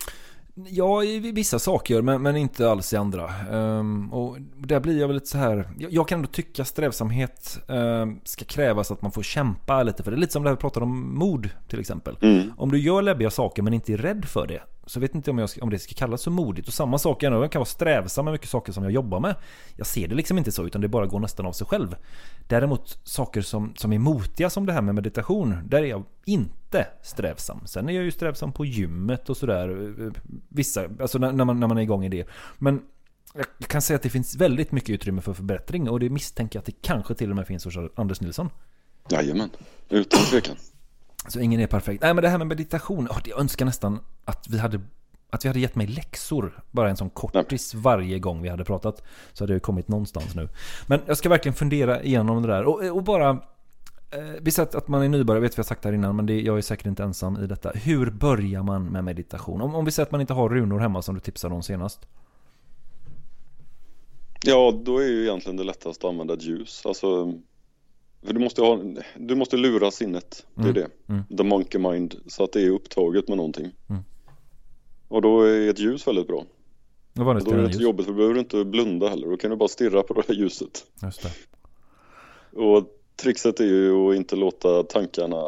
Ja, i vissa saker, men, men inte alls i andra. Ehm, och där blir jag väl lite så här. Jag, jag kan ändå tycka strävsamhet ehm, ska krävas att man får kämpa lite för det. är Lite som det här vi pratade om mod till exempel. Mm. Om du gör läbbiga saker men inte är rädd för det. Så vet inte om, jag, ska- om det ska kallas så modigt. Och samma sak jag kan vara strävsam med mycket saker som jag jobbar med. Jag ser det liksom inte så, utan det bara går nästan av sig själv. Däremot saker som, som är motiga som det här med meditation, där är jag inte strävsam. Sen är jag ju strävsam på gymmet och sådär. Eh, vissa, alltså när, när, man, när man är igång i det. Men jag kan säga att det finns väldigt mycket utrymme för förbättring och det misstänker jag att det kanske till och med finns hos Anders Nilsson. Jajamän, utan tvekan. Så ingen är perfekt. Nej men det här med meditation, oh, jag önskar nästan att vi hade att vi hade gett mig läxor, bara en sån kortis varje gång vi hade pratat. Så hade jag kommit någonstans nu. Men jag ska verkligen fundera igenom det där. Och, och bara... Eh, vi säger att- att man är nybörjare, vet vi har sagt det här innan, men det, jag är säkert inte ensam i detta. Hur börjar man med meditation? Om, om vi säger att man inte har runor hemma som du tipsade om senast. Ja, då är ju egentligen det lättaste att använda ljus. Alltså, du måste, ha, du måste lura sinnet, det är Mm, det. mm. The monkey mind, så att det är upptaget med någonting. Mm. Och då är ett ljus väldigt bra. Vad var det då är det inte jobbigt för då behöver du inte blunda heller. Då kan du bara stirra på det här ljuset. Just det. Och trixet är ju att inte låta tankarna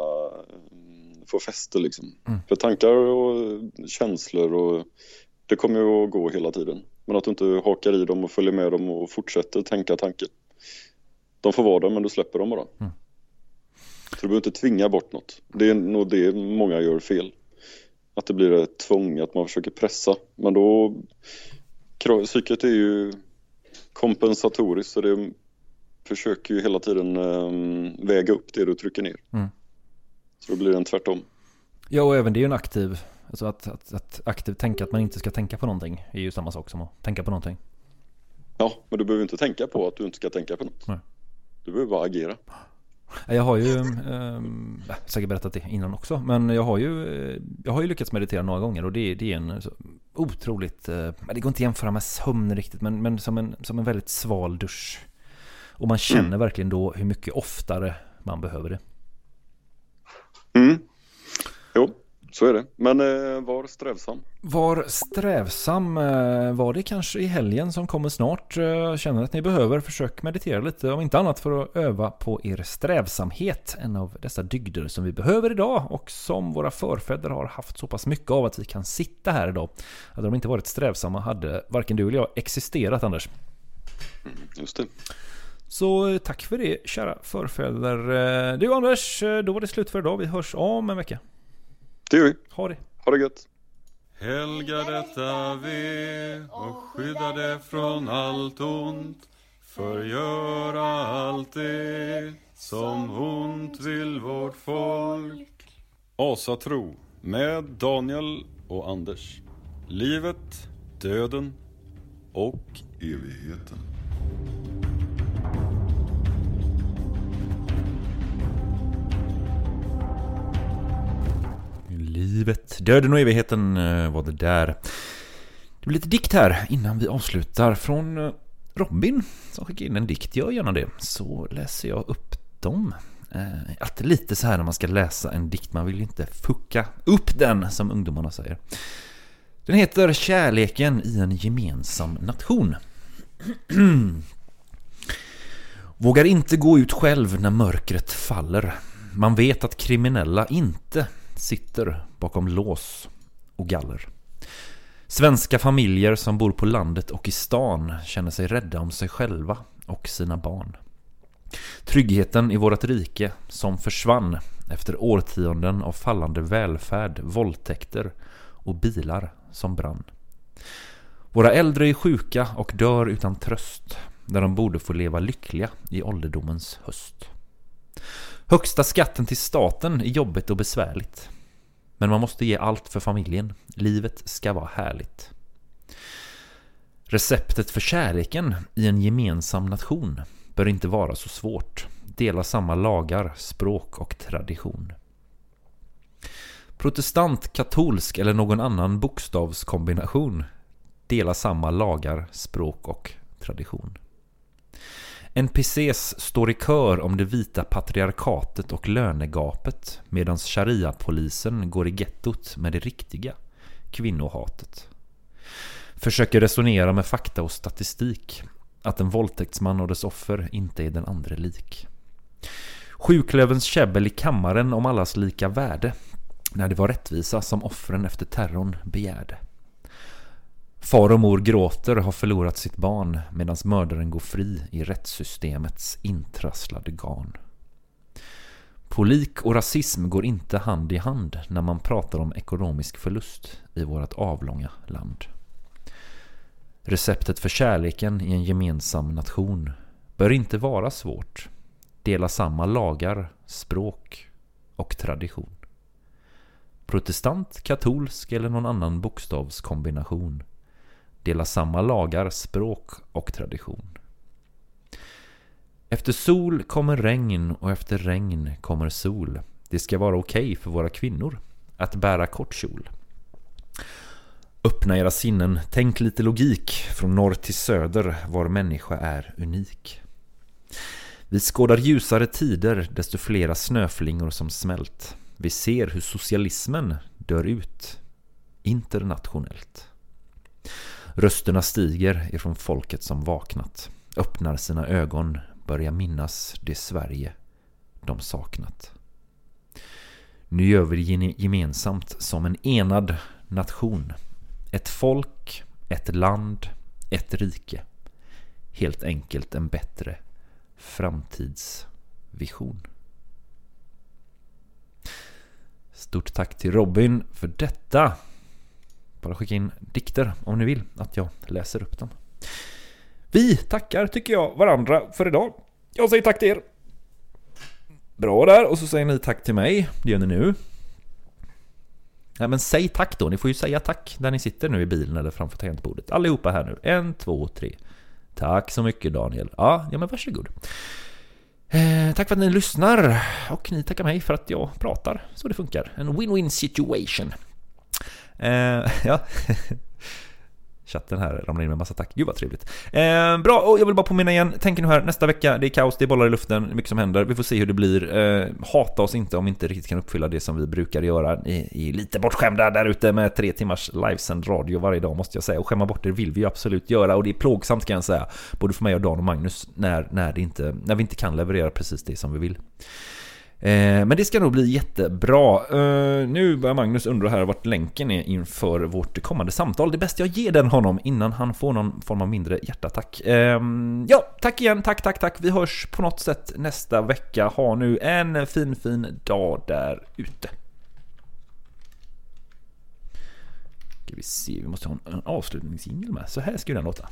mm, få fäste liksom. Mm. För tankar och känslor och det kommer ju att gå hela tiden. Men att du inte hakar i dem och följer med dem och fortsätter tänka tanken. De får vara där men du släpper dem bara. Mm. Så du behöver inte tvinga bort något. Det är nog det många gör fel. Att det blir ett tvång, att man försöker pressa. Men då, psyket är ju kompensatoriskt så det försöker ju hela tiden ehm, väga upp det du trycker ner. Mm. Så då blir det en tvärtom. Ja, och även det är ju en aktiv... Alltså att, att, att aktivt tänka att man inte ska tänka på någonting är ju samma sak som att tänka på någonting. Ja, men du behöver inte tänka på att du inte ska tänka på något. Nej. Du behöver bara agera. Jag har ju, um, säkert berättat det innan också, men jag har ju, eh, jag har ju lyckats meditera några gånger och det, är- det är en så otroligt, eh, det går inte att jämföra med sömn riktigt, men, men som, en, som en väldigt sval dusch. Och man känner Mm. verkligen då hur mycket oftare man behöver det. Mm. Jo, så är det. Men eh, var strävsam. Var strävsam eh, var det kanske i helgen som kommer snart. Eh, Känner att ni behöver, försök meditera lite. Om inte annat för att öva på er strävsamhet. En av dessa dygder som vi behöver idag och som våra förfäder har haft så pass mycket av att vi kan sitta här idag. Hade de inte varit strävsamma hade varken du eller jag existerat Anders. Just det. Så eh, tack för det kära förfäder. Eh, Du Anders, eh, då var det slut för idag. Vi hörs om en vecka. Det gör vi. Ha det. Ha det gött. Helga detta ve och skydda det från allt ont. Förgöra allt det som ont vill vårt folk. Asatro med Daniel och Anders. Livet, döden och Evigheten. Livet, döden och evigheten eh, var det där. Det blir lite dikt här innan vi avslutar från eh, Robin som skickade in en dikt. Gör gärna det så läser jag upp dem. Eh, Alltid lite så här när man ska läsa en dikt. Man vill ju inte fucka upp den som ungdomarna säger. Den heter Kärleken i en gemensam nation. Vågar inte gå ut själv när mörkret faller. Man vet att kriminella inte sitter bakom lås och galler. Svenska familjer som bor på landet och i stan känner sig rädda om sig själva och sina barn. Tryggheten i vårt rike som försvann efter årtionden av fallande välfärd, våldtäkter och bilar som brann. Våra äldre är sjuka och dör utan tröst där de borde få leva lyckliga i ålderdomens höst. Högsta skatten till staten är jobbigt och besvärligt. Men man måste ge allt för familjen. Livet ska vara härligt. Receptet för kärleken i en gemensam nation bör inte vara så svårt. Dela samma lagar, språk och tradition. Protestant, katolsk eller någon annan bokstavskombination delar samma lagar, språk och tradition. NPCs står i kör om det vita patriarkatet och lönegapet medan sharia-polisen går i gettot med det riktiga, kvinnohatet. Försöker resonera med fakta och statistik att en våldtäktsman och dess offer inte är den andra lik. Sjuklövens käbbel i kammaren om allas lika värde när det var rättvisa som offren efter terrorn begärde. Far och mor gråter har förlorat sitt barn medan mördaren går fri i rättssystemets intrasslade garn. Polik och rasism går inte hand i hand när man pratar om ekonomisk förlust i vårt avlånga land. Receptet för kärleken i en gemensam nation bör inte vara svårt. Dela samma lagar, språk och tradition. Protestant, katolsk eller någon annan bokstavskombination. Dela samma lagar, språk och tradition. Efter sol kommer regn och efter regn kommer sol. Det ska vara okej okay för våra kvinnor att bära kort kjol. Öppna era sinnen, tänk lite logik från norr till söder var människa är unik. Vi skådar ljusare tider desto flera snöflingor som smält. Vi ser hur socialismen dör ut internationellt. Rösterna stiger ifrån folket som vaknat, öppnar sina ögon, börjar minnas det Sverige de saknat. Nu gör vi det gemensamt som en enad nation. Ett folk, ett land, ett rike. Helt enkelt en bättre framtidsvision. Stort tack till Robin för detta. Bara skicka in dikter om ni vill att jag läser upp dem. Vi tackar, tycker jag, varandra för idag. Jag säger tack till er. Bra där, och så säger ni tack till mig. Det gör ni nu. Nej men säg tack då. Ni får ju säga tack där ni sitter nu i bilen eller framför tangentbordet. Allihopa här nu. En, två, tre. Tack så mycket Daniel. Ja, ja men varsågod. Eh, tack för att ni lyssnar och ni tackar mig för att jag pratar så det funkar. En win-win situation. Eh, ja. Chatten här ramlar in med massa tack. Gud vad trevligt. Eh, bra, och jag vill bara påminna igen. Tänk nu här, nästa vecka, det är kaos, det är bollar i luften, mycket som händer. Vi får se hur det blir. Eh, hata oss inte om vi inte riktigt kan uppfylla det som vi brukar göra. I, i lite bortskämda där ute med tre timmars livesänd radio varje dag måste jag säga. Och skämma bort det vill vi ju absolut göra. Och det är plågsamt kan jag säga. Både för mig och Dan och Magnus när, när, det inte, när vi inte kan leverera precis det som vi vill. Eh, men det ska nog bli jättebra. Eh, nu börjar Magnus undra här vart länken är inför vårt kommande samtal. Det är bäst jag ger den honom innan han får någon form av mindre hjärtattack. Eh, ja, tack igen, tack, tack, tack. Vi hörs på något sätt nästa vecka. Ha nu en fin, fin dag där ute. Ska vi se, vi måste ha en avslutningsjingel med. Så här ska den låta.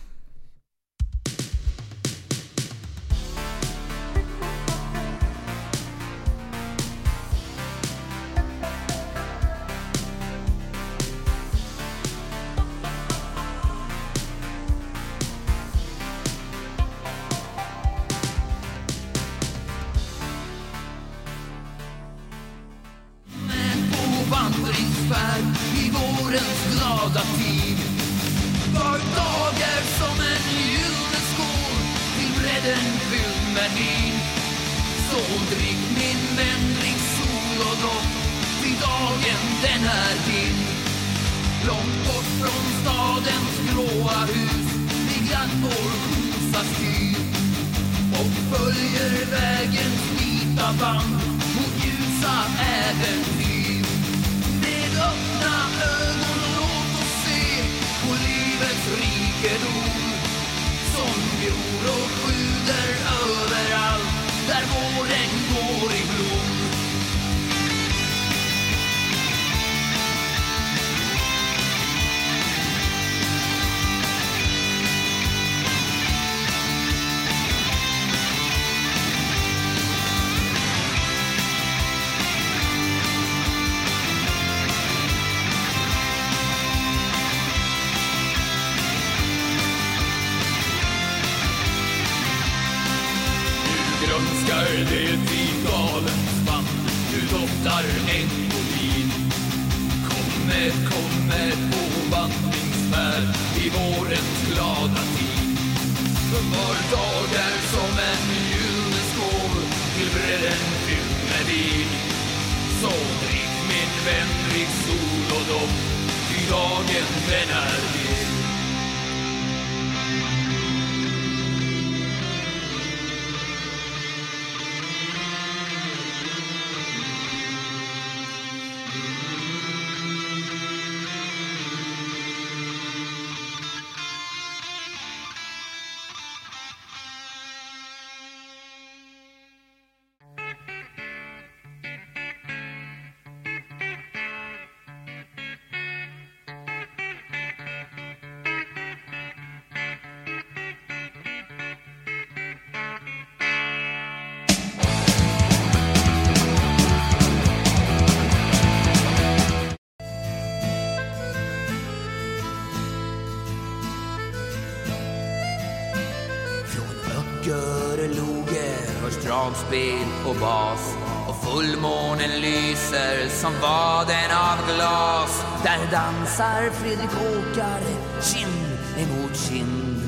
Och bas och fullmånen lyser som vaden av glas. Där dansar Fredrik Åkare kind emot kind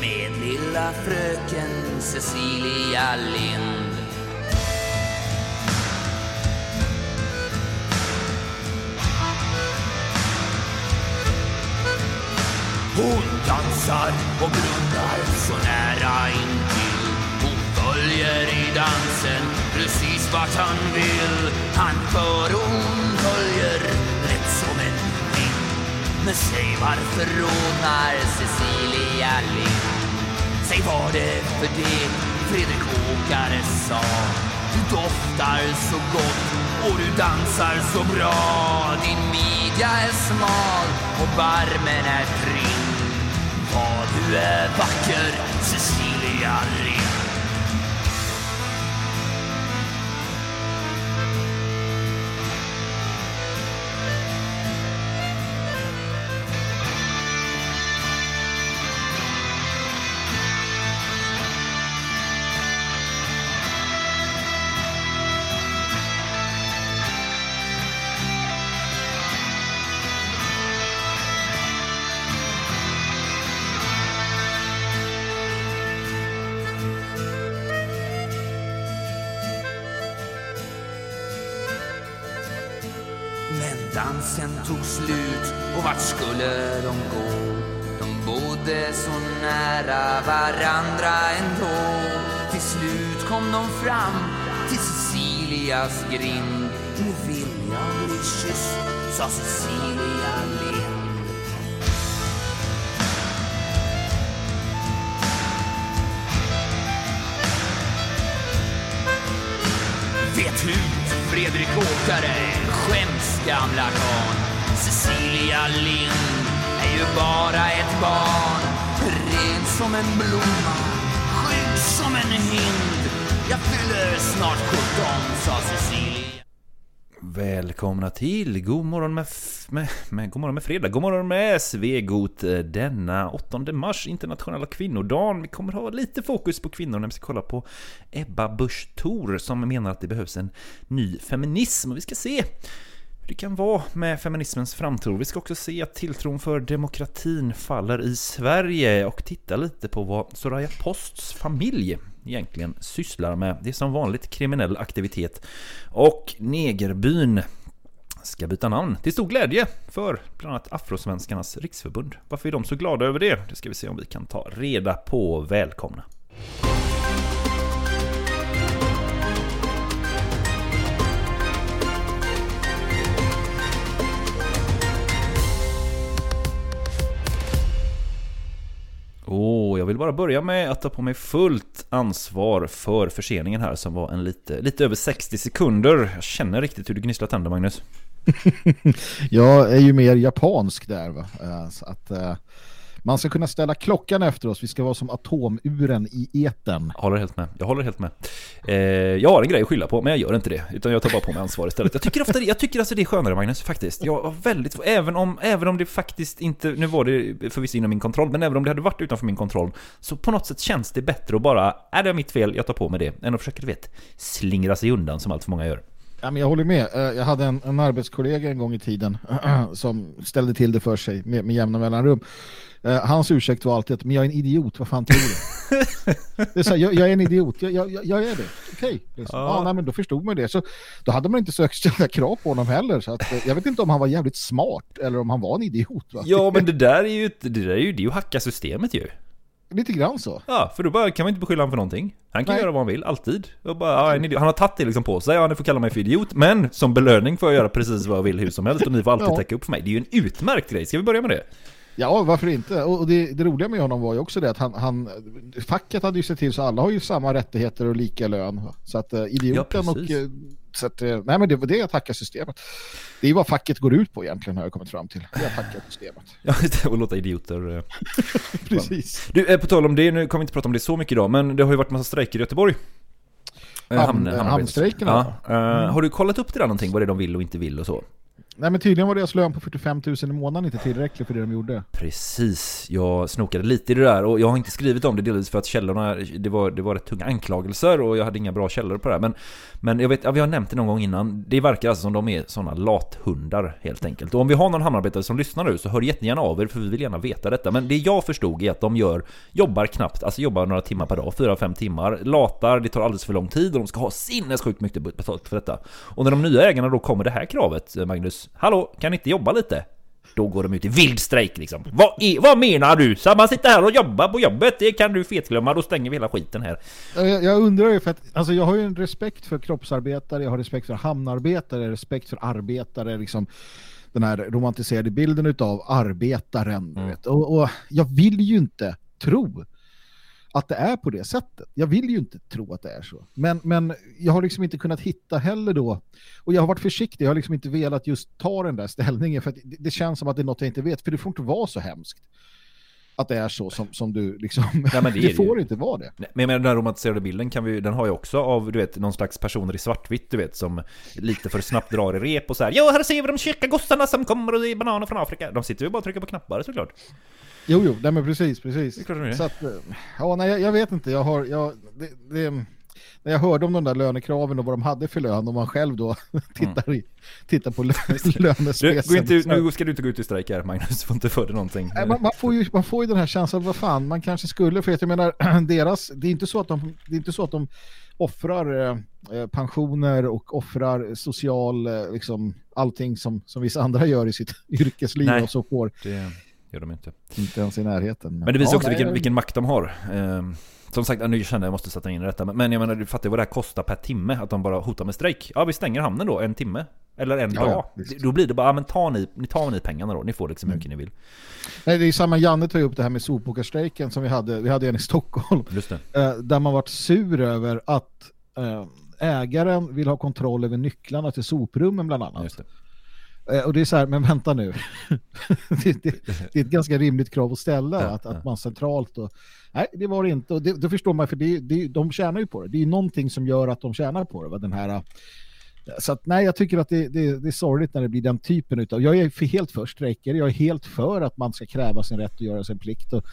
med lilla fröken Cecilia Lind. Hon dansar och blundar så nära intill följer i dansen precis vart han vill. Han för och hon följer lätt som en vind. Men säg varför rodnar Cecilia Lind? Säg vad det för det Fredrik Åkare sa. Du doftar så gott och du dansar så bra. Din midja är smal och barmen är trim. Vad du är vacker, Cecilia Lind dansen tog slut och vart skulle de gå? De bodde så nära varandra ändå. Till slut kom de fram till Cecilias grind. Nu vill jag bli kysst, sa Cecilia Lind. Vet hur Fredrik Åkare, skäms gamla karln. Cecilia Lind är ju bara ett barn. Ren som en blomma, skygg som en hind. Jag fyller snart 17, sa Cecilia. Välkomna till God morgon med, med, med, god morgon med fredag, god morgon med Svegot eh, denna 8 mars, internationella kvinnodagen. Vi kommer ha lite fokus på kvinnor när vi ska kolla på Ebba Busch Thor som menar att det behövs en ny feminism och vi ska se hur det kan vara med feminismens framtid. Vi ska också se att tilltron för demokratin faller i Sverige och titta lite på vad Soraya Posts familj egentligen sysslar med. Det är som vanligt kriminell aktivitet. Och Negerbyn ska byta namn till stor glädje för bland annat Afrosvenskarnas riksförbund. Varför är de så glada över det? Det ska vi se om vi kan ta reda på. Välkomna! Åh, jag vill bara börja med att ta på mig fullt ansvar för förseningen här som var en lite, lite över 60 sekunder. Jag känner riktigt hur du gnisslar tänder, Magnus. Jag är ju mer japansk där va. Eh, så att, eh, Man ska kunna ställa klockan efter oss. Vi ska vara som atomuren i eten. Jag håller helt med. Jag håller helt med. Eh, jag har en grej att skylla på, men jag gör inte det. Utan jag tar bara på mig ansvar istället. Jag tycker ofta det, jag tycker alltså det är skönare Magnus, faktiskt. Jag har väldigt, även om, även om det faktiskt inte, nu var det förvisso inom min kontroll, men även om det hade varit utanför min kontroll, så på något sätt känns det bättre att bara, äh, är det mitt fel, jag tar på mig det, än att försöka, du vet, slingra sig undan som allt för många gör. Ja, men jag håller med. Eh, Jag hade en, en arbetskollega en gång i tiden som ställde till det för sig med, med jämna mellanrum. Eh, Hans ursäkt var alltid att men jag är en idiot, vad fan tror du? det är så här, jag, jag är en idiot, jag, jag, jag är det. Okej, liksom. Ja. nej, men då förstod man det. Så då hade man inte sökt ställa krav på honom heller. Så att, eh, jag vet inte om han var jävligt smart eller om han var en idiot. Va? Ja, men det där är ju, det där är ju, det är ju hacka systemet ju. Lite grann så. Ja, för då bara kan man inte beskylla honom för någonting. Han kan Nej. göra vad han vill, alltid. Och bara, ja. Han har tagit det liksom på sig, ja, ni får kalla mig för idiot, men som belöning får jag göra precis vad jag vill hur som helst och ni får alltid Ja. täcka upp för mig. Det är ju en utmärkt grej, ska vi börja med det? Ja, varför inte? Och det, det roliga med honom var ju också det att han, han, facket hade ju sett till så alla har ju samma rättigheter och lika lön. Så att uh, idioten Ja, och... Så att, eh, nej men det, det är att hacka systemet. Det är vad facket går ut på egentligen har jag kommit fram till. Det att hacka systemet. Ja, det, och låta idioter... eh, Precis. Du, eh, på tal om det, nu kommer vi inte prata om det så mycket idag, men det har ju varit massa strejker i Göteborg. Hamn- hamn- hamnstrejkerna, Ja. Eh, Har du kollat upp det där någonting, vad det är de vill och inte vill och så? Nej men tydligen var deras lön på 45 000 i månaden inte tillräcklig för det de gjorde. Precis, jag snokade lite i det där och jag har inte skrivit om det delvis för att källorna, det var, det var rätt tunga anklagelser och jag hade inga bra källor på det här. Men, men jag vet, ja, vi har nämnt det någon gång innan, det verkar alltså som de är sådana lathundar helt enkelt. Och om vi har någon hamnarbetare som lyssnar nu så hör jättegärna av er för vi vill gärna veta detta. Men det jag förstod är att de gör, jobbar knappt, alltså jobbar några timmar per dag, 4-5 timmar, latar, det tar alldeles för lång tid och de ska ha sinnessjukt mycket betalt för detta. Och när de nya ägarna då kommer det här kravet, eh, Magnus, Hallå, kan ni inte jobba lite? Då går de ut i vild strejk liksom. Vad, är, vad menar du? Ska man sitta här och jobba på jobbet? Det kan du fetglömma, då stänger vi hela skiten här. Jag, jag undrar ju för att alltså jag har ju en respekt för kroppsarbetare, jag har respekt för hamnarbetare, respekt för arbetare, liksom den här romantiserade bilden utav arbetaren. Vet. Och, och jag vill ju inte tro att det är på det sättet. Jag vill ju inte tro att det är så. Men, men jag har liksom inte kunnat hitta heller då. Och jag har varit försiktig, jag har liksom inte velat just ta den där ställningen för att det, det känns som att det är något jag inte vet. För det får inte vara så hemskt. Att det är så som, som du liksom... Ja, men det det det får ju. inte vara det. Nej, Men jag menar, den här romantiserade bilden kan vi, den har jag också av, du vet, någon slags personer i svartvitt, du vet, som lite för snabbt drar i rep och så här. Jo, här ser vi de tjocka gossarna som kommer och det är bananer från Afrika. De sitter ju bara och trycker på knappar såklart. Jo, jo, nej men precis, precis. Det är klart. Så att, eh, ja, nej, jag, jag vet inte, jag har, jag, det, det, när jag hörde om de där lönekraven och vad de hade för lön och man själv då tittar, i, tittar på lö, Mm. Du, lönespecen. gå inte ut, så- nu ska du inte gå ut i strejk här Magnus, du får inte för dig någonting. Nej, man, man, får ju, man får ju den här känslan, vad fan, man kanske skulle, för jag menar, deras, det är inte så att de, det är inte så att de offrar eh, eh, pensioner och offrar social, eh, liksom, allting som, som vissa andra gör i sitt yrkesliv Nej. och så får Det gör de inte. inte ens i närheten. Men det visar Ja, också vilken, vilken makt de har. Ehm, som sagt, nu känner jag måste sätta in detta. Men jag menar, du fattar vad det här kostar per timme. Att de bara hotar med strejk. Ja, vi stänger hamnen då, en timme. Eller en Ja, dag. visst. då blir det bara, ja men ta ni, ni tar ni pengarna då. Ni får liksom hur mycket ni vill. Nej, det är samma, Janne tar ju upp det här med sopåkarstrejken som vi hade, vi hade en i Stockholm. Just det. Eh, där man varit sur över att eh, ägaren vill ha kontroll över nycklarna till soprummen bland annat. Just det. Eh, och det är så här, men vänta nu. det, det, det är ett ganska rimligt krav att ställa, att, att man centralt och nej, det var det inte. Och det, det förstår man, för det, det, de tjänar ju på det. Det är ju någonting som gör att de tjänar på det. Va? Den här, så att nej, jag tycker att det, det, det är sorgligt när det blir den typen utav, jag är för, helt för strejker, jag är helt för att man ska kräva sin rätt och göra sin plikt och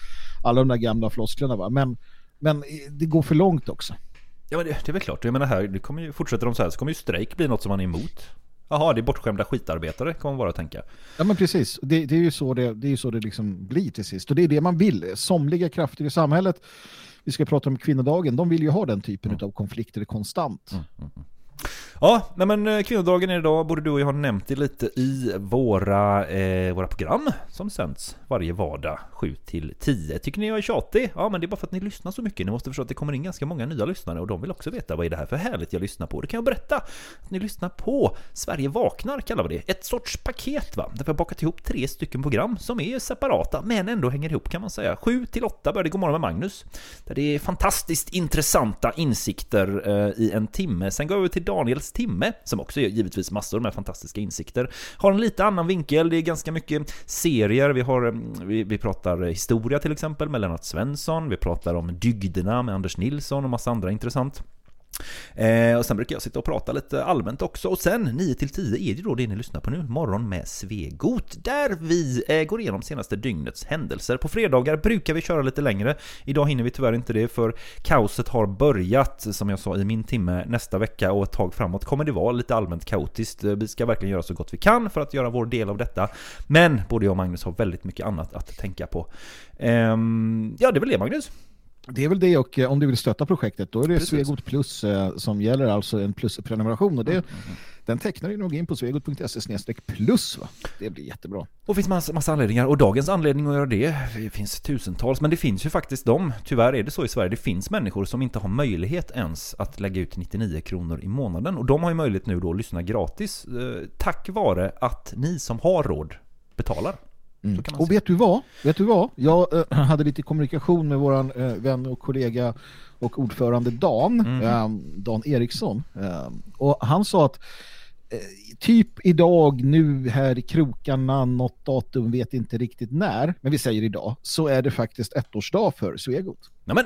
alla de där gamla flosklerna va, men, men det går för långt också. Ja men det, det är väl klart, jag menar här, det kommer ju, fortsätter de så här så kommer ju strejk bli något som man är emot. Jaha, det är bortskämda skitarbetare, kommer man bara tänka. Ja men precis, det, det är ju så det, det, är så det liksom blir till sist. Och det är det man vill. Somliga krafter i samhället, vi ska prata om kvinnodagen, de vill ju ha den typen av konflikter konstant. Ja, nej men eh, kvinnodagen är idag, både du och jag har nämnt det lite i våra, eh, våra program som sänds varje vardag 7 till 10. Tycker ni jag är tjatig? Ja, men det är bara för att ni lyssnar så mycket. Ni måste förstå att det kommer in ganska många nya lyssnare och de vill också veta vad är det här för härligt jag lyssnar på. Det kan jag berätta att ni lyssnar på Sverige vaknar kallar vi det. Ett sorts paket va, där vi har bakat ihop tre stycken program som är separata men ändå hänger ihop kan man säga. 7 till 8 börjar det Godmorgon med Magnus. Där det är fantastiskt intressanta insikter eh, i en timme. Sen går vi över till Daniels timme, som också ger givetvis massor med fantastiska insikter. Har en lite annan vinkel, det är ganska mycket serier, vi, har, mm, vi, vi pratar historia till exempel med Lennart Svensson, vi pratar om dygderna med Anders Nilsson och massa andra intressant. Eh, och sen brukar jag sitta och prata lite allmänt också. Och sen 9 till 10 är det då det ni lyssnar på nu, Morgon med Svegot, där vi eh, går igenom senaste dygnets händelser. På fredagar brukar vi köra lite längre. Idag hinner vi tyvärr inte det, för kaoset har börjat, som jag sa, i min timme nästa vecka och ett tag framåt kommer det vara lite allmänt kaotiskt. Eh, vi ska verkligen göra så gott vi kan för att göra vår del av detta. Men både jag och Magnus har väldigt mycket annat att tänka på. Eh, ja, det är väl det Magnus? Det är väl det och eh, om du vill stötta projektet då är det Precis. Svegot Plus eh, som gäller, alltså en plusprenumeration och det, Mm, den tecknar du nog in på svegot.se plus va? Det blir jättebra. Och finns massa, massa anledningar, och dagens anledning att göra det, det finns tusentals, men det finns ju faktiskt de, tyvärr är det så i Sverige, det finns människor som inte har möjlighet ens att lägga ut 99 kronor i månaden, och de har ju möjlighet nu då att lyssna gratis, eh, tack vare att ni som har råd betalar. Man Och vet du vad? Vet du vad? Jag eh, hade lite kommunikation med våran eh, vän och kollega och ordförande Dan, Mm. eh, Dan Eriksson. Och han sa att typ idag, nu här i krokarna, något datum, vet inte riktigt när, men vi säger idag, så är det faktiskt ettårsdag för Svegot. Nej men!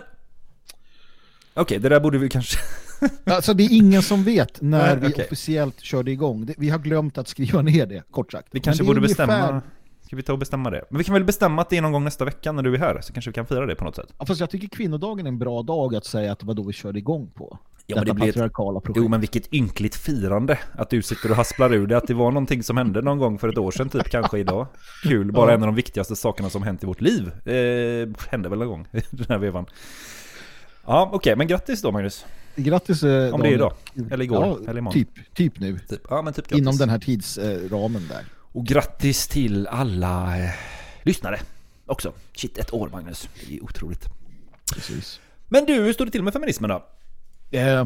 Okej, det där borde vi kanske... Alltså det är ingen som vet när Nej, vi okej. officiellt körde igång. Vi har glömt att skriva ner det, kort sagt. Vi kanske borde ungefär- bestämma... Ska vi ta och bestämma det? Men vi kan väl bestämma att det är någon gång nästa vecka när du är här, så kanske vi kan fira det på något sätt. Ja, fast jag tycker kvinnodagen är en bra dag att säga att det var då vi körde igång på. Ja, men det blir ett- patriarkala projekt. Jo men vilket ynkligt firande att du sitter och hasplar ur det att det var någonting som hände någon gång för ett år sedan typ kanske idag. Kul, bara Ja. en av de viktigaste sakerna som hänt i vårt liv. Eh, hände väl någon gång den här vevan. Ja okej, men grattis då Magnus. Grattis eh, Om det är idag, eller igår, Ja, eller imorgon. Typ, typ nu. Typ. Ja men typ grattis. Inom den här tidsramen där. Och grattis till alla eh, lyssnare också. Shit, ett år Magnus. Det är otroligt. Precis. Men du, hur står det till med feminismen då? Eh,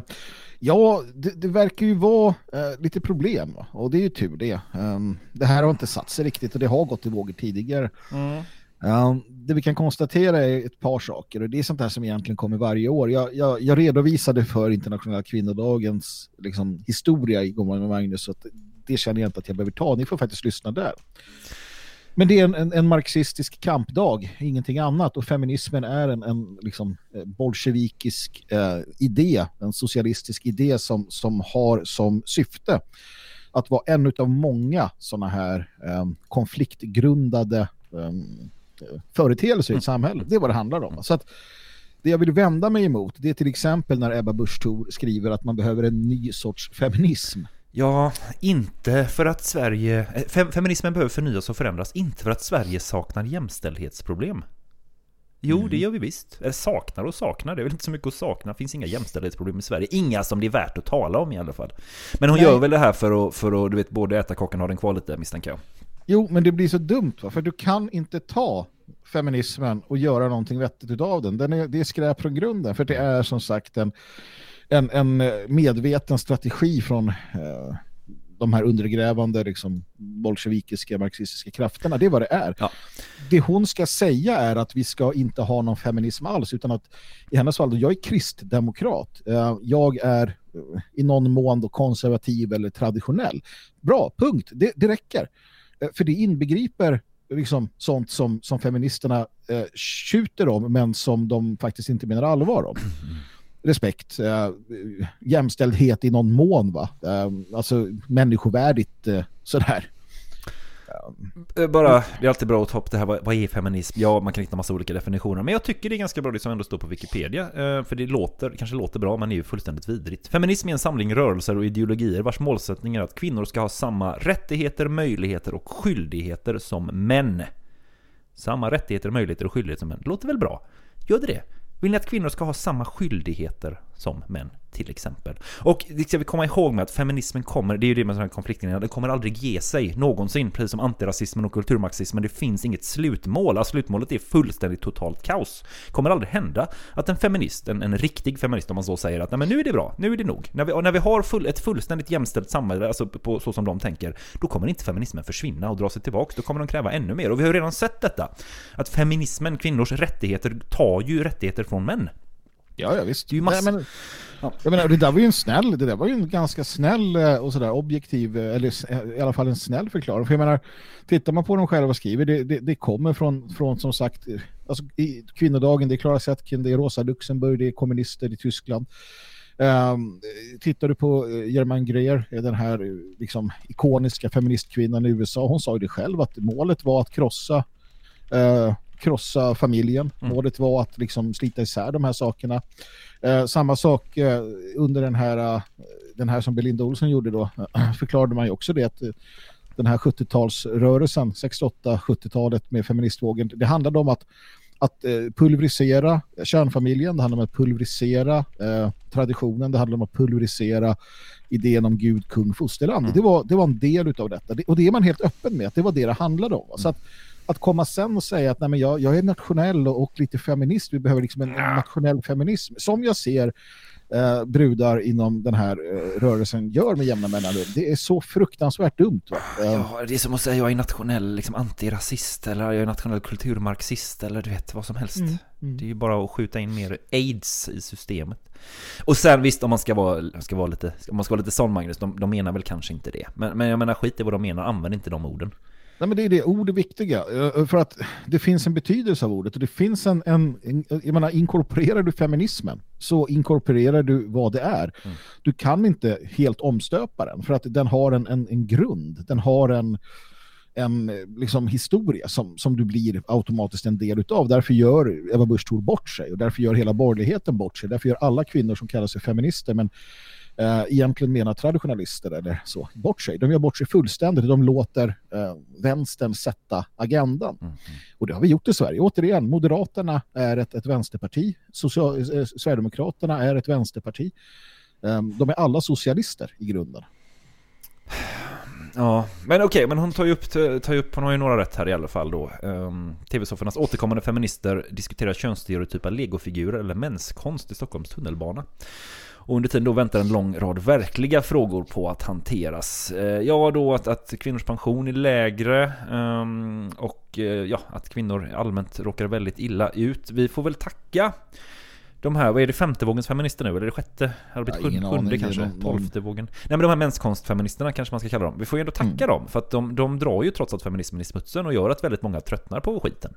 ja, det, det verkar ju vara eh, lite problem och det är ju tur det. Um, det här har inte satt sig riktigt och det har gått i vågor tidigare. Mm. Um, det vi kan konstatera är ett par saker och det är sånt här som egentligen kommer varje år. Jag, jag, jag redovisade för internationella kvinnodagens liksom, historia i Godmorgon med Magnus att det känner jag inte att jag behöver ta. Ni får faktiskt lyssna där. Men det är en, en, en marxistisk kampdag, ingenting annat. Och feminismen är en, en liksom, eh, bolsjevikisk eh, idé, en socialistisk idé som, som har som syfte att vara en av många sådana här eh, konfliktgrundade eh, företeelser i ett samhälle. Det är vad det handlar om. Så att det jag vill vända mig emot det är till exempel när Ebba Busch Thor skriver att man behöver en ny sorts feminism. Ja, inte för att Sverige... eh, Fem, feminismen behöver förnyas och förändras, inte för att Sverige saknar jämställdhetsproblem. Jo, det gör vi visst. Eller saknar och saknar, det är väl inte så mycket att sakna. Det finns inga jämställdhetsproblem i Sverige. Inga som det är värt att tala om i alla fall. Men hon Nej. gör väl det här för att, för att du vet, både äta kakan och ha den kvar lite, misstänker jag. Jo, men det blir så dumt va? för du kan inte ta feminismen och göra någonting vettigt utav den. den är, det är skräp från grunden, för det är som sagt en, en, en eh, medveten strategi från eh, de här undergrävande liksom, bolsjevikiska, marxistiska krafterna. Det är vad det är. Ja. Det hon ska säga är att vi ska inte ha någon feminism alls, utan att i hennes fall, då, jag är kristdemokrat. Eh, jag är eh, i någon mån då konservativ eller traditionell. Bra, punkt. Det, det räcker. Eh, För det inbegriper liksom sånt som, som feministerna eh, tjuter om men som de faktiskt inte menar allvar om. Respekt, eh, jämställdhet i någon mån va. Eh, alltså människovärdigt eh, sådär. Eh, bara, det är alltid bra att ta upp det här, vad, är feminism? Ja, man kan hitta massa olika definitioner, men jag tycker det är ganska bra det som ändå står på Wikipedia, eh, för det låter, kanske låter bra, men det är ju fullständigt vidrigt. Feminism är en samling rörelser och ideologier vars målsättning är att kvinnor ska ha samma rättigheter, möjligheter och skyldigheter som män. Samma rättigheter, möjligheter och skyldigheter som män. Det låter väl bra? Gör det det? Vill ni att kvinnor ska ha samma skyldigheter som män, till exempel? Och det ska vi komma ihåg med att feminismen kommer, det är ju det med sådana här konflikter, den kommer aldrig ge sig någonsin, precis som antirasismen och kulturmarxismen. Det finns inget slutmål, alltså slutmålet är fullständigt totalt kaos. kommer aldrig hända att en feminist, en, en riktig feminist om man så säger, att nej men nu är det bra, nu är det nog. När vi, när vi har full, ett fullständigt jämställt samhälle, alltså på, så som de tänker, då kommer inte feminismen försvinna och dra sig tillbaka, då kommer de kräva ännu mer. Och vi har ju redan sett detta, att feminismen, kvinnors rättigheter, tar ju rättigheter från män. Ja, ja visst. Det är ju massa... Nej, men, Jag menar, det där var ju en snäll, det där var ju en ganska snäll eh, och sådär objektiv, eh, eller eh, i alla fall en snäll förklaring. För jag menar, tittar man på dem själva skriver, det, det, det kommer från, från som sagt, alltså, i kvinnodagen, det är Clara Zetkin, det är Rosa Luxemburg, det är kommunister i Tyskland. Um, tittar du på uh, Germaine Greer, den här liksom, ikoniska feministkvinnan i USA, hon sa ju det själv att målet var att krossa eh, krossa familjen. Målet var att liksom slita isär de här sakerna. Eh, samma sak eh, under den här, eh, den här som Belinda Olsson gjorde då förklarade man ju också det att eh, den här 70-talsrörelsen, 68-70-talet med feministvågen, det handlade om att att eh, pulverisera kärnfamiljen, det handlar om att pulverisera eh, traditionen, det handlar om att pulverisera idén om Gud, kung, fosterland. Det, var, det var en del utav detta. Det, och det är man helt öppen med, att det var det det handlade om. Så att, att komma sen och säga att nej, men jag, jag är nationell och, och lite feminist, vi behöver liksom en, en nationell feminism, som jag ser eh, brudar inom den här eh, rörelsen gör med jämna mellanrum. Det är så fruktansvärt dumt. Va? Ja, det är som att säga jag är nationell liksom, antirasist eller jag är nationell kulturmarxist eller du vet vad som helst. Mm, mm. Det är ju bara att skjuta in mer aids i systemet. Och sen visst, om man ska vara, ska vara lite, om man ska vara lite sån Magnus, de, de menar väl kanske inte det. Men, men jag menar skit i vad de menar, använd inte de orden. Nej, men det är det, ord är viktiga. Eh, För att det finns en betydelse av ordet och det finns en, en, jag menar, inkorporerar du feminismen så inkorporerar du vad det är. Du kan inte helt omstöpa den för att den har en, en, en grund. Den har en, en liksom, historia som, som du blir automatiskt en del utav. Därför gör Eva Busch Thor bort sig och därför gör hela borgerligheten bort sig. Därför gör alla kvinnor som kallar sig feminister men eh, egentligen menar traditionalister eller så bort sig. De gör bort sig fullständigt. De låter eh, vänstern sätta agendan. Och det har vi gjort i Sverige. Återigen, Moderaterna är ett, ett vänsterparti. Social, eh, Sverigedemokraterna är ett vänsterparti. Eh, de är alla socialister i grunden. Ja, men okej, men hon tar ju, upp, tar ju upp, hon har ju några rätt här i alla fall då. Um, TV-soffornas återkommande feminister diskuterar könsstereotypa legofigurer eller menskonst i Stockholms tunnelbana. Och under tiden då väntar en lång rad verkliga frågor på att hanteras. Eh, Ja, då att, att kvinnors pension är lägre ehm, och eh, ja, att kvinnor allmänt råkar väldigt illa ut. Vi får väl tacka de här, vad är det, femte vågens feminister nu? Eller är det sjätte? Har det blivit Ja, sjunde, kanske? Någon- Tolfte vågen? Nej men de här menskonstfeministerna kanske man ska kalla dem. Vi får ju ändå tacka dem, för att de, de drar ju trots allt feminismen i smutsen och gör att väldigt många tröttnar på skiten.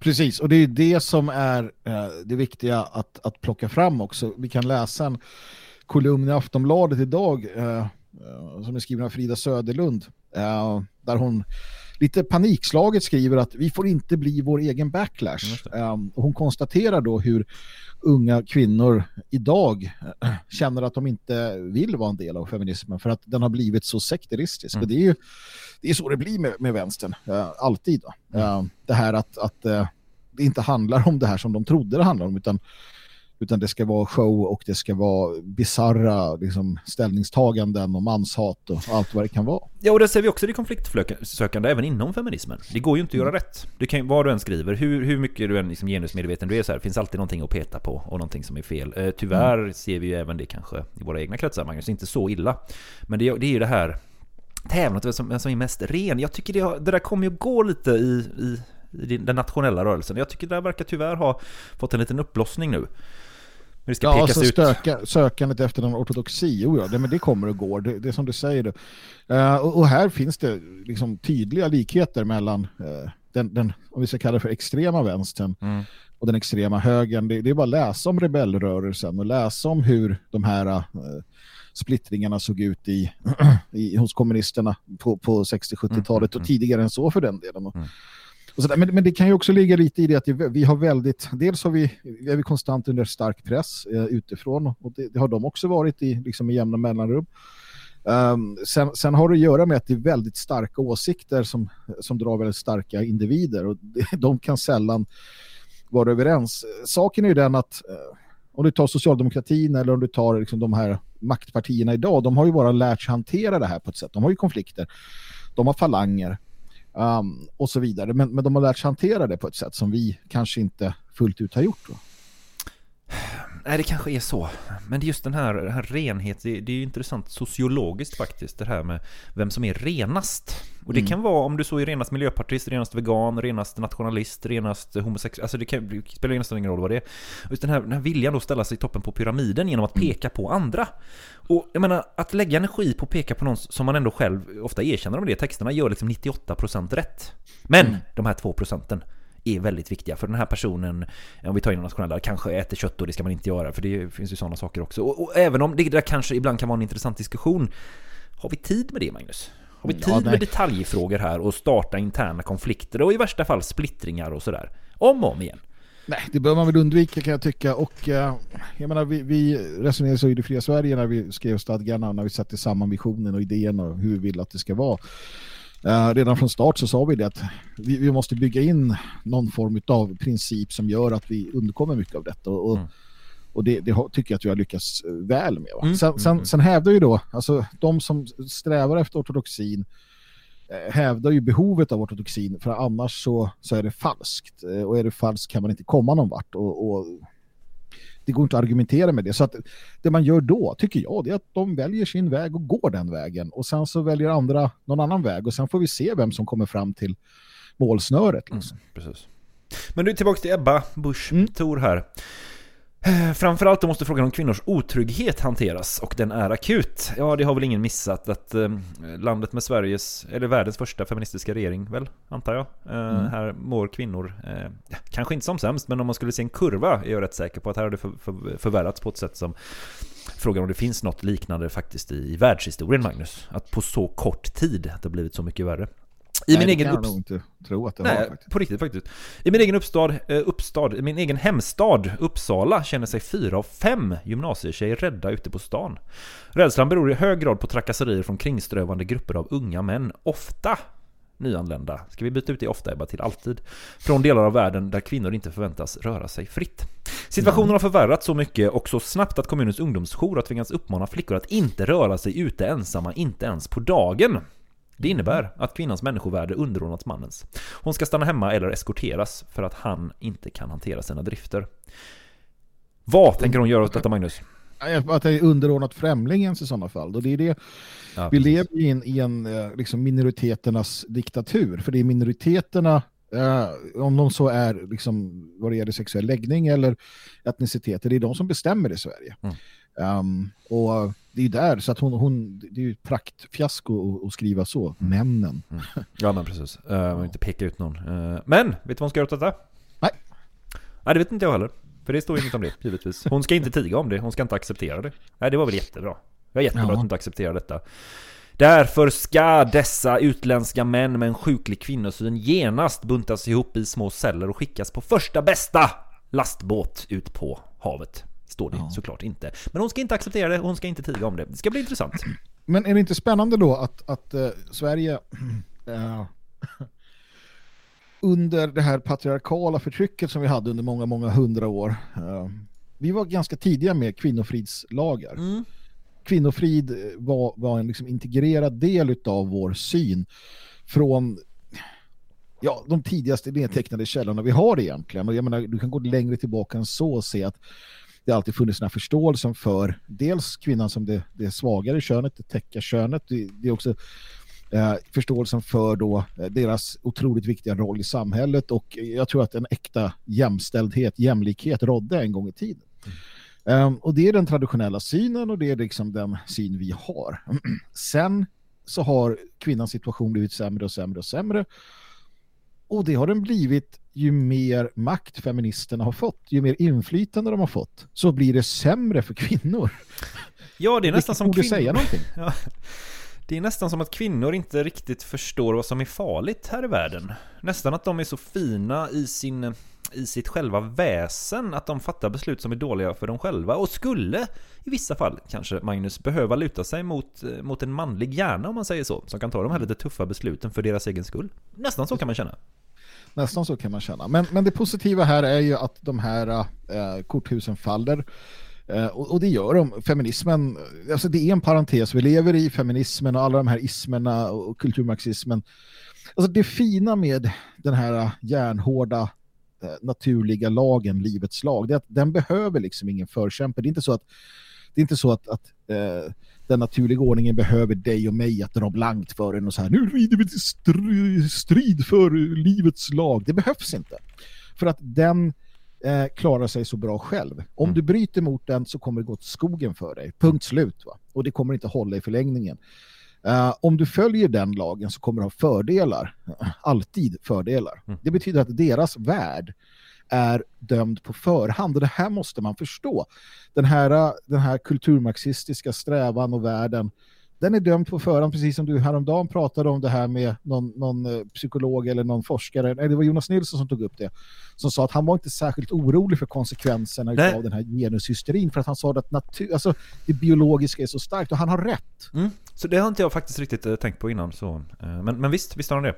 Precis, och det är det som är eh, det viktiga att, att plocka fram också. Vi kan läsa en kolumn i Aftonbladet idag eh, eh, som är skriven av Frida Söderlund där hon lite panikslaget skriver att vi får inte bli vår egen backlash. Och hon konstaterar då hur unga kvinnor idag känner att de inte vill vara en del av feminismen för att den har blivit så sekteristisk. Mm. Och det är ju det är så det blir med, med vänstern, eh, alltid. Då. Eh, det här att, att eh, det inte handlar om det här som de trodde det handlade om utan, utan det ska vara show och det ska vara bizarra liksom, ställningstaganden och manshat och allt vad det kan vara. Ja, och det ser vi också det konfliktsökande även inom feminismen. Det går ju inte att göra rätt. Du kan, vad du än skriver, hur, hur mycket du än liksom genusmedveten du är så här, finns alltid någonting att peta på och någonting som är fel. Eh, tyvärr ser vi ju även det kanske i våra egna kretsar, Magnus, inte så illa. Men det, det är ju det här tävlandet vem som, vem som är mest ren. Jag tycker det, har- det där kommer ju gå lite i, i, i den nationella rörelsen. Jag tycker det där verkar tyvärr ha fått en liten uppblossning nu. Det ska Ja, pekas alltså ut. stöka, sökandet efter den ortodoxi, jo ja, det, men det kommer och går, det, det är som du säger. Det. Eh, och, och här finns det liksom tydliga likheter mellan eh, den, den, om vi ska kalla det för extrema vänstern Mm. och den extrema högern. Det, det är bara att läsa om rebellrörelsen och läsa om hur de här eh, splittringarna såg ut i, i, hos kommunisterna på, på 60-70-talet och tidigare än så för den delen. Och. Men, men det kan ju också ligga lite i det att vi har väldigt, dels har vi, är vi konstant under stark press eh, utifrån och det, det har de också varit i, liksom i jämna mellanrum. Um, sen, sen har det att göra med att det är väldigt starka åsikter som, som drar väldigt starka individer och de kan sällan vara överens. Saken är ju den att eh, om du tar socialdemokratin eller om du tar liksom, de här maktpartierna idag, de har ju bara lärt sig hantera det här på ett sätt. De har ju konflikter, de har falanger um, och så vidare. Men, men de har lärt sig hantera det på ett sätt som vi kanske inte fullt ut har gjort. Då. nej, det kanske är så. Men det är just den här, den här renhet, det, det är ju intressant sociologiskt faktiskt, det här med vem som är renast. Och det Mm. kan vara om du så är renast miljöpartist, renast vegan, renast nationalist, renast homosexuell. Alltså det, kan, det spelar nästan ingen roll vad det är. Just den här, den här viljan då att ställa sig i toppen på pyramiden genom att peka på andra. Och jag menar, att lägga energi på att peka på någon som man ändå själv ofta erkänner om det texterna gör liksom 98% rätt. Men de här 2 procenten är väldigt viktiga för den här personen, om vi tar in den nationella, kanske äter kött och det ska man inte göra för det finns ju sådana saker också. Och, och även om det där kanske ibland kan vara en intressant diskussion, har vi tid med det Magnus? Har vi tid Ja, med detaljfrågor här och starta interna konflikter och i värsta fall splittringar och sådär? Om och om igen. Nej, det bör man väl undvika kan jag tycka. Och eh, jag menar, vi, vi resonerade så i det fria Sverige när vi skrev stadgarna, när vi satte samman visionen och idén och hur vi vill att det ska vara. Eh, redan från start så sa vi det att vi, vi måste bygga in någon form av princip som gör att vi undkommer mycket av detta. Och, och det, det tycker jag att vi har lyckats eh, väl med. Va? Mm, Sen, mm, sen, mm. sen hävdar ju då, alltså de som strävar efter ortodoxin eh, hävdar ju behovet av ortodoxin för annars så, så är det falskt. Eh, Och är det falskt kan man inte komma någon vart. Och, och det går inte att argumentera med det. Så att det man gör då, tycker jag, det är att de väljer sin väg och går den vägen. Och sen så väljer andra någon annan väg. Och sen får vi se vem som kommer fram till målsnöret. Liksom. Precis. Men du, tillbaka till Ebba Busch Mm. Thor här. Eh, Framförallt måste frågan om kvinnors otrygghet hanteras och den är akut. Ja, det har väl ingen missat att eh, landet med Sveriges, eller världens första feministiska regering väl, antar jag. Eh, Mm. Här mår kvinnor, eh, kanske inte som sämst, men om man skulle se en kurva är jag rätt säker på att här har det för, för, förvärrats på ett sätt som Frågan om det finns något liknande faktiskt i, i världshistorien, Magnus. Att på så kort tid att det har blivit så mycket värre. I Nej, min egen kan jag upps- nog inte tro att det har Nej, faktiskt. på riktigt faktiskt. I min egen uppstad, eh, uppstad, min egen hemstad Uppsala känner sig fyra av fem gymnasietjejer rädda ute på stan. Rädslan beror i hög grad på trakasserier från kringströvande grupper av unga män, ofta nyanlända. Ska vi byta ut det ofta Ebba till alltid? Från delar av världen där kvinnor inte förväntas röra sig fritt. Situationen har förvärrats så mycket och så snabbt att kommunens ungdomsjour har tvingats uppmana flickor att inte röra sig ute ensamma, inte ens på dagen. Det innebär att kvinnans människovärde underordnats mannens. Hon ska stanna hemma eller eskorteras för att han inte kan hantera sina drifter. Vad tänker hon göra åt detta Magnus? Att det är underordnat främlingens i sådana fall. Och det är det, Ja, vi lever i en, i en eh, liksom minoriteternas diktatur. För det är minoriteterna, eh, om de så är liksom, vad det gäller sexuell läggning eller etniciteter, det är de som bestämmer i Sverige. Mm. Um, och det är ju där, så att hon, hon det är ju ett praktfiasko att, skriva så, männen. Ja men precis. Uh, man inte peka ut någon. Eh, men, vet du vad hon ska göra åt detta? Nej. Nej, det vet inte jag heller. För det står inget om det, givetvis. Hon ska inte tiga om det, hon ska inte acceptera det. Nej, det var väl jättebra. Det var jättebra Ja. att hon inte accepterar detta. Därför ska dessa utländska män med en sjuklig kvinnosyn genast buntas ihop i små celler och skickas på första bästa lastbåt ut på havet. Står det såklart inte. Men hon ska inte acceptera det, hon ska inte tiga om det. Det ska bli intressant. Men är det inte spännande då att, att eh, Sverige eh, under det här patriarkala förtrycket som vi hade under många, många hundra år. eh, vi var ganska tidiga med kvinnofridslagar. Kvinnofrid eh, var, var en liksom integrerad del av vår syn från ja, de tidigaste nedtecknade källorna vi har egentligen. Och jag menar, du kan gå längre tillbaka än så och se att det alltid funnits den här förståelsen för dels kvinnan som det, det svagare könet, det täcka könet. Det, det är också eh, förståelsen för då eh, deras otroligt viktiga roll i samhället och jag tror att en äkta jämställdhet, jämlikhet rådde en gång i tiden. Ehm, och det är den traditionella synen och det är liksom den syn vi har. Sen så har kvinnans situation blivit sämre och sämre och sämre. Och det har den blivit ju mer makt feministerna har fått, ju mer inflytande de har fått, så blir det sämre för kvinnor. Ja, det är nästan som kvinnor... säga någonting. Ja. Det är nästan som att kvinnor inte riktigt förstår vad som är farligt här i världen. Nästan att de är så fina i, sin, i sitt själva väsen att de fattar beslut som är dåliga för dem själva och skulle i vissa fall kanske Magnus behöva luta sig mot, mot en manlig hjärna om man säger så, som kan ta de här lite tuffa besluten för deras egen skull. Nästan så kan man känna. Nästan så kan man känna. Men, men det positiva här är ju att de här äh, korthusen faller. Äh, och, och det gör de. Feminismen, alltså det är en parentes. Vi lever i feminismen och alla de här ismerna och kulturmarxismen. Alltså det fina med den här järnhårda eh, naturliga lagen, livets lag. Det är att den behöver liksom ingen förkämpe. Det är inte så att, det är inte så att, att eh, den naturliga ordningen behöver dig och mig att dra blankt för en och så här, nu rider vi till str- strid för livets lag. Det behövs inte. För att den eh, klarar sig så bra själv. Om du bryter mot den så kommer det gå till skogen för dig. Punkt slut. Va? Och det kommer inte hålla i förlängningen. Eh, om du följer den lagen så kommer du ha fördelar. Alltid fördelar. Det betyder att deras värld är dömd på förhand och det här måste man förstå. Den här, den här kulturmarxistiska strävan och världen den är dömd på förhand, precis som du häromdagen pratade om det här med någon, någon eh, psykolog eller någon forskare, nej det var Jonas Nilsson som tog upp det, som sa att han var inte särskilt orolig för konsekvenserna Nej. av den här genushysterin för att han sa att natur, alltså, det biologiska är så starkt och han har rätt. Mm. Så det har inte jag faktiskt riktigt eh, tänkt på innan. Så. eh, Men, men visst, visst har han det.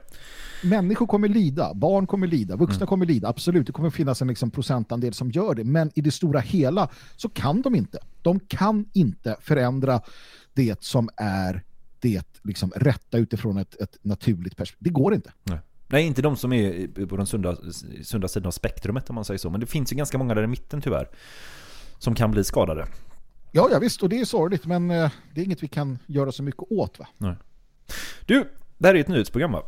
Människor kommer lida, barn kommer lida, vuxna kommer lida, absolut, det kommer finnas en liksom procentandel som gör det, men i det stora hela så kan de inte. De kan inte förändra det som är det liksom rätta utifrån ett, ett naturligt perspektiv. Det går inte. Nej. Nej, inte de som är på den sunda, sunda sidan av spektrumet om man säger så. Men det finns ju ganska många där i mitten tyvärr. Som kan bli skadade. Ja, ja visst, och det är sorgligt, men eh, det är inget vi kan göra så mycket åt va? Nej. Du, det här är ett nyhetsprogram va?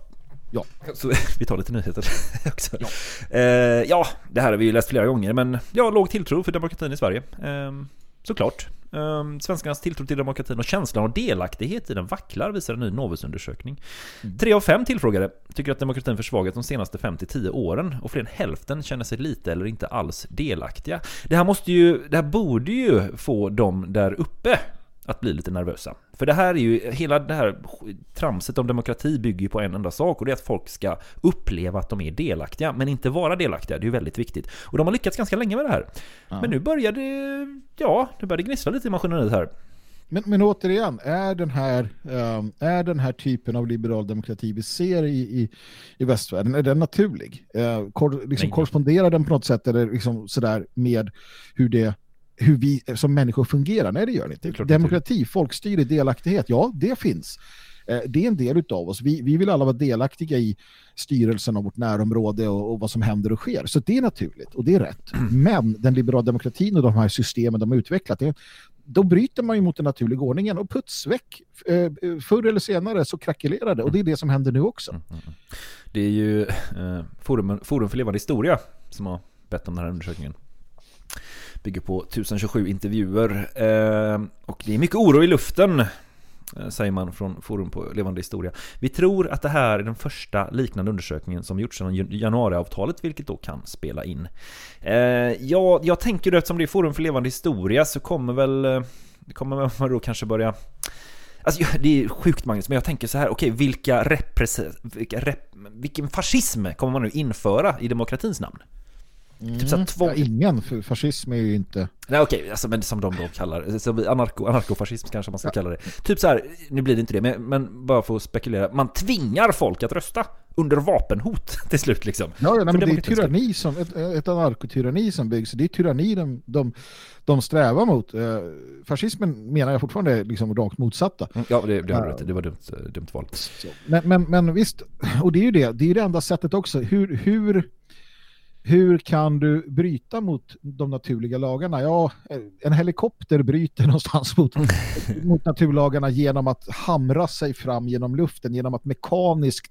Ja. Så vi tar lite nyheter också. Ja. Eh, ja, det här har vi ju läst flera gånger, men ja, låg tilltro för demokratin i Sverige. Eh, såklart. Eh, svenskarnas tilltro till demokratin och känslan av delaktighet i den vacklar, visar en ny Novusundersökning. Tre av fem tillfrågade tycker att demokratin försvagats de senaste 5-10 åren och fler än hälften känner sig lite eller inte alls delaktiga. Det här, måste ju, det här borde ju få dem där uppe att bli lite nervösa. För det här är ju, hela det här tramset om demokrati bygger ju på en enda sak och det är att folk ska uppleva att de är delaktiga, men inte vara delaktiga. Det är ju väldigt viktigt. Och de har lyckats ganska länge med det här. Men nu börjar det, ja, nu börjar det gnissla lite i maskineriet här. Men, men återigen, är den, här, um, är den här typen av liberal demokrati vi ser i, i, i västvärlden, är den naturlig? Uh, kor, liksom, korresponderar den på något sätt eller liksom sådär med hur det hur vi som människor fungerar? Nej, det gör det inte. Demokrati, folkstyre, delaktighet, ja, det finns. Eh, Det är en del av oss. Vi, vi vill alla vara delaktiga i styrelsen av vårt närområde och, och vad som händer och sker. Så det är naturligt och det är rätt. Men den liberala demokratin och de här systemen de har utvecklat, det, då bryter man ju mot den naturliga ordningen och puts väck. Eh, Förr eller senare så krackelerar det och det är det som händer nu också. Det är ju eh, Forum, Forum för levande historia som har bett om den här undersökningen. Bygger på 1027 intervjuer. Eh, och det är mycket oro i luften, eh, säger man från Forum på levande historia. Vi tror att det här är den första liknande undersökningen som gjorts sedan januariavtalet, vilket då kan spela in. Eh, ja, jag tänker då eftersom det är Forum för levande historia så kommer väl eh, kommer man då kanske börja Alltså, det är sjukt Magnus, men jag tänker så här, okej, vilka vilka rep vilken fascism kommer man nu införa i demokratins namn? Typ så här tvång... Ja, ingen, för fascism är ju inte... Nej okej, alltså, men som de då kallar som anarko, anarkofascism kanske man ska kalla det. Typ så här, nu blir det inte det, men, men bara för att spekulera, man tvingar folk att rösta under vapenhot till slut liksom. Ja, ja nej, men det är tyranni som, ett, ett anarkotyranni som byggs. Det är tyranni de, de, de strävar mot. Eh, fascismen menar jag fortfarande är liksom rakt motsatta. Ja, det, det har du rätt i. Det var dumt, dumt val. Men, men, men visst, och det är ju det, det är ju det enda sättet också. Hur, hur, hur kan du bryta mot de naturliga lagarna? Ja, en helikopter bryter någonstans mot, mot naturlagarna genom att hamra sig fram genom luften, genom att mekaniskt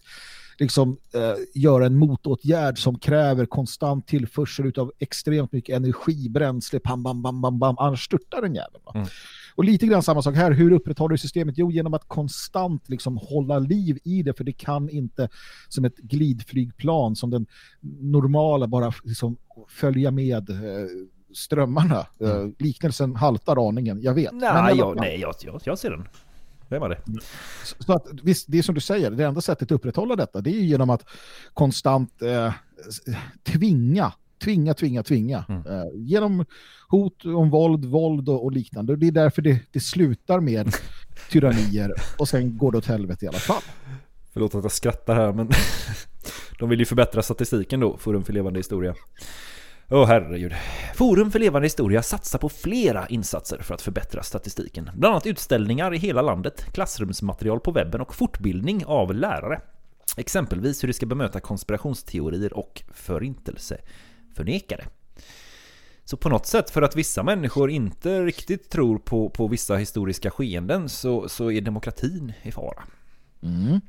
liksom, eh, göra en motåtgärd som kräver konstant tillförsel av extremt mycket energi, bränsle, pam, bam, bam, bam, bam, annars störtar den jäveln. Mm. Och lite grann samma sak här, hur upprätthåller du systemet? Jo, genom att konstant liksom hålla liv i det, för det kan inte som ett glidflygplan som den normala bara liksom följa med eh, strömmarna. Eh, liknelsen haltar aningen, jag vet. Nej, Men jag, nej jag, jag, jag ser den. Vem det? Så- Så att, visst, det är som du säger, det enda sättet att upprätthålla detta det är ju genom att konstant eh, s- tvinga, tvinga, tvinga, tvinga. Eh, genom hot om våld, våld och, och liknande. Det är därför det, det slutar med tyrannier och sen går det åt helvete i alla fall. Förlåt att jag skrattar här men de vill ju förbättra statistiken då, Forum för levande historia. Åh herregud. Forum för levande historia satsar på flera insatser för att förbättra statistiken. Bland annat utställningar i hela landet, klassrumsmaterial på webben och fortbildning av lärare. Exempelvis hur de ska bemöta konspirationsteorier och förneka det. Så på något sätt, för att vissa människor inte riktigt tror på, på vissa historiska skeenden så, så är demokratin i fara. Mm.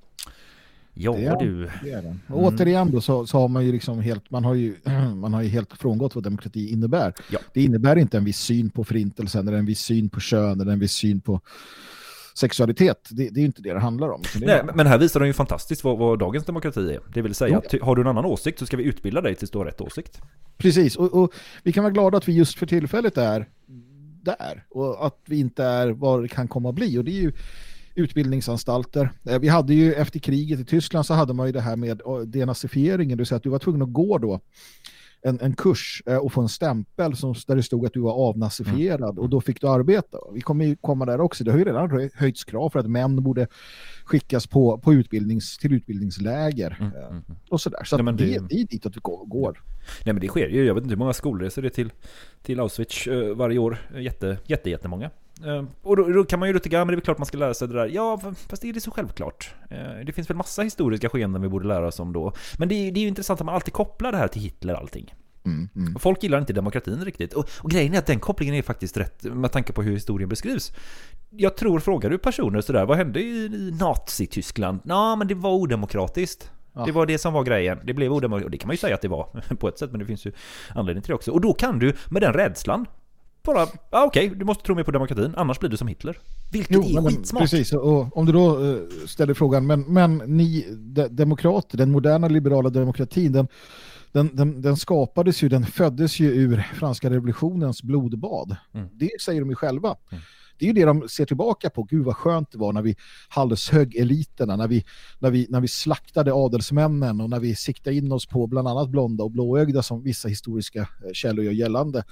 Ja, Det är- du. Det är den. Och återigen då så, så har man ju liksom helt, man har ju, man har ju helt frångått vad demokrati innebär. Ja. Det innebär inte en viss syn på förintelsen eller en viss syn på kön eller en viss syn på sexualitet. Det, det är ju inte det det handlar om. det Nej, men här visar de ju fantastiskt vad, vad dagens demokrati är. Det vill säga, att har du en annan åsikt så ska vi utbilda dig tills du har rätt åsikt. Precis, och, och vi kan vara glada att vi just för tillfället är där och att vi inte är vad det kan komma att bli och det är ju utbildningsanstalter. Eh, Vi hade ju efter kriget i Tyskland så hade man ju det här med eh, denazifieringen, det vill säga att du var tvungen att gå då en, en kurs eh, och få en stämpel som, där det stod att du var avnazifierad och då fick du arbeta. Vi kommer ju komma där också. Det har ju redan höjts krav för att män borde skickas på, på utbildnings, till utbildningsläger eh, och sådär. Så Nej, det, det- det är dit att vi går. går. Nej men det sker ju, jag vet inte hur många skolresor det är till, till Auschwitz eh, varje år. Jätte, jätte, jättemånga. Eh, och då, då kan man ju tycka, ja men det är klart man ska lära sig det där. Ja, fast det är det så självklart. Eh, det finns väl massa historiska skeenden vi borde lära oss om då. Men det är, det är ju intressant att man alltid kopplar det här till Hitler allting. Och Folk gillar inte demokratin riktigt. Och, och grejen är att den kopplingen är faktiskt rätt med tanke på hur historien beskrivs. Jag tror, frågar du personer sådär, vad hände i, i Nazityskland? Ja, men det var odemokratiskt. Det var det som var grejen. Det blev odemokratiskt. Och det kan man ju säga att det var på ett sätt, men det finns ju anledning till det också. Och då kan du med den rädslan bara, ja okej, du måste tro mer på demokratin, annars blir du som Hitler. Vilket är men- skitsmart. Precis, och om du då eh, ställer frågan, men, men ni de, demokrater, den moderna liberala demokratin, den, den, den, den skapades ju, den föddes ju ur franska revolutionens blodbad. Mm. Det säger de ju själva. Det är ju det de ser tillbaka på. Gud vad skönt det var när vi halshögg eliterna, när vi, när vi, när vi slaktade adelsmännen och när vi siktade in oss på bland annat blonda och blåögda som vissa historiska eh, källor gör gällande.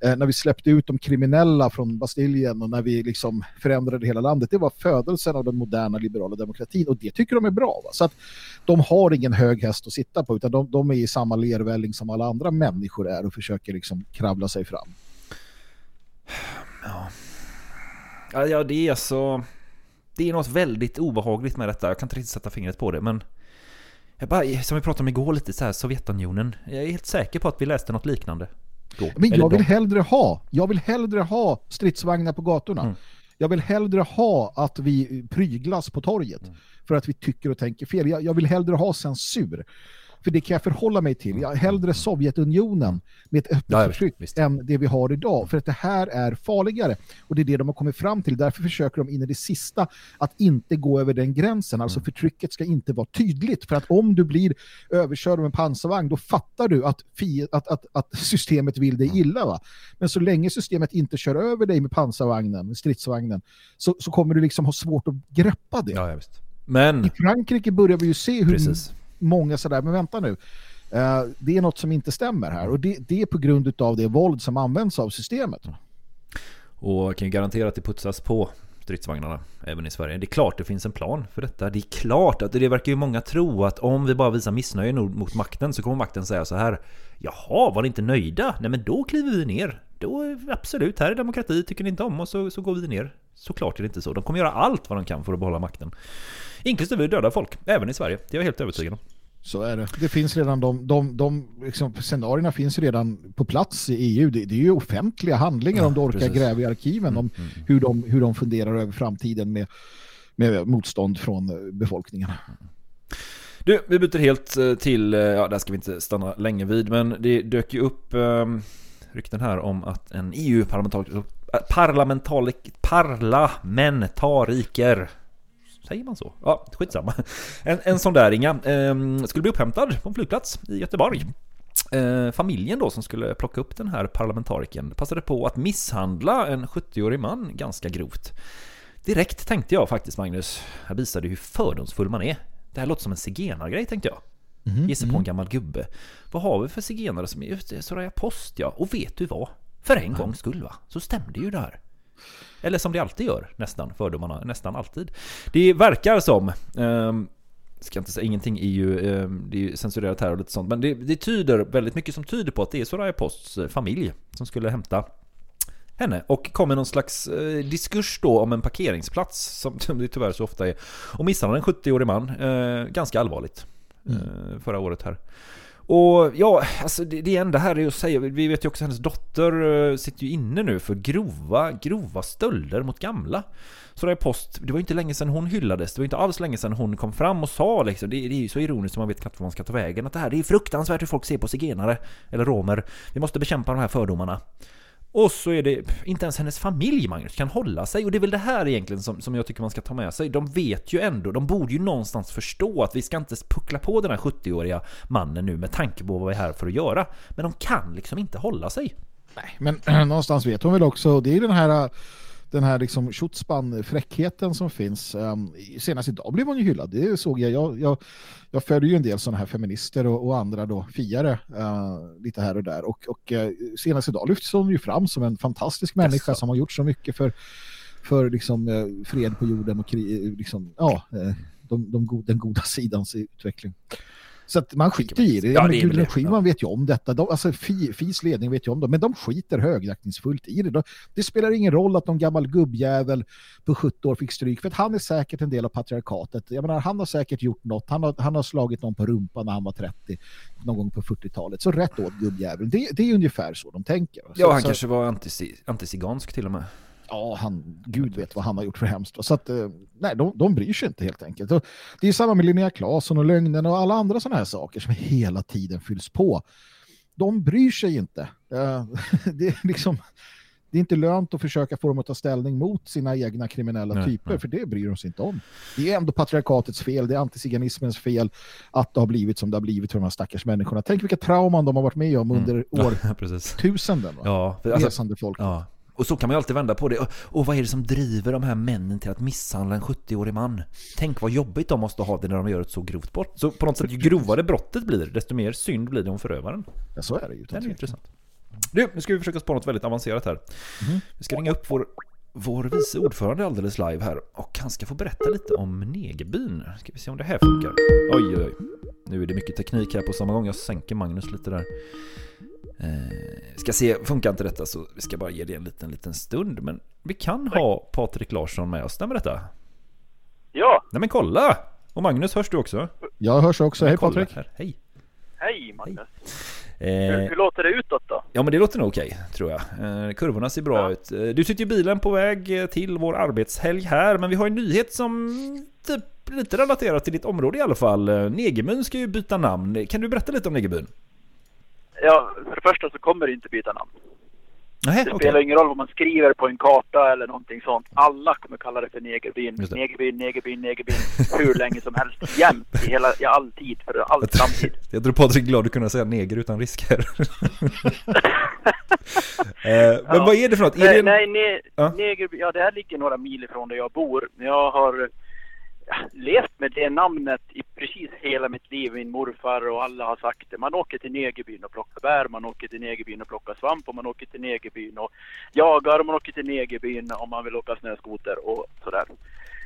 Eh, när vi släppte ut de kriminella från Bastiljen och när vi liksom förändrade hela landet. Det var födelsen av den moderna liberala demokratin och det tycker de är bra. Va? Så att de har ingen hög häst att sitta på utan de, de är i samma lervälling som alla andra människor är och försöker liksom kravla sig fram. Ja, ja, det är så... Det är något väldigt obehagligt med detta. Jag kan inte riktigt sätta fingret på det, men... Jag bara, som vi pratade om igår lite, så här, Sovjetunionen. Jag är helt säker på att vi läste något liknande. Då. Men Eller jag vill hellre ha, jag vill hellre ha stridsvagnar på gatorna. Mm. Jag vill hellre ha att vi pryglas på torget Mm. för att vi tycker och tänker fel. Jag, jag vill hellre ha censur. För det kan jag förhålla mig till. Jag hellre Sovjetunionen med ett öppet Ja, förtryck visst. än det vi har idag. För att det här är farligare. Och det är det de har kommit fram till. Därför försöker de in i det sista att inte gå över den gränsen. Mm. Alltså förtrycket ska inte vara tydligt. För att om du blir överkörd av en pansarvagn då fattar du att, att, att, att systemet vill dig illa. Va? Men så länge systemet inte kör över dig med pansarvagnen, med stridsvagnen, så, så kommer du liksom ha svårt att greppa det. Ja, ja, visst. Men... I Frankrike börjar vi ju se hur Precis många sådär, men vänta nu. Eh, det är något som inte stämmer här och det, det är på grund av det våld som används av systemet. Och jag kan ju garantera att det putsas på stridsvagnarna även i Sverige. Det är klart det finns en plan för detta. Det är klart att det verkar ju många tro att om vi bara visar missnöje mot makten så kommer makten säga så här. Jaha, var ni inte nöjda? Nej men då kliver vi ner. Då absolut, här är demokrati, tycker ni inte om oss så, så går vi ner. Såklart är det inte så. De kommer göra allt vad de kan för att behålla makten. Inklusive döda folk, även i Sverige. Det är jag helt övertygad om. Så är det. Det finns redan de, de, de liksom, scenarierna finns redan på plats i EU. Det, det är ju offentliga handlingar Ja, om du orkar precis. Mm, gräva i arkiven om hur, de, hur de funderar över framtiden med, med motstånd från eh, befolkningen. Du, vi byter helt eh, till, eh, ja där ska vi inte stanna länge vid, men det dök ju upp eh, rykten här om att en EU-parlamentariker, parlamentariker, säger man så? Ja, skitsamma. En, en sån där inga, eh, skulle bli upphämtad på en flygplats i Göteborg. Eh, familjen då som skulle plocka upp den här parlamentarikern passade på att misshandla en 70-årig man ganska grovt. Direkt tänkte jag faktiskt Magnus, här visade hur fördomsfull man är. Det här låter som en zigenargrej tänkte jag. Ge sig på en gammal gubbe. Vad har vi för zigenare som är? Soraya Post ja. Och vet du vad? För en gångs skull va? Så stämde ju det här. Eller som det alltid gör, nästan, fördomarna, nästan alltid. Det verkar som, ehm, ska inte säga, ingenting är ju, ehm, det är ju censurerat här och lite sånt, men det, det tyder väldigt mycket som tyder på att det är Soraya Posts eh, familj som skulle hämta henne och kom med någon slags eh, diskurs då om en parkeringsplats som som det tyvärr så ofta är och misshandlade en 70-årig man eh, ganska allvarligt eh, förra året här. Och ja, alltså det, det enda här är att säga, vi vet ju också att hennes dotter eh, sitter ju inne nu för grova, grova stölder mot gamla. Soraya Post, det var ju inte länge sedan hon hyllades, det var inte alls länge sedan hon kom fram och sa liksom, det, det är ju så ironiskt som man vet knappt var man ska ta vägen, att det här det är fruktansvärt hur folk ser på zigenare, eller romer. Vi måste bekämpa de här fördomarna. Och så är det inte ens hennes familj, Magnus, kan hålla sig. Och det är väl det här egentligen som, som jag tycker man ska ta med sig. De vet ju ändå, de borde ju någonstans förstå att vi ska inte puckla på den här 70-åriga mannen nu med tanke på vad vi är här för att göra. Men de kan liksom inte hålla sig. Nej, men någonstans vet hon väl också, det är den här den här liksom Schutzban fräckheten som finns. Um, senast idag blev hon ju hyllad. Det såg jag. Jag, jag, jag följer ju en del sådana här feminister och, och andra då fiare uh, lite här och där. Och, och uh, senast idag lyfts hon ju fram som en fantastisk människa som har gjort så mycket för, för liksom, uh, fred på jorden och liksom, ja, de, de god, den goda sidans utveckling. Så att man skiter i det. Ja, det Gudrun Schyman vet ju om detta. De, alltså FIs ledning vet ju om det. Men de skiter högaktningsfullt i det. De, det spelar ingen roll att någon gammal gubbjävel på 70 år fick stryk. För att han är säkert en del av patriarkatet. Jag menar, han har säkert gjort något. Han har, han har slagit någon på rumpan när han var 30. Någon gång på 40-talet. Så rätt åt gubbjäveln. Det, det är ungefär så de tänker. Så, ja, han så, kanske var antisigansk till och med ja, han, Gud vet vad han har gjort för hemskt. Så att, eh, nej, de, de bryr sig inte helt enkelt. Och det är samma med Linnea Claesson och lögnen och alla andra sådana här saker som hela tiden fylls på. De bryr sig inte. Eh, det är liksom det är inte lönt att försöka få dem att ta ställning mot sina egna kriminella nej, typer, nej. för det bryr de sig inte om. Det är ändå patriarkatets fel, det är antisiganismens fel att det har blivit som det har blivit för de här stackars människorna. Tänk vilka trauman de har varit med om under mm. årtusenden. Ja, för, alltså, Resande folk. Ja, och så kan man ju alltid vända på det. Och vad är det som driver de här männen till att misshandla en 70-årig man? Tänk vad jobbigt de måste ha det när de gör ett så grovt brott. Så på något sätt, ju grovare brottet blir, desto mer synd blir det om förövaren. Ja, så är det ju. Det är intressant. Du, nu ska vi försöka spara något väldigt avancerat här. Mm. Vi ska ringa upp vår, vår vice ordförande alldeles live här. Och han ska få berätta lite om Negerbyn. Ska vi se om det här funkar. Oj, oj, oj. Nu är det mycket teknik här på samma gång. Jag sänker Magnus lite där. Eh, ska se, funkar inte detta så vi ska bara ge det en liten, liten stund. Men vi kan ha Patrik Larsson med oss, stämmer detta? Ja! Nej men kolla! Och Magnus, hörs du också? Jag hörs också, hej Patrik! Här. Hej! Hej Magnus! Hej. Eh, hur, hur, låter det utåt då? Ja men det låter nog okej, tror jag. Eh, kurvorna ser bra ja. ut. Eh, du sitter i bilen på väg till vår arbetshelg här, men vi har en nyhet som typ lite relaterat till ditt område i alla fall. Eh, Negemyn ska ju byta namn. Kan du berätta lite om Negemyn? Ja, för det första så kommer det inte byta namn. Nej, det okay. spelar ingen roll vad man skriver på en karta eller någonting sånt. Alla kommer kalla det för negerbyn. Negerbyn, negerbyn, negerbyn. hur länge som helst. Jämt. I, hela, i all tid. För all framtid. Jag tror Patrik är glad att kunna säga neger utan risk här. eh, men ja. vad är det för något? nej, det en... nej ne ja? neger, ja det här ligger några mil ifrån där jag bor. Jag har levt med det namnet i precis hela mitt liv. Min morfar och alla har sagt det. Man åker till Negerbyn och plockar bär, man åker till Negerbyn och plockar svamp och man åker till Negerbyn och jagar och man åker till Negerbyn om man vill åka snöskoter och sådär.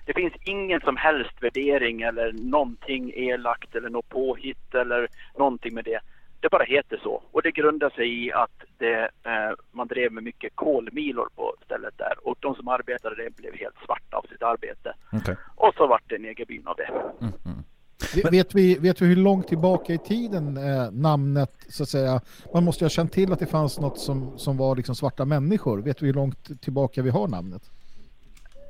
Det finns ingen som helst värdering eller någonting elakt eller något påhitt eller någonting med det. Det bara heter så. Och det grundar sig i att det, eh, man drev med mycket kolmilor på stället där. Och de som arbetade det blev helt svarta av sitt arbete. Okay. Och så vart det Negerbyn av det. Mm, mm. Vet vi, vet vi hur långt tillbaka i tiden eh, namnet, så att säga, man måste ju ha känt till att det fanns något som, som var liksom svarta människor. Vet vi hur långt tillbaka vi har namnet?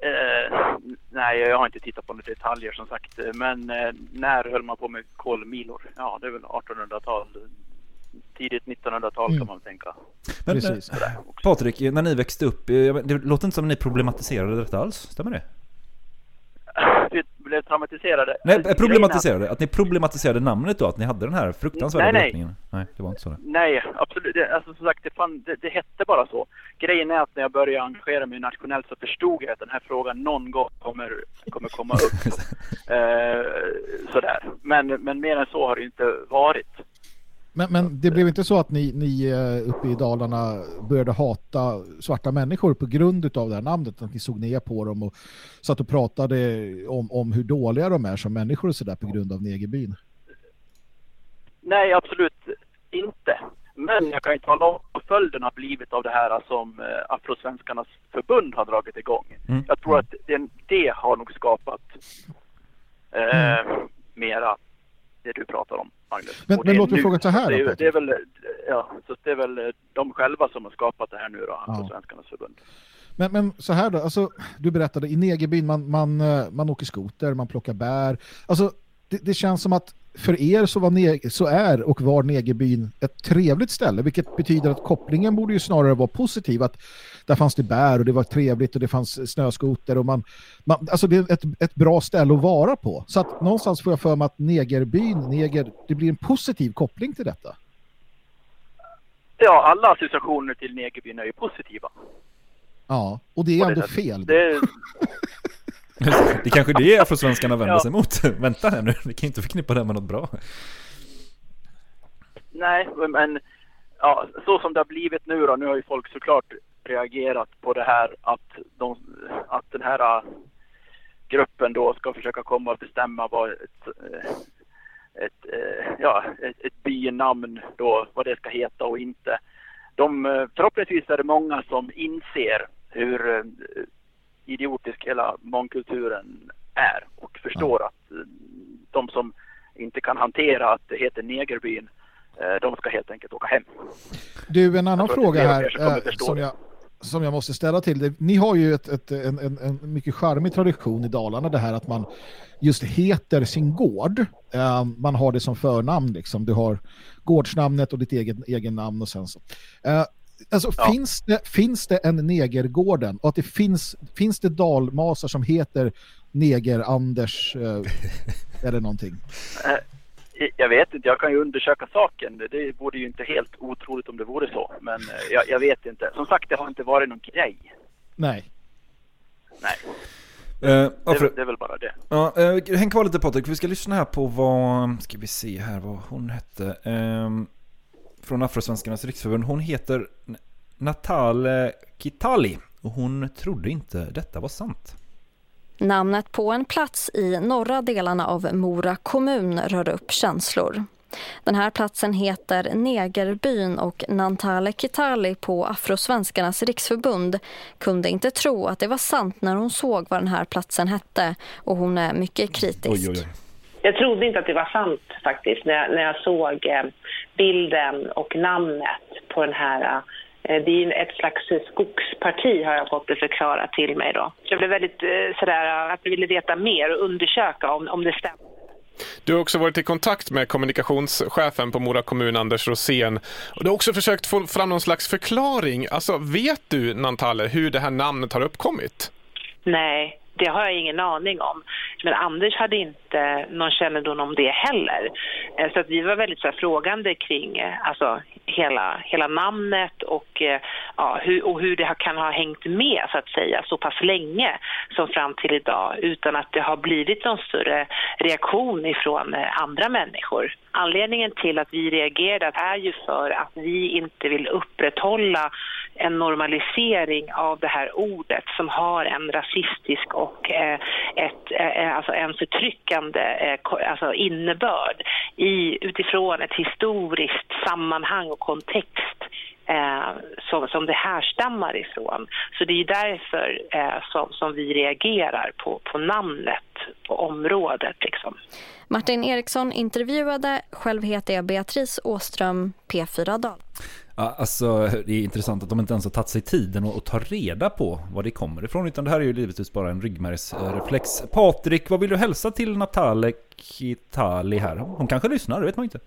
Eh, nej, jag har inte tittat på några detaljer som sagt. Men eh, när höll man på med kolmilor? Ja, det är väl 1800-tal. Tidigt 1900-tal mm. kan man tänka. Men, Precis. Patrik, när ni växte upp, det låter inte som att ni problematiserade detta alls, stämmer det? Blev traumatiserade. Nej, problematiserade. Att ni problematiserade namnet då, att ni hade den här fruktansvärda nej, nej. nej, det var inte så. Nej, absolut. Det, alltså som sagt, det, fan, det, det, hette bara så. Grejen är att när jag började engagera mig nationellt så förstod jag att den här frågan någon gång kommer, kommer komma upp. eh, sådär. Men, men mer än så har det inte varit. Men, men det blev inte så att ni, ni eh, uppe i Dalarna började hata svarta människor på grund av det här namnet? Att ni såg ner på dem och satt och pratade om, om hur dåliga de är som människor och sådär på grund av negerbyn? Nej, absolut inte. Men jag kan ju tala om vad följden har blivit av det här som eh, Afrosvenskarnas förbund har dragit igång. Mm. Jag tror att det, det har nog skapat eh, mm. mera det du pratar om. Magnus. Men- men låt mig fråga så här det är, det är väl, ja, så det är väl de själva som har skapat det här nu då, Ja. på Svenskarnas förbund. Men, men så här då, alltså, du berättade i Negerbyn, man, man, eh, man åker skoter, man plockar bär. Alltså, det, det känns som att för er så, var så är och var Negerbyn ett trevligt ställe, vilket betyder att kopplingen borde ju snarare vara positiv. Att där fanns det bär och det var trevligt och det fanns snöskoter och man, man alltså det är ett, ett bra ställe att vara på. Så att någonstans får jag för mig att Negerbyn, Neger, det blir en positiv koppling till detta. Ja, alla associationer till Negerbyn är ju positiva. Ja, och det är ändå fel. Det, Det kanske det är afrosvenskarna vänder Ja. sig mot. Vänta här nu, vi kan inte förknippa det med något bra. nej, men ja, så som det har blivit nu då, nu har ju folk såklart reagerat på det här att, de, att den här äh, gruppen då ska försöka komma och bestämma vad ett, äh, ett, äh, ja, ett, ett bynamn då, vad det ska heta och inte. De, förhoppningsvis är det många som inser hur idiotisk hela mångkulturen är och förstår att de som inte kan hantera att det heter Negerbyn, de ska helt enkelt åka hem. Du, en annan fråga här som som jag, som jag måste ställa till dig. Ni har ju ett, ett, en, en, en mycket charmig tradition i Dalarna det här att man just heter sin gård. Eh, man har det som förnamn liksom. Du har gårdsnamnet och ditt egen, egen namn och sen så. Eh, alltså finns, det, finns det en Negergården och att det finns, finns det dalmasar som heter Neger-Anders eh, eller någonting? Jag vet inte, jag kan ju undersöka saken. Det- vore ju inte helt otroligt om det vore så. Men eh, jag, jag vet inte. Som sagt, det har inte varit någon grej. Nej. Nej, Eh, det, för- det är väl bara det. Ja, eh, häng kvar lite Patrik, vi ska lyssna här på vad, ska vi se här vad hon hette. Ehm, från Afrosvenskarnas riksförbund. Hon heter Natale Kitali och hon trodde inte detta var sant. Namnet på en plats i norra delarna av Mora kommun rör upp känslor. Den här platsen heter Negerbyn och Nantale Kitali på Afrosvenskarnas riksförbund kunde inte tro att det var sant när hon såg vad den här platsen hette och hon är mycket kritisk. Jag trodde inte att det var sant faktiskt när jag, när jag såg eh, bilden och namnet på den här. Eh, det är ett slags eh, skogsparti har jag fått det förklarat till mig då. Jag blev väldigt eh, sådär att jag ville veta mer och undersöka om, om det stämmer. Du har också varit i kontakt med kommunikationschefen på Mora kommun, Anders Rosén. Och du har också försökt få fram någon slags förklaring. Alltså, vet du, Nantale, hur det här namnet har uppkommit? Nej, det har jag ingen aning om. Men Anders hade inte någon kännedom om det heller. Eh, Så att vi var väldigt så här, frågande kring eh, alltså, hela, hela namnet och, eh, ja, hur, och hur det kan ha hängt med så att säga så pass länge som fram till idag utan att det har blivit någon större reaktion ifrån eh, andra människor. Anledningen till att vi reagerade är ju för att vi inte vill upprätthålla en normalisering av det här ordet som har en rasistisk och eh, ett, eh, eh alltså en förtryckande eh, alltså innebörd i, utifrån ett historiskt sammanhang och kontext eh, som, som det härstammar ifrån. Så det är därför eh, som, som vi reagerar på, på namnet på området. Liksom. Martin Eriksson intervjuade, själv heter jag Beatrice Åström, P4 Dal. Ja, alltså det är intressant att de inte ens har tagit sig tiden att att ta reda på var det kommer ifrån. Utan det här är ju givetvis bara en ryggmärgsreflex. Patrik, vad vill du hälsa till Natale Kitali här? Hon kanske lyssnar, det vet man inte.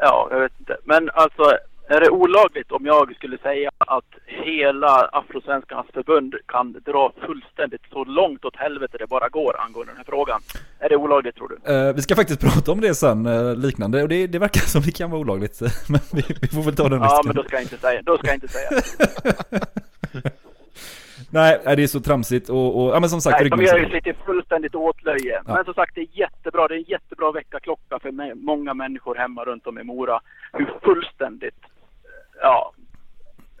Ja, jag vet inte. Men alltså, är det olagligt om jag skulle säga att hela Afrosvenskarnas förbund kan dra fullständigt så långt åt helvete det bara går angående den här frågan? Är det olagligt tror du? Eh, vi ska faktiskt prata om det sen, eh, liknande. Och det, det verkar som det kan vara olagligt. Men vi, vi får väl ta den Ja, risken. men då ska jag inte säga. Då ska jag inte säga. Nej, det är så tramsigt och, och ja, men som sagt, Nej, de gör ju sig till fullständigt åtlöje. Ja. Men som sagt, det är jättebra. Det är en jättebra väckarklocka för många människor hemma runt om i Mora. Hur fullständigt, ja,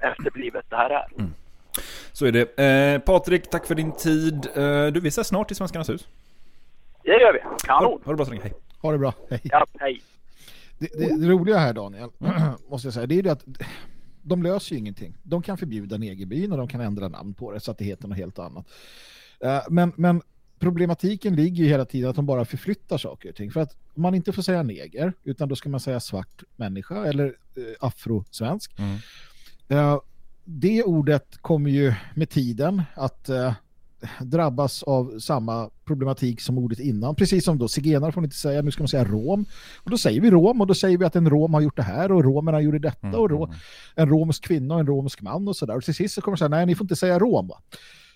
efterblivet det här är. Så är det. Eh, Patrik, tack för din tid. Eh, du, vi ses snart i Svenskarnas hus. Det gör vi. Kanon. Ha det bra så länge, hej. Ha det bra, hej. Ja, hej. Det, det, det roliga här Daniel, måste jag säga, det är det att de löser ju ingenting. De kan förbjuda Negerbyn och de kan ändra namn på det så att det heter något helt annat. Eh, Men, men problematiken ligger ju hela tiden att de bara förflyttar saker och ting. För att man inte får säga neger, utan då ska man säga svart människa eller eh, afrosvensk. Mm. Eh, det ordet kommer ju med tiden att eh, drabbas av samma problematik som ordet innan. Precis som då zigenare får man inte säga, nu ska man säga rom. Och då säger vi rom och då säger vi att en rom har gjort det här och romerna gjorde detta Mm, och ro, en romsk kvinna och en romsk man och sådär. Och till sist så kommer man säga, nej ni får inte säga rom va.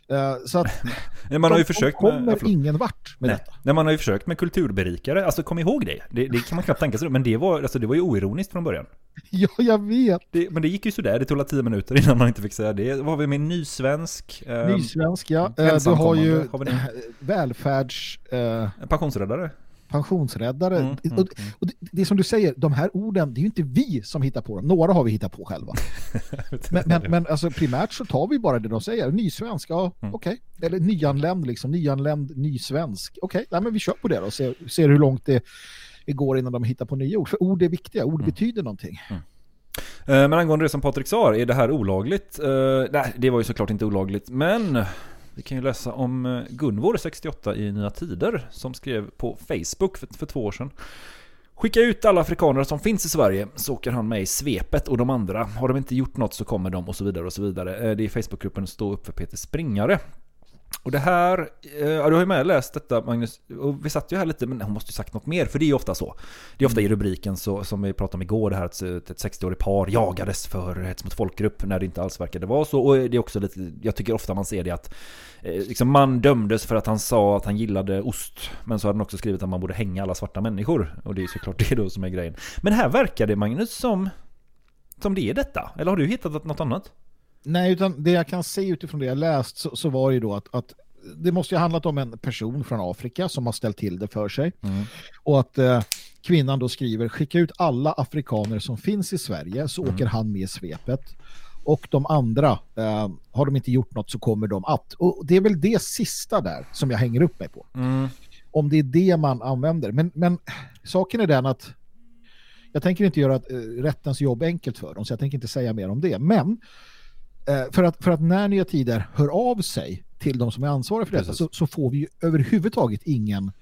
Eh, så att Nej, man har ju de, försökt de med- kommer förlåt. ingen vart med Nej. detta. Nej, man har ju försökt med kulturberikare. Alltså kom ihåg det. Det, det kan man knappt tänka sig. Men det var, alltså, det var ju oironiskt från början. Ja, jag vet. Det, men det gick ju sådär. Det tog tio minuter innan man inte fick säga det. Vad har vi med nysvensk? ehm, Nysvensk, ja. Eh, Du har ju Har eh, välfärds... Eh, Pensionsräddare. Pensionsräddare. Mm, mm, och, och det, det är som du säger, de här orden, det är ju inte vi som hittar på dem. Några har vi hittat på själva. men men, men alltså, primärt så tar vi bara det de säger. Nysvensk, ja Mm. okej. Eller nyanländ liksom, nyanländ, nysvensk. Okej, nej men vi kör på det och ser, ser hur långt det, det går innan de hittar på nya ord. För ord är viktiga, ord betyder någonting. Eh, Men angående det som Patrik sa, är det här olagligt? Eh, nej, det var ju såklart inte olagligt, men vi kan ju läsa om eh, Gunvor, 68 i Nya Tider, som skrev på Facebook för, för två år sedan. Skicka ut alla afrikaner som finns i Sverige så åker han med i svepet och de andra. Har de inte gjort något så kommer de och så vidare och så vidare. Eh, det är Facebookgruppen Stå upp för Peter Springare. Och det här, eh, ja, du har ju med läst detta Magnus, och vi satt ju här lite, men hon måste ju sagt något mer, för det är ju ofta så. Det är ofta i rubriken så, som vi pratade om igår, det här att ett 60-årigt par jagades för hets mot folkgrupp när det inte alls verkade vara så. Och det är också lite, jag tycker ofta man ser det att eh, liksom man dömdes för att han sa att han gillade ost, men så hade han också skrivit att man borde hänga alla svarta människor. Och det är ju såklart det då som är grejen. Men här verkar det Magnus som, som det är detta, eller har du hittat något annat? Nej, utan det jag kan se utifrån det jag läst så, så var det ju då att, att det måste ju ha handlat om en person från Afrika som har ställt till det för sig. Och att eh, kvinnan då skriver skicka ut alla afrikaner som finns i Sverige så åker han med i svepet. Och de andra, eh, har de inte gjort något så kommer de att. Och det är väl det sista där som jag hänger upp mig på. Om det är det man använder. Men, men saken är den att jag tänker inte göra eh, rättens jobb enkelt för dem så jag tänker inte säga mer om det. Men för, att, för att när Nya Tider hör av sig till de som är ansvariga för detta så, så får vi ju överhuvudtaget ingen,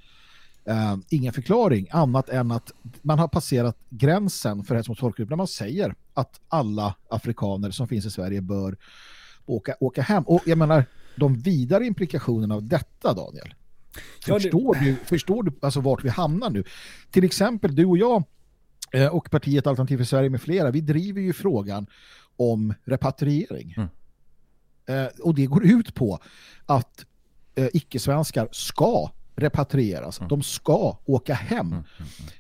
eh, ingen förklaring annat än att man har passerat gränsen för hets mot folkgrupp när man säger att alla afrikaner som finns i Sverige bör åka, åka hem. Och jag menar, de vidare implikationerna av detta, Daniel, Ja, det- Förstår, du, förstår du alltså vart vi hamnar nu? Till exempel du och jag eh, och partiet Alternativ för Sverige med flera, vi driver ju frågan om repatriering. Eh, och det går ut på att eh, icke-svenskar ska repatrieras. De ska åka hem.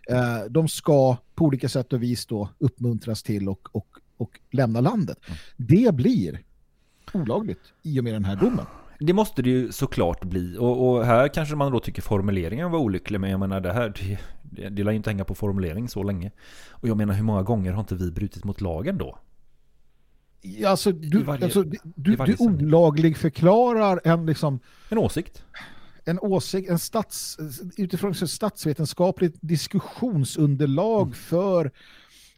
Eh, de ska på olika sätt och vis då uppmuntras till och, och, och lämna landet. Det blir olagligt i och med den här domen. Det måste det ju såklart bli. Och, och här kanske man då tycker formuleringen var olycklig. Men jag menar det här, det, det, det lär ju inte hänga på formulering så länge. Och jag menar hur många gånger har inte vi brutit mot lagen då? Alltså, du, varje- alltså, du, du olaglig förklarar en liksom... En åsikt. En åsikt, en stats, utifrån ett statsvetenskapligt diskussionsunderlag Mm. för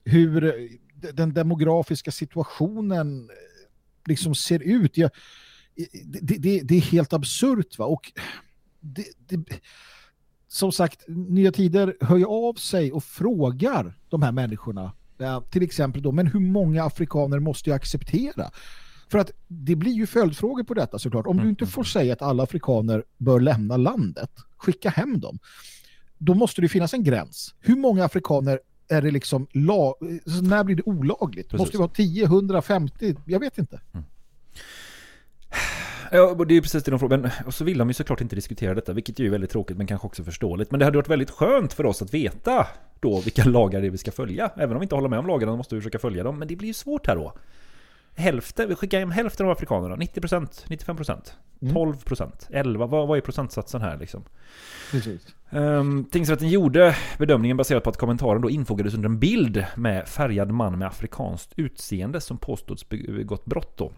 hur den demografiska situationen eh, liksom ser ut. Jag, det, det, det är helt absurt va? Och det, som sagt, Nya Tider hör ju av sig och frågar de här människorna till exempel då, men hur många afrikaner måste jag acceptera? För att det blir ju följdfrågor på detta såklart. Om du inte får säga att alla afrikaner bör lämna landet, skicka hem dem, då måste det finnas en gräns. Hur många afrikaner är det liksom, la, när blir det olagligt? Precis. Måste det vara 10, 100, 50? Jag vet inte. Ja, det är precis det de frågar. Men, och så vill de ju såklart inte diskutera detta, vilket är ju väldigt tråkigt men kanske också förståeligt. Men det hade varit väldigt skönt för oss att veta då vilka lagar det är vi ska följa. Även om vi inte håller med om lagarna måste vi försöka följa dem. Men det blir ju svårt här då. Hälften, vi skickar hem hälften av afrikanerna, 90%, 95%, Mm. 12%, 11%, vad, vad är procentsatsen här liksom? Precis. Um, tingsrätten gjorde bedömningen baserat på att kommentaren då infogades under en bild med färgad man med afrikanskt utseende som påstås begått brott då.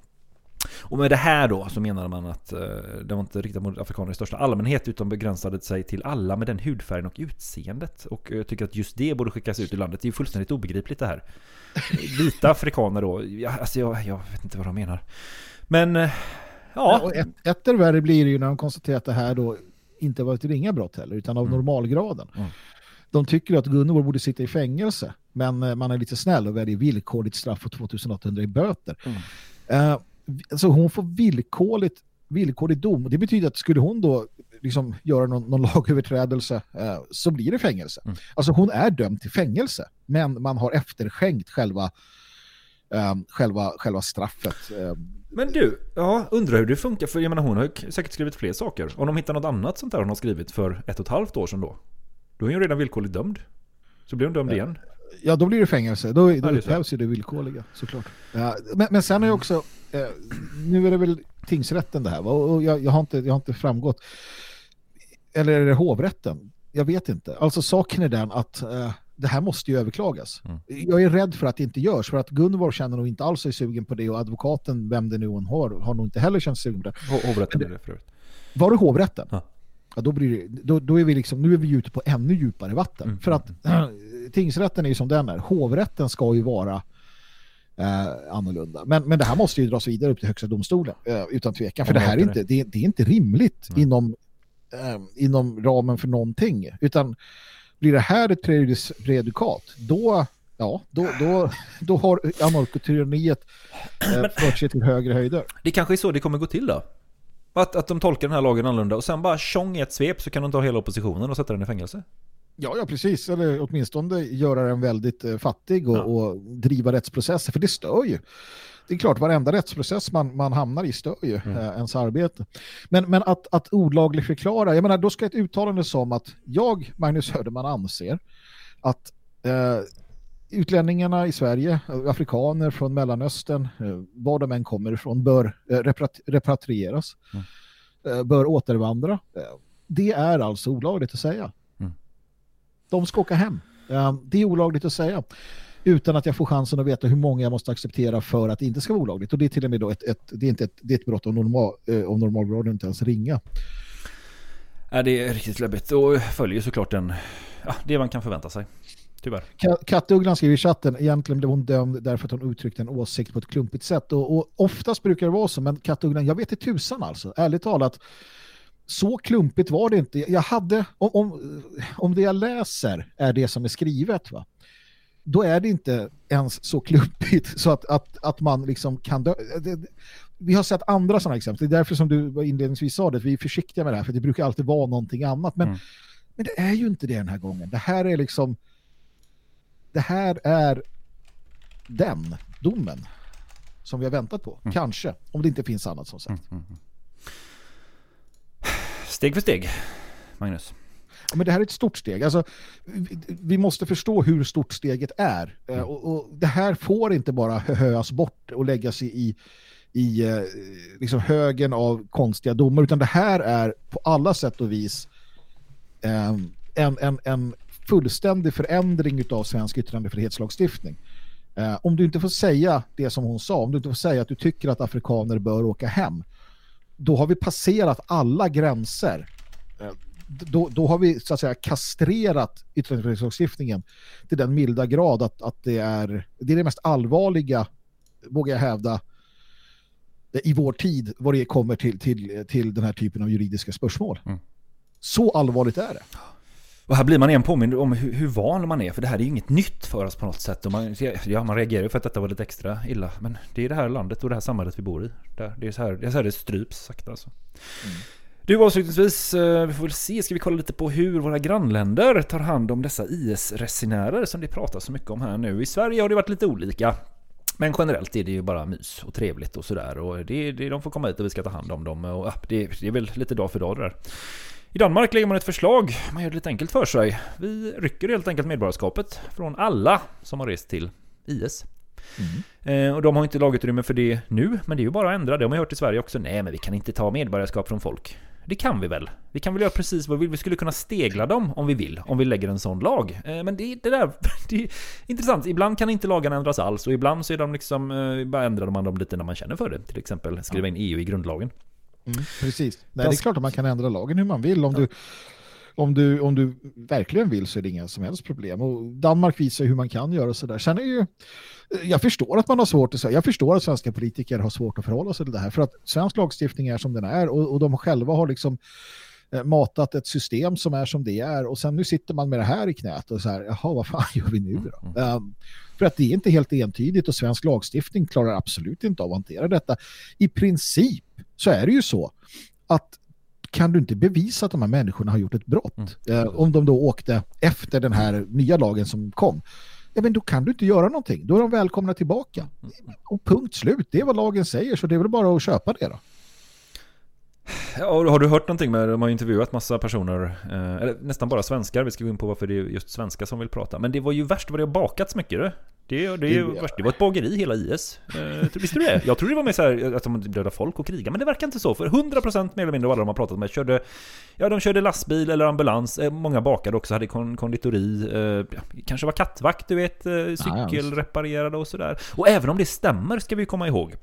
Och med det här då så menar man att eh, det var inte riktat mot afrikaner i största allmänhet utan begränsade sig till alla med den hudfärgen och utseendet. Och jag tycker att just det borde skickas ut ur landet. Det är ju fullständigt obegripligt det här. Vita afrikaner då, ja, alltså jag, jag vet inte vad de menar. Men eh, ja. Och ett, etter värre blir det ju när de konstaterar att det här då inte var ett ringa brott heller, utan av Mm. normalgraden. De tycker att Gunvor borde sitta i fängelse, men eh, man är lite snäll och väljer villkorligt straff på 2800 i böter. Eh, alltså hon får villkorligt, villkorlig dom. Det betyder att skulle hon då liksom göra någon, någon lagöverträdelse eh, så blir det fängelse. Alltså hon är dömd till fängelse, men man har efterskänkt själva, eh, själva, själva straffet. Eh, Men du, ja, undrar hur det funkar. För jag menar, hon har ju säkert skrivit fler saker. Om de hittar något annat sånt där hon har skrivit för ett och ett halvt år sedan då. Då är hon ju redan villkorligt dömd. Så blir hon dömd igen. Ja, då blir det fängelse. Då, då upphävs ju det villkorliga, såklart. Ja, men, men sen är det också, eh, nu är det väl tingsrätten det här, va? och jag, jag, har inte, jag har inte framgått. Eller är det hovrätten? Jag vet inte. Alltså saken är den att eh, det här måste ju överklagas. Jag är rädd för att det inte görs, för att Gunvor känner nog inte alls sig sugen på det och advokaten, vem det nu hon har, har nog inte heller känt sig sugen på det. Ho- Hovrätten är det för övrigt. Var det hovrätten? Ja. Ja, då, blir det, då, då är vi liksom, nu är vi ute på ännu djupare vatten. Mm. För att tingsrätten är ju som den är. Hovrätten ska ju vara eh, annorlunda. Men, men det här måste ju dras vidare upp till högsta domstolen, eh, utan tvekan. För det här är inte, det, det är inte rimligt inom, eh, inom ramen för någonting. Utan blir det här ett prejudikat, då, ja, då, då, då har anarkotyranniet eh, fört sig till högre höjder. Det kanske är så det kommer gå till då? Att, att de tolkar den här lagen annorlunda och sen bara tjong i ett svep så kan de ta hela oppositionen och sätta den i fängelse? Ja, ja, precis. Eller åtminstone göra den väldigt eh, fattig och, och driva rättsprocesser, för det stör ju. Det är klart, varenda rättsprocess man, man hamnar i stör ju Mm. eh, ens arbete. Men, men att, att olagligt förklara, jag menar, då ska ett uttalande som att jag, Magnus Söderman, anser att eh, utlänningarna i Sverige, eh, afrikaner från Mellanöstern, eh, var de än kommer ifrån, bör eh, reprat- repatrieras, eh, bör återvandra. Det är alltså olagligt att säga. De ska åka hem. Eh, Det är olagligt att säga. Utan att jag får chansen att veta hur många jag måste acceptera för att det inte ska vara olagligt. Och det är till och med då ett, ett, det är inte ett, det är ett brott om, normal, eh, om normalgraden inte ens ringa. Ja, det är riktigt läbbigt och följer såklart den, ja, det man kan förvänta sig. Tyvärr. Ka- Kattugglan skriver i chatten, egentligen blev hon dömd därför att hon uttryckte en åsikt på ett klumpigt sätt. Och, och oftast brukar det vara så, men Kattugglan, jag vet inte tusan alltså, ärligt talat, så klumpigt var det inte. Jag hade, om, om, om det jag läser är det som är skrivet, va? då är det inte ens så klumpigt så att, att, att man liksom kan dö. Vi har sett andra sådana exempel. Det är därför som du inledningsvis sa det, att vi är försiktiga med det här, för det brukar alltid vara någonting annat. Men, men det är ju inte det den här gången. Det här är liksom det här är den domen som vi har väntat på. Kanske, om det inte finns annat som sagt. Steg för steg, Magnus. Ja, men det här är ett stort steg. Alltså, vi, måste förstå hur stort steget är. Eh, Och, och det här får inte bara höas bort och läggas i, i, eh, liksom högen av konstiga domar, utan det här är på alla sätt och vis eh, en, en, en fullständig förändring av svensk yttrandefrihetslagstiftning. Eh, om du inte får säga det som hon sa, om du inte får säga att du tycker att afrikaner bör åka hem, då har vi passerat alla gränser. Då, då har vi så att säga kastrerat yttrandefrihetslagstiftningen till den milda grad att, att det, är, det är det mest allvarliga, vågar jag hävda, i vår tid vad det kommer till, till, till den här typen av juridiska spörsmål. Så allvarligt är det. Och här blir man igen påmind om hur, hur van man är, för det här är ju inget nytt för oss på något sätt. Och man, ja, man reagerar ju för att detta var lite extra illa, men det är det här landet och det här samhället vi bor i. Där, det, är så här, det är så här det stryps sakta alltså. Du avslutningsvis, eh, vi får väl se, ska vi kolla lite på hur våra grannländer tar hand om dessa IS-resenärer som det pratas så mycket om här nu. I Sverige har det varit lite olika. Men generellt är det ju bara mys och trevligt och sådär. Och det, det, de får komma hit och vi ska ta hand om dem. Och, det, det är väl lite dag för dag det där. I Danmark lägger man ett förslag. Man gör det lite enkelt för sig. Vi rycker helt enkelt medborgarskapet från alla som har rest till IS. Eh, och de har inte lagutrymme för det nu, men det är ju bara att ändra. Det har man hört i Sverige också. Nej, men vi kan inte ta medborgarskap från folk. Det kan vi väl? Vi kan väl göra precis vad vi vill. Vi skulle kunna stegla dem om vi vill, om vi lägger en sån lag. Eh, men det, det där, det är intressant. Ibland kan inte lagarna ändras alls och ibland så är de liksom, eh, bara ändrar man dem lite när man känner för det. Till exempel skriva in EU i grundlagen. Mm, precis. Nej, det är klart att man kan ändra lagen hur man vill. Om, du, om, du, om du verkligen vill så är det inga som helst problem. Och Danmark visar hur man kan göra sådär. Sen är ju, jag förstår att man har svårt att säga. Jag förstår att svenska politiker har svårt att förhålla sig till det här. För att svensk lagstiftning är som den är och, och de själva har liksom eh, matat ett system som är som det är och sen nu sitter man med det här i knät och så här, jaha vad fan gör vi nu då? Um, för att det är inte helt entydigt och svensk lagstiftning klarar absolut inte av att hantera detta. I princip så är det ju så att kan du inte bevisa att de här människorna har gjort ett brott eh, om de då åkte efter den här nya lagen som kom ja men då kan du inte göra någonting. Då är de välkomna tillbaka. Och punkt slut. Det är vad lagen säger så det är väl bara att köpa det då. Ja, har du hört någonting med, de har intervjuat massa personer, eh, eller nästan bara svenskar, vi ska gå in på varför det är just svenskar som vill prata. Men det var ju värst vad det har bakats mycket det. Det, det, det, värst. det var ett bageri hela IS. Eh, visste du det? Jag trodde det var mer så här att de dödade folk och krigar, men det verkar inte så. För 100% mer eller mindre av alla de har pratat med körde, ja de körde lastbil eller ambulans, eh, många bakade också, hade konditori, eh, kanske var kattvakt, du vet, eh, cykelreparerade och sådär. Och även om det stämmer ska vi komma ihåg,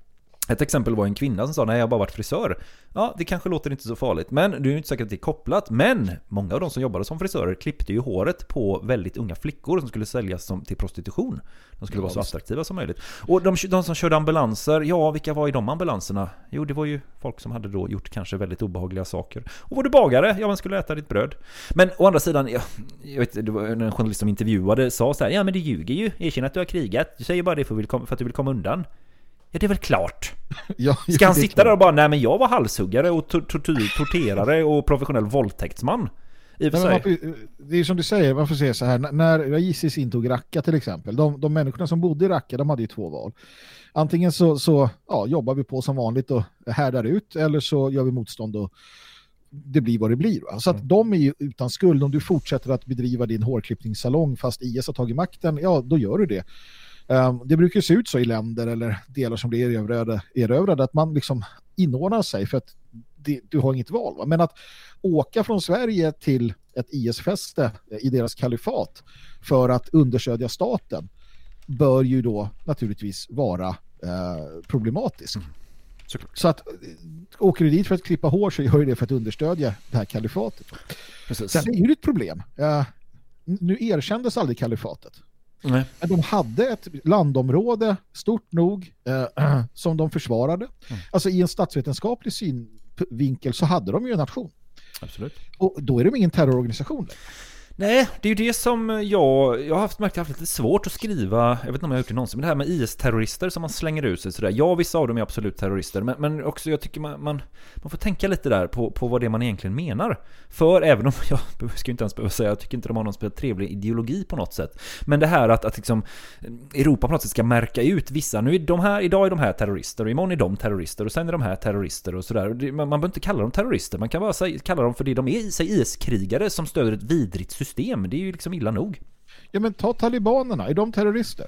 ett exempel var en kvinna som sa nej jag har bara varit frisör. Ja, det kanske låter inte så farligt, men det är ju inte säkert att det är kopplat. Men många av de som jobbade som frisörer klippte ju håret på väldigt unga flickor som skulle säljas som, till prostitution. De skulle ja, vara så attraktiva som möjligt. Och de, de, som körde ambulanser, ja vilka var i de ambulanserna? Jo, det var ju folk som hade då gjort kanske väldigt obehagliga saker. Och var du bagare? Ja, man skulle äta ditt bröd. Men å andra sidan, jag, jag vet, det var en journalist som intervjuade sa så här, ja men du ljuger ju, erkänn att du har krigat. Du säger bara det för att du vill komma undan. Ja, det är väl klart. Ja, Ska han sitta där och bara, nej men jag var halshuggare och tortyr, torterare och professionell våldtäktsman? I nej, man, det är som du säger, man får säga så här, när Isis intog Raqqa till exempel, de, de människorna som bodde i Raqqa, de hade ju två val. Antingen så, så ja, jobbar vi på som vanligt och härdar ut, eller så gör vi motstånd och det blir vad det blir. Va? Så att mm. de är ju utan skuld. Om du fortsätter att bedriva din hårklippningssalong fast IS har tagit makten, ja då gör du det. Um, det brukar se ut så i länder eller delar som blir erövrade, erövrade att man liksom inordnar sig för att det, du har inget val. Va? Men att åka från Sverige till ett IS-fäste i deras kalifat för att understödja staten bör ju då naturligtvis vara eh, problematisk. Mm. Så att eh, åker du dit för att klippa hår så gör du det för att understödja det här kalifatet. Precis. Sen är det ett problem. Uh, nu erkändes aldrig kalifatet. Nej. Men de hade ett landområde stort nog eh, som de försvarade. Mm. Alltså i en statsvetenskaplig synvinkel så hade de ju en nation. Absolut. Och då är de ingen terrororganisation. Nej, det är ju det som jag, jag har haft, märkt, jag har haft lite svårt att skriva, jag vet inte om jag har gjort det någonsin, men det här med IS-terrorister som man slänger ut sig sådär. Ja, vissa av dem är absolut terrorister, men, men också jag tycker man, man, man, får tänka lite där på, på vad det är man egentligen menar. För även om, jag ska inte ens behöva säga, jag tycker inte de har någon speciellt trevlig ideologi på något sätt. Men det här att, att liksom Europa på något sätt ska märka ut vissa, nu är de här, idag är de här terrorister och imorgon är de terrorister och sen är de här terrorister och sådär. Man, man behöver inte kalla dem terrorister, man kan bara säga, kalla dem för det de är, IS-krigare som stöder ett vidrigt system. Det är ju liksom illa nog. Ja, men ta talibanerna. Är de terrorister?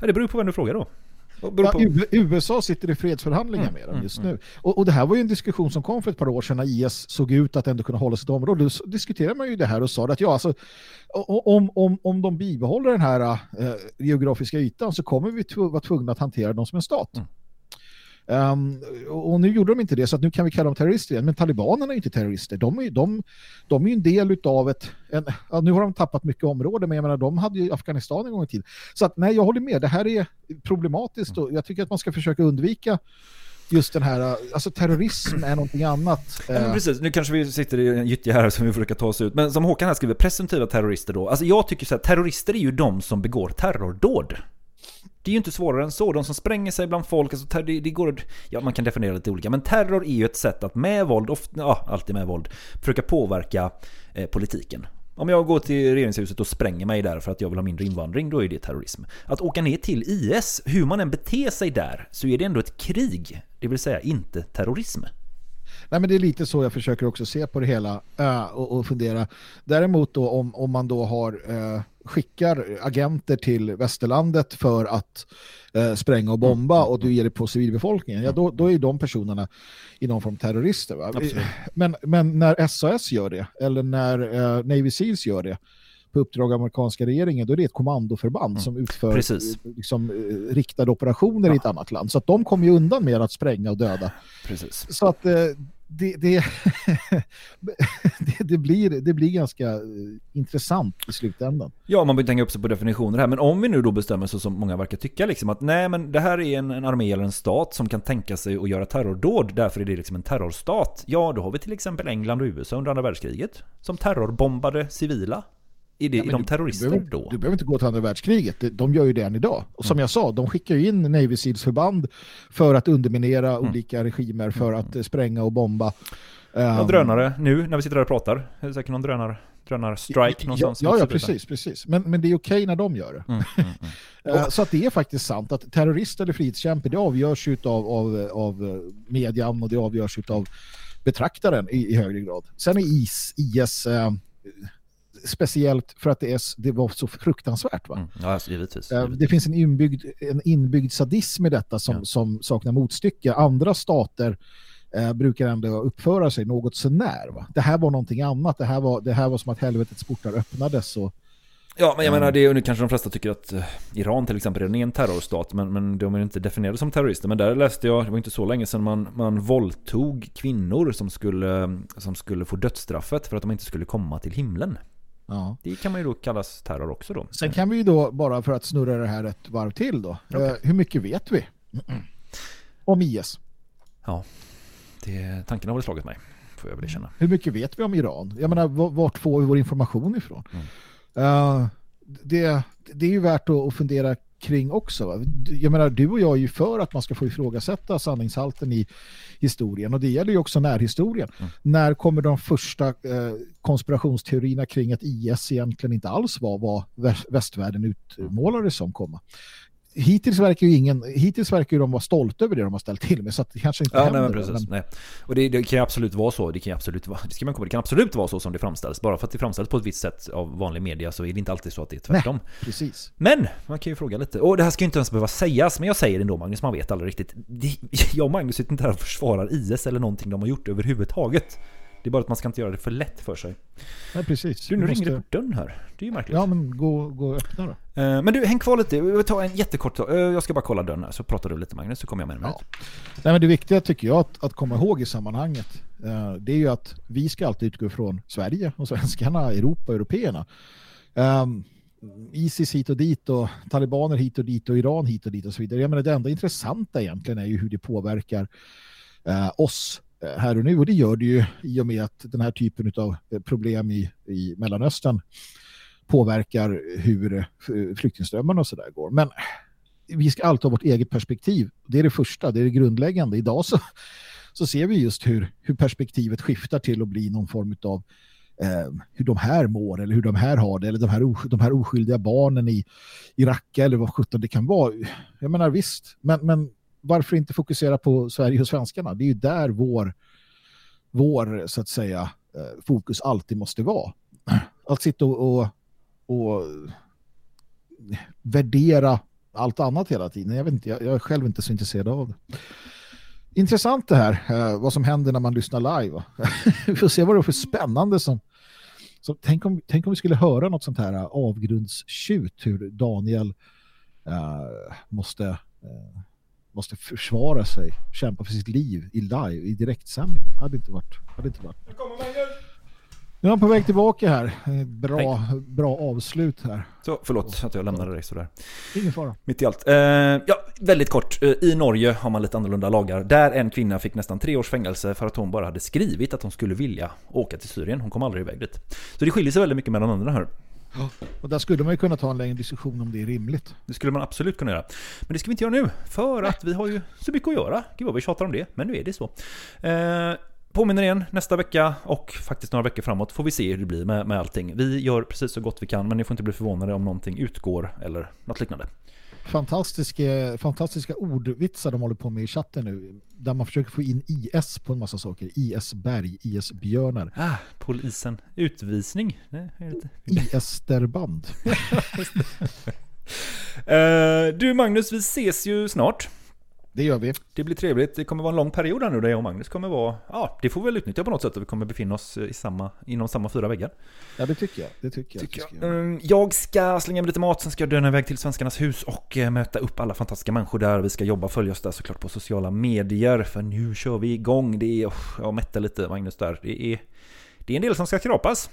Ja, det beror på vem du frågar då. Ja, USA sitter i fredsförhandlingar mm, med dem just mm, nu. Och, och, det här var ju en diskussion som kom för ett par år sedan när IS såg ut att ändå kunna hålla sitt område. Då diskuterade man ju det här och sa att ja, alltså, om, om, om de bibehåller den här äh, geografiska ytan så kommer vi vara tvungna att hantera dem som en stat. Mm. Um, och nu gjorde de inte det så att nu kan vi kalla dem terrorister igen. Men talibanerna är inte terrorister. De är, de, de är ju en del av ett... En, ja, nu har de tappat mycket område men jag menar de hade ju Afghanistan en gång i tiden. Så att nej, jag håller med. Det här är problematiskt och jag tycker att man ska försöka undvika just den här, alltså terrorism är någonting annat. Ja, men precis, nu kanske vi sitter i en gyttja här som vi försöker ta oss ut. Men som Håkan här skriver, presumtiva terrorister då. Alltså jag tycker så här, terrorister är ju de som begår terrordåd. Det är ju inte svårare än så. De som spränger sig bland folk, alltså, det, det, går, ja man kan definiera lite olika, men terror är ju ett sätt att med våld, ofta, ja alltid med våld, försöka påverka eh, politiken. Om jag går till regeringshuset och spränger mig där för att jag vill ha mindre invandring, då är det terrorism. Att åka ner till IS, hur man än beter sig där, så är det ändå ett krig. Det vill säga inte terrorism. Nej, men det är lite så jag försöker också se på det hela äh, och, och, fundera. Däremot då om, om man då har äh, skickar agenter till västerlandet för att äh, spränga och bomba mm. och du ger det på civilbefolkningen, ja då, då är de personerna i någon form terrorister. Va? Men, men när SAS gör det eller när äh, Navy Seals gör det på uppdrag av amerikanska regeringen, då är det ett kommandoförband mm. som utför Precis. liksom, riktade operationer ja. i ett annat land. Så att de kommer ju undan med att spränga och döda. Precis. Så att det, det, det, det, blir, det blir ganska eh, intressant i slutändan. Ja, man behöver tänka upp sig på definitioner här. Men om vi nu då bestämmer så som många verkar tycka, liksom, att nej, men det här är en, en armé eller en stat som kan tänka sig att göra terrordåd, därför är det liksom en terrorstat. Ja, då har vi till exempel England och USA under andra världskriget, som terrorbombade civila. Är, det, Ja, är de du- terrorister du behöver, då? Du behöver inte gå till andra världskriget. De- gör ju det än idag. Och som jag sa, de skickar ju in Navy Seals-förband för att underminera olika regimer, för att eh, spränga och bomba. Ehm, drönare, nu när vi sitter här och pratar, är det säkert någon drönare, drönarstrike någonstans? Ja, ja, precis, precis. Men, men det är okej när de gör det. Mm, mm, mm. Eh, Så att det är faktiskt sant att terrorist eller frihetskämpe det avgörs av, av, av eh, median och det avgörs av betraktaren i, i högre grad. Sen är IS, IS speciellt för att det, är, det var så fruktansvärt. Va? Ja, alltså, givetvis. Eh, Det finns en inbyggd, en inbyggd sadism i detta som, som saknar motstycke. Andra stater eh, brukar ändå uppföra sig något sånär. Va? Det här var någonting annat. Det här var, det här var som att helvetets portar öppnades. Och, Ja, men jag Mm. menar, det är, nu kanske de flesta tycker att eh, Iran till exempel redan är en terrorstat, men, men de är inte definierade som terrorister. Men där läste jag, det var inte så länge sedan, man, man våldtog kvinnor som skulle, som skulle få dödsstraffet för att de inte skulle komma till himlen. Ja. Det kan man ju då kallas terror också då. Sen kan vi ju då, bara för att snurra det här ett varv till då. Eh, hur mycket vet vi om IS? Ja, det, tanken har väl slagit mig, får jag väl känna. Hur mycket vet vi om Iran? Jag menar, vart får vi vår information ifrån? Mm. Eh, det, det är ju värt att fundera kring också. Va? Jag menar, du och jag är ju för att man ska få ifrågasätta sanningshalten i historien och det gäller ju också närhistorien. Mm. När kommer de första eh, konspirationsteorierna kring att IS egentligen inte alls var vad väst- västvärlden utmålades som komma? Hittills verkar ju ingen, hittills verkar ju de vara stolta över det de har ställt till med så att det kanske inte Ja, händer. nej, precis. men- Nej. Och det, det kan ju absolut vara så. Det kan absolut vara, det ska man komma, det kan absolut vara så som det framställs. Bara för att det framställs på ett visst sätt av vanlig media så är det inte alltid så att det är tvärtom. precis. Men man kan ju fråga lite. Och det här ska ju inte ens behöva sägas, men jag säger det ändå Magnus, man vet aldrig riktigt. Jag och Magnus sitter inte här och försvarar IS eller någonting de har gjort överhuvudtaget. Det är bara att man ska inte göra det för lätt för sig. Nej, precis. Du, nu ringer det på dörren här. Det är ju märkligt. Ja, men gå, gå och öppna då. Eh, Men du, häng kvar lite. Vi tar en jättekort... eh, Jag ska bara kolla dörren här, så pratar du lite Magnus, så kommer jag med en minut. Nej, men det viktiga tycker jag att, att komma ihåg i sammanhanget eh, det är ju att vi ska alltid utgå från Sverige och svenskarna, Europa och européerna. Um, Isis hit och dit och talibaner hit och dit och Iran hit och dit och så vidare. Jag menar, det enda intressanta egentligen är ju hur det påverkar eh, oss Eh, här och nu och det gör det ju i och med att den här typen av eh, problem i, i Mellanöstern påverkar hur eh, flyktingströmmarna och sådär går. Men vi ska alltid ha vårt eget perspektiv. Det är det första, det är det grundläggande. Idag så, så ser vi just hur, hur perspektivet skiftar till att bli någon form av eh, hur de här mår eller hur de här har det eller de här, os- de här oskyldiga barnen i, i Raqqa eller vad sjutton det kan vara. Jag menar visst, men, men varför inte fokusera på Sverige och svenskarna? Det är ju där vår, vår så att säga eh, fokus alltid måste vara. Att sitta och, och, och värdera allt annat hela tiden. Jag, vet inte, jag, jag är själv inte så intresserad av det. Intressant det här, eh, vad som händer när man lyssnar live. vi får se vad det är för spännande som... Så tänk, om, tänk om vi skulle höra något sånt här eh, avgrundstjut, hur Daniel uh, måste, måste försvara sig, kämpa för sitt liv i live, i direktsändning. Hade inte varit... Hade inte varit. Nu är han på väg tillbaka här. Bra, bra avslut här. Så, förlåt att jag lämnade dig sådär. Ingen fara. Mitt i allt. Eh, ja, väldigt kort. Eh, I Norge har man lite annorlunda lagar. Där en kvinna fick nästan tre års fängelse för att hon bara hade skrivit att hon skulle vilja åka till Syrien. Hon kom aldrig iväg dit. Så det skiljer sig väldigt mycket mellan länderna här. Och där skulle man ju kunna ta en längre diskussion om det är rimligt. Det skulle man absolut kunna göra. Men det ska vi inte göra nu, för att vi har ju så mycket att göra. Gud vad vi tjatar om det, men nu är det så. Eh, påminner igen, nästa vecka och faktiskt några veckor framåt får vi se hur det blir med, med allting. Vi gör precis så gott vi kan, men ni får inte bli förvånade om någonting utgår eller något liknande. Fantastiska, fantastiska ordvitsar de håller på med i chatten nu. Där man försöker få in IS på en massa saker. IS-berg, IS-björnar. Ah, polisen. Utvisning. Inte. IS-sterband. Eh, du Magnus, vi ses ju snart. Det gör vi. Det blir trevligt. Det kommer vara en lång period här nu där jag och Magnus kommer vara, ja, det får vi väl utnyttja på något sätt och vi kommer befinna oss i samma, inom samma fyra väggar. Ja, det tycker jag. Det tycker jag. Tycker jag. Mm, Jag ska slänga med lite mat, sen ska jag döna iväg till Svenskarnas hus och eh, möta upp alla fantastiska människor där. Vi ska jobba följa oss där såklart på sociala medier, för nu kör vi igång. Det är, oh, jag mätte lite Magnus där. Det är, det är en del som ska skrapas.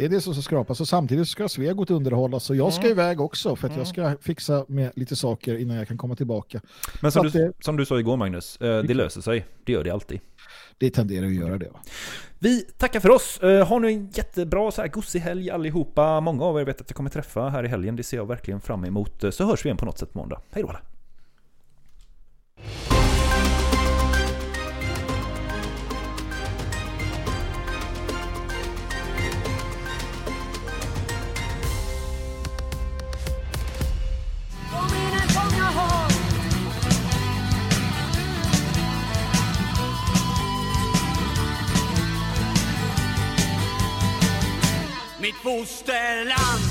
Det är det som ska skrapas och samtidigt ska Svegot underhållas så jag ska Mm. iväg också för att jag ska fixa med lite saker innan jag kan komma tillbaka. Men som du, det, som du sa igår Magnus, eh, det löser sig. Det gör det alltid. det tenderar att göra det. Va? Vi tackar för oss. Eh, Ha nu en jättebra så här gosig helg allihopa. Många av er vet att jag kommer träffa här i helgen. Det ser jag verkligen fram emot. Eh, Så hörs vi igen på något sätt på måndag. Hej då alla. Mitt fosterland.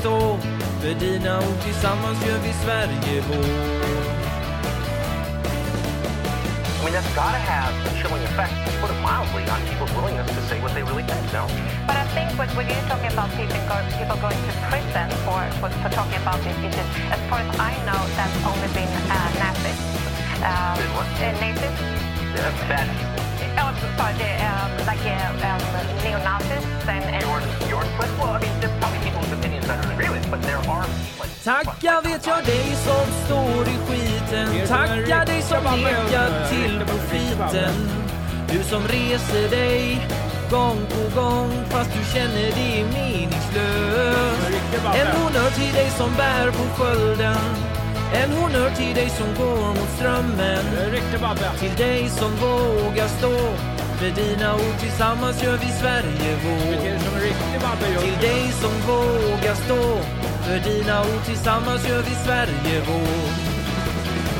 Stå För dina ord tillsammans gör vi Sverige vår I mean, that's got to have a chilling effect, to put it mildly, on people's willingness to say what they really think, no? But I think what, when you're talking about people, go, people going to prison for, for, for talking about these issues, as far as I know, that's only been uh, Nazis. Um, what? Uh, Nazis? Yeah, that, Oh, sorry, the, um, like uh, um, neo-Nazis and... and Tacka vet jag dig som står i skiten. Tacka dig som nekar till profiten. Du som reser dig gång på gång fast du känner det är meningslöst. En honnör till dig som bär på skölden. En honnör till dig som går mot strömmen. Till dig som vågar stå För dina ord. Tillsammans gör vi Sverige vår Till dig som vågar stå för dina ord tillsammans gör vi Sverige vår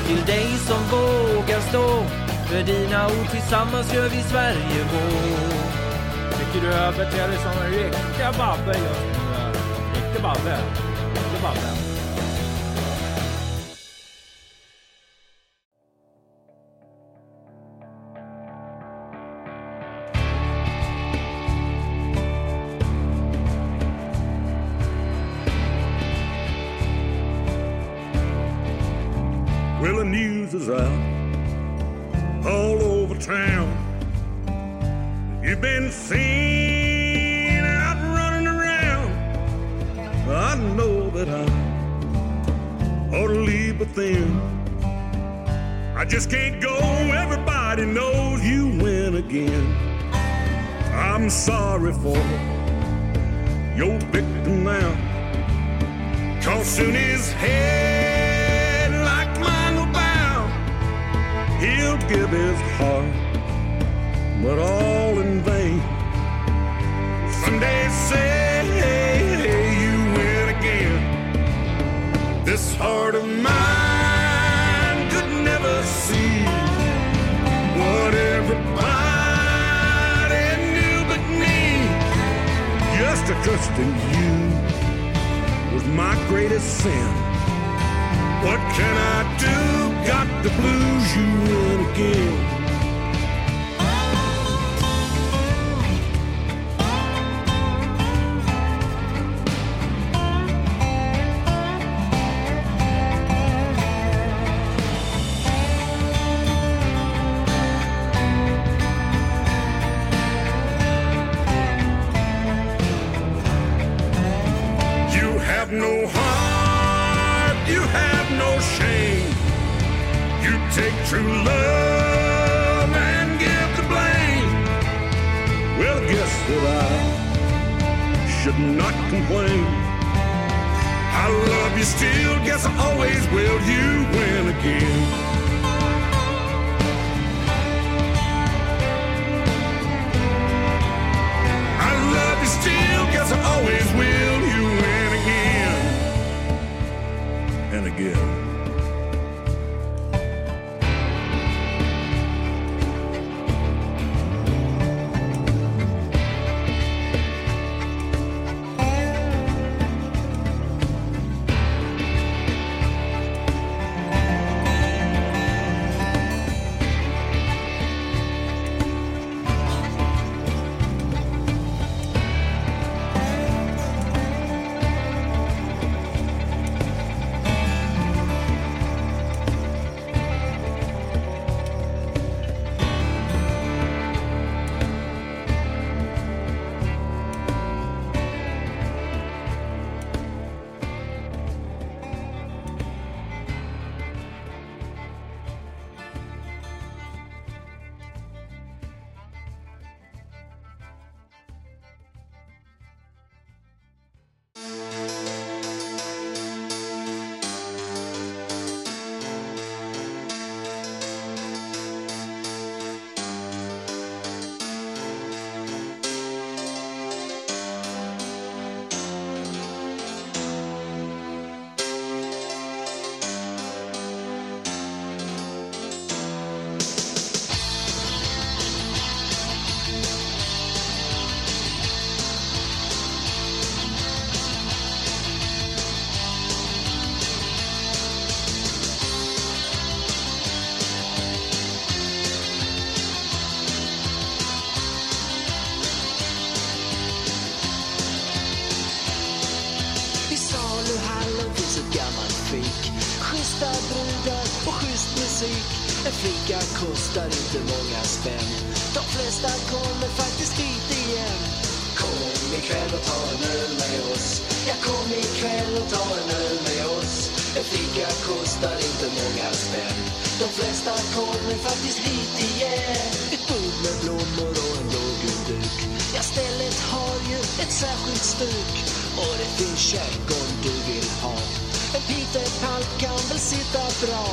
Till dig som vågar stå För dina ord tillsammans gör vi Sverige vår Tycker du jag beter dig som en riktig babbe just nu? Riktig babbe. Riktig babbe. Kostar inte många spänn. De flesta kommer faktiskt dit igen. Kom ikväll och ta en öl med oss. Ja, kom ikväll och ta en öl med oss. En flicka kostar inte många spänn. De flesta kommer faktiskt dit igen. Ett bord med blommor och en blågul duk. Ja, stället har ju ett särskilt stuk. Och det finns käk om du vill ha. En Peter Palk kan väl sitta bra.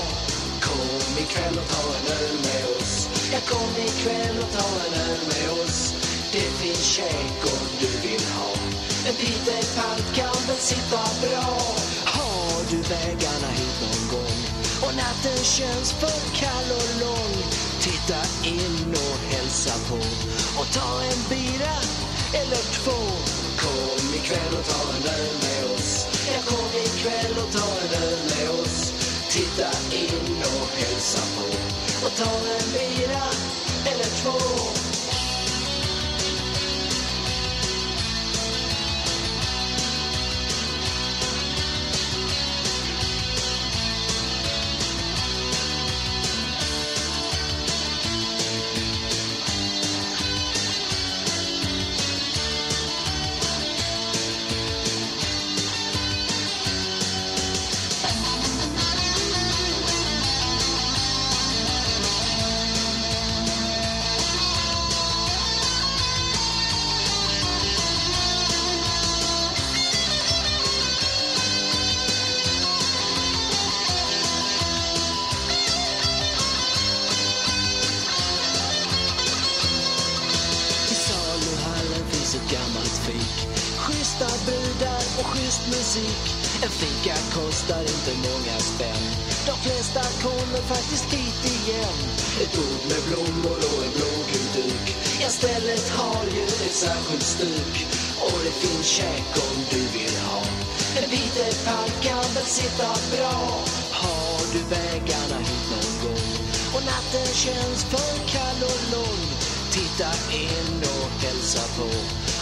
Kom ikväll och ta en öl med oss. Ja, kom ikväll och ta en öl med oss. Det finns käk om du vill ha. En Peter Palk kan väl sitta bra. Har du vägarna hit någon gång och natten känns för kall och lång. Titta in och hälsa på och ta en bira eller två. Kom ikväll och ta en öl med oss. Ja, kom ikväll och ta en öl med oss. Titta in och hälsa på och ta en bira eller två. Flesta kommer faktiskt dit igen. Ett bord med blommor och en blågul duk. Ja, stället har ju ett särskilt stuk. Och det finns käk om du vill ha. En Peter Pan kan väl sitta bra. Har du vägarna hit någon gång? Och natten känns för kall och lång. Titta in och hälsa på.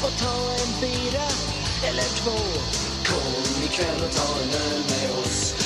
Och ta en bira eller två. Kom ikväll och ta en öl med oss.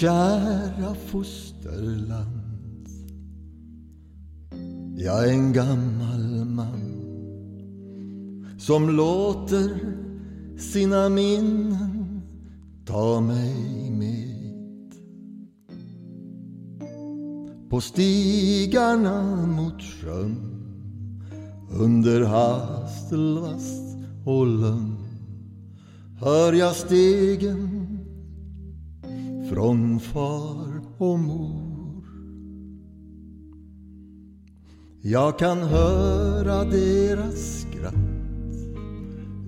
Kära fosterland. Jag är en gammal man som låter sina minnen ta mig med. På stigarna mot sjön under hastelvast och lönn hör jag stegen från far och mor. Jag kan höra deras skratt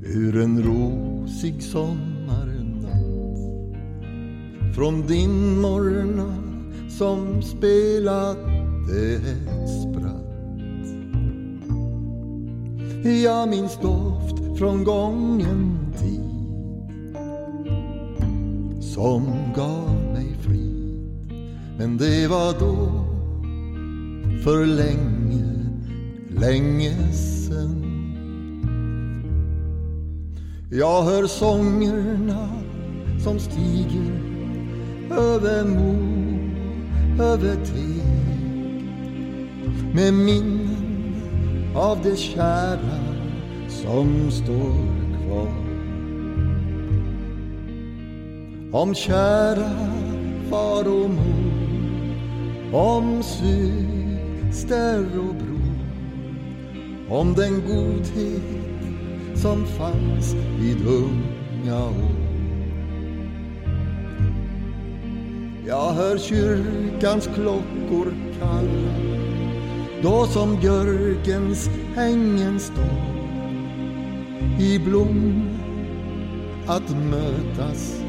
ur en rosig sommarnatt. Från dimmorna som spelade ett spratt. Jag minns doft från gången tid som gav. Men det var då, för länge, länge sen. Jag hör sångerna som stiger över mo, över teg med minnen av det kära som står kvar. Om kära far och mor om syster och bror Om den godhet som fanns vid unga år. Jag hör kyrkans klockor kalla Då som björkens hängen står i blom att mötas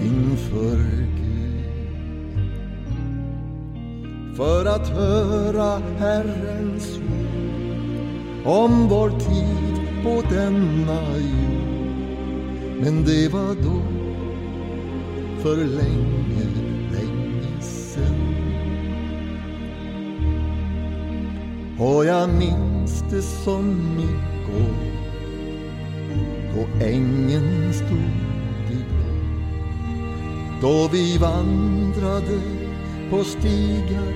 inför för att höra Herrens ord om vår tid på denna jord. Men det var då, för länge, länge sen. Och jag minns det som igår då ängen stod i blå då vi vandrade på stigar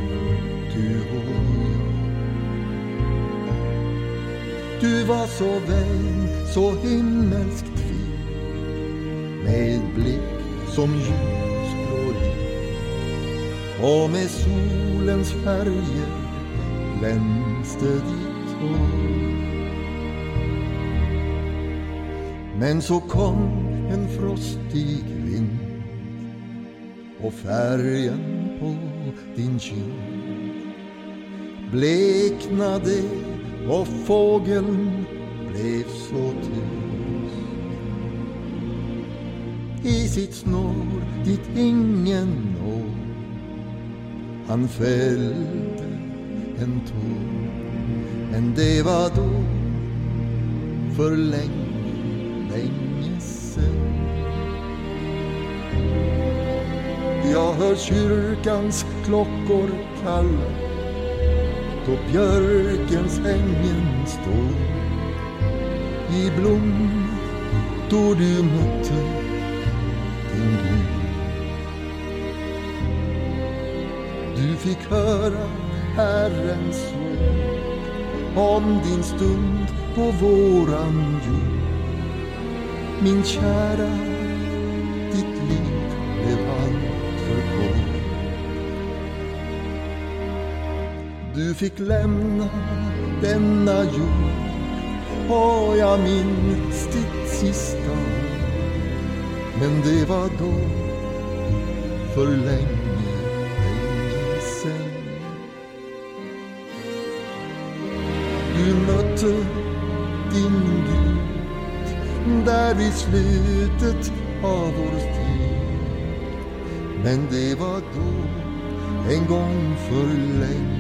du och jag. Du var så vän, så himmelskt fin med blick som ljusblå och med solens färger glänste ditt hår. Men så kom en frostig vind och färgen på din kind. Bleknade och fågeln blev så tyst. I sitt snår dit ingen når han fällde en tår men det var då för länge, länge jag hör kyrkans klockor kalla då björkens ängen står i blom då du mötte din Gud. Du fick höra Herrens ord om din stund på våran jord, min kära fick lämna denna jord har jag minns ditt sista. Men det var då, för länge, länge sen. Du mötte din Gud där i slutet av vår tid. Men det var då, en gång för länge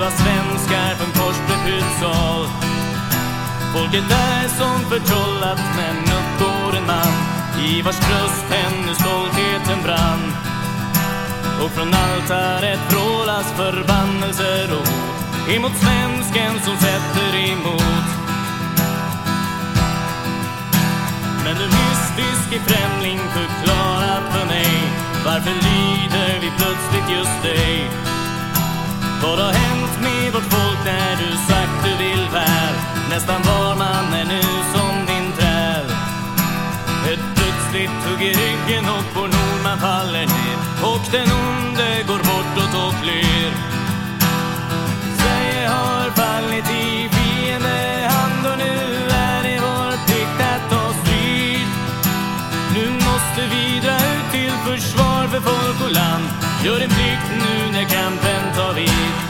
Ljuva svenskar från en sal Folket är som förtrollat men uppgår en man I vars bröst ännu stoltheten brann. Och från altaret vrålas förbannelser och hot Emot svensken som sätter emot. Men du mystiske främling förklara för mig Varför lyder vi plötsligt just dig? Vad har hänt? Med vårt folk när du sagt du vill väl? Nästan var man är nu som din träl. Ett plötsligt hugg i ryggen och vår Nordman faller ner. Och den onde går bortåt och flyr. Sverige har fallit i fiendehand och nu är det vår plikt att ta strid. Nu måste vi dra ut till försvar för folk och land. Gör din plikt nu när kampen tar vid.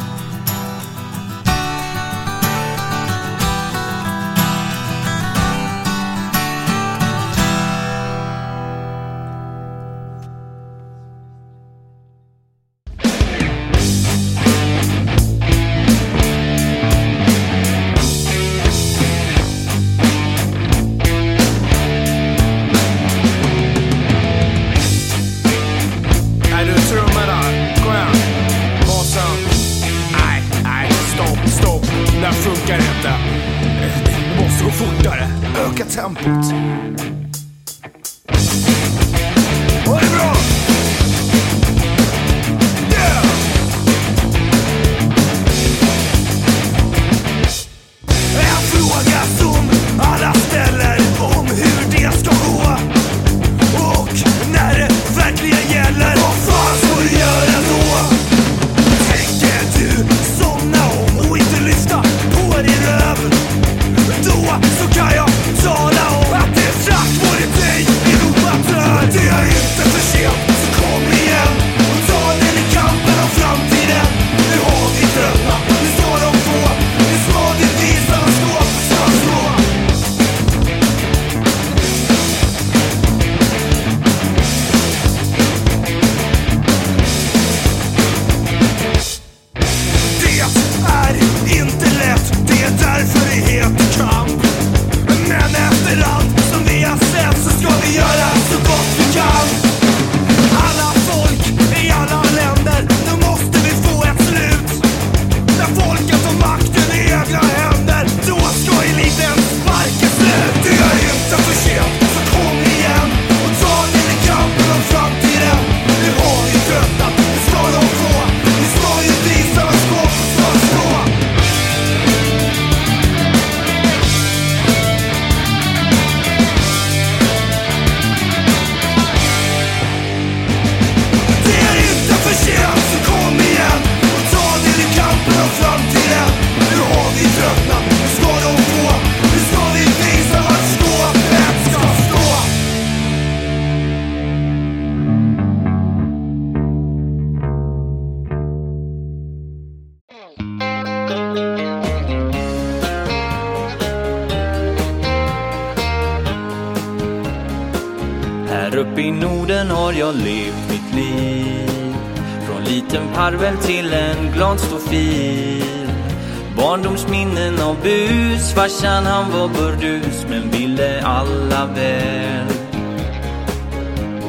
Farsan han var burdus men ville alla väl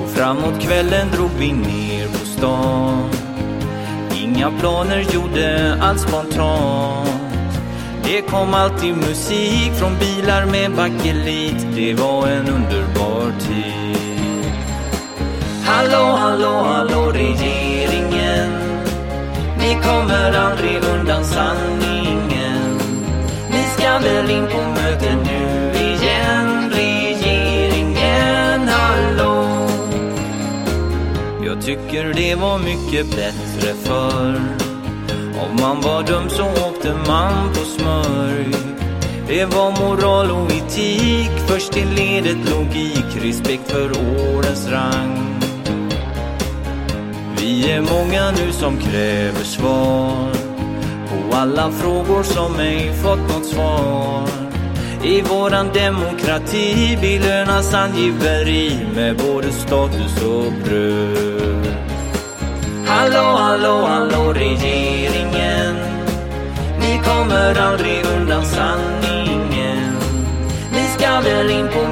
Och framåt kvällen drog vi ner på stan Inga planer, gjorde allt spontant Det Det kom alltid musik från bilar med bakelit. Det var en underbar tid. Hallå, hallå, hallå regeringen. Ni kommer aldrig undan sanningen. Ni väl in på möte nu igen, regeringen. Hallå. Jag tycker det var mycket bättre förr. Om man var dum så åkte man på smörj. Det var moral och etik, först i ledet logik, respekt för årens rang. Vi är många nu som kräver svar och alla frågor som ej fått något svar. I våran demokrati belönas angiveri med både status och bröd. Hallå, hallå, hallå regeringen. Ni kommer aldrig undan sanningen. Ni ska väl in på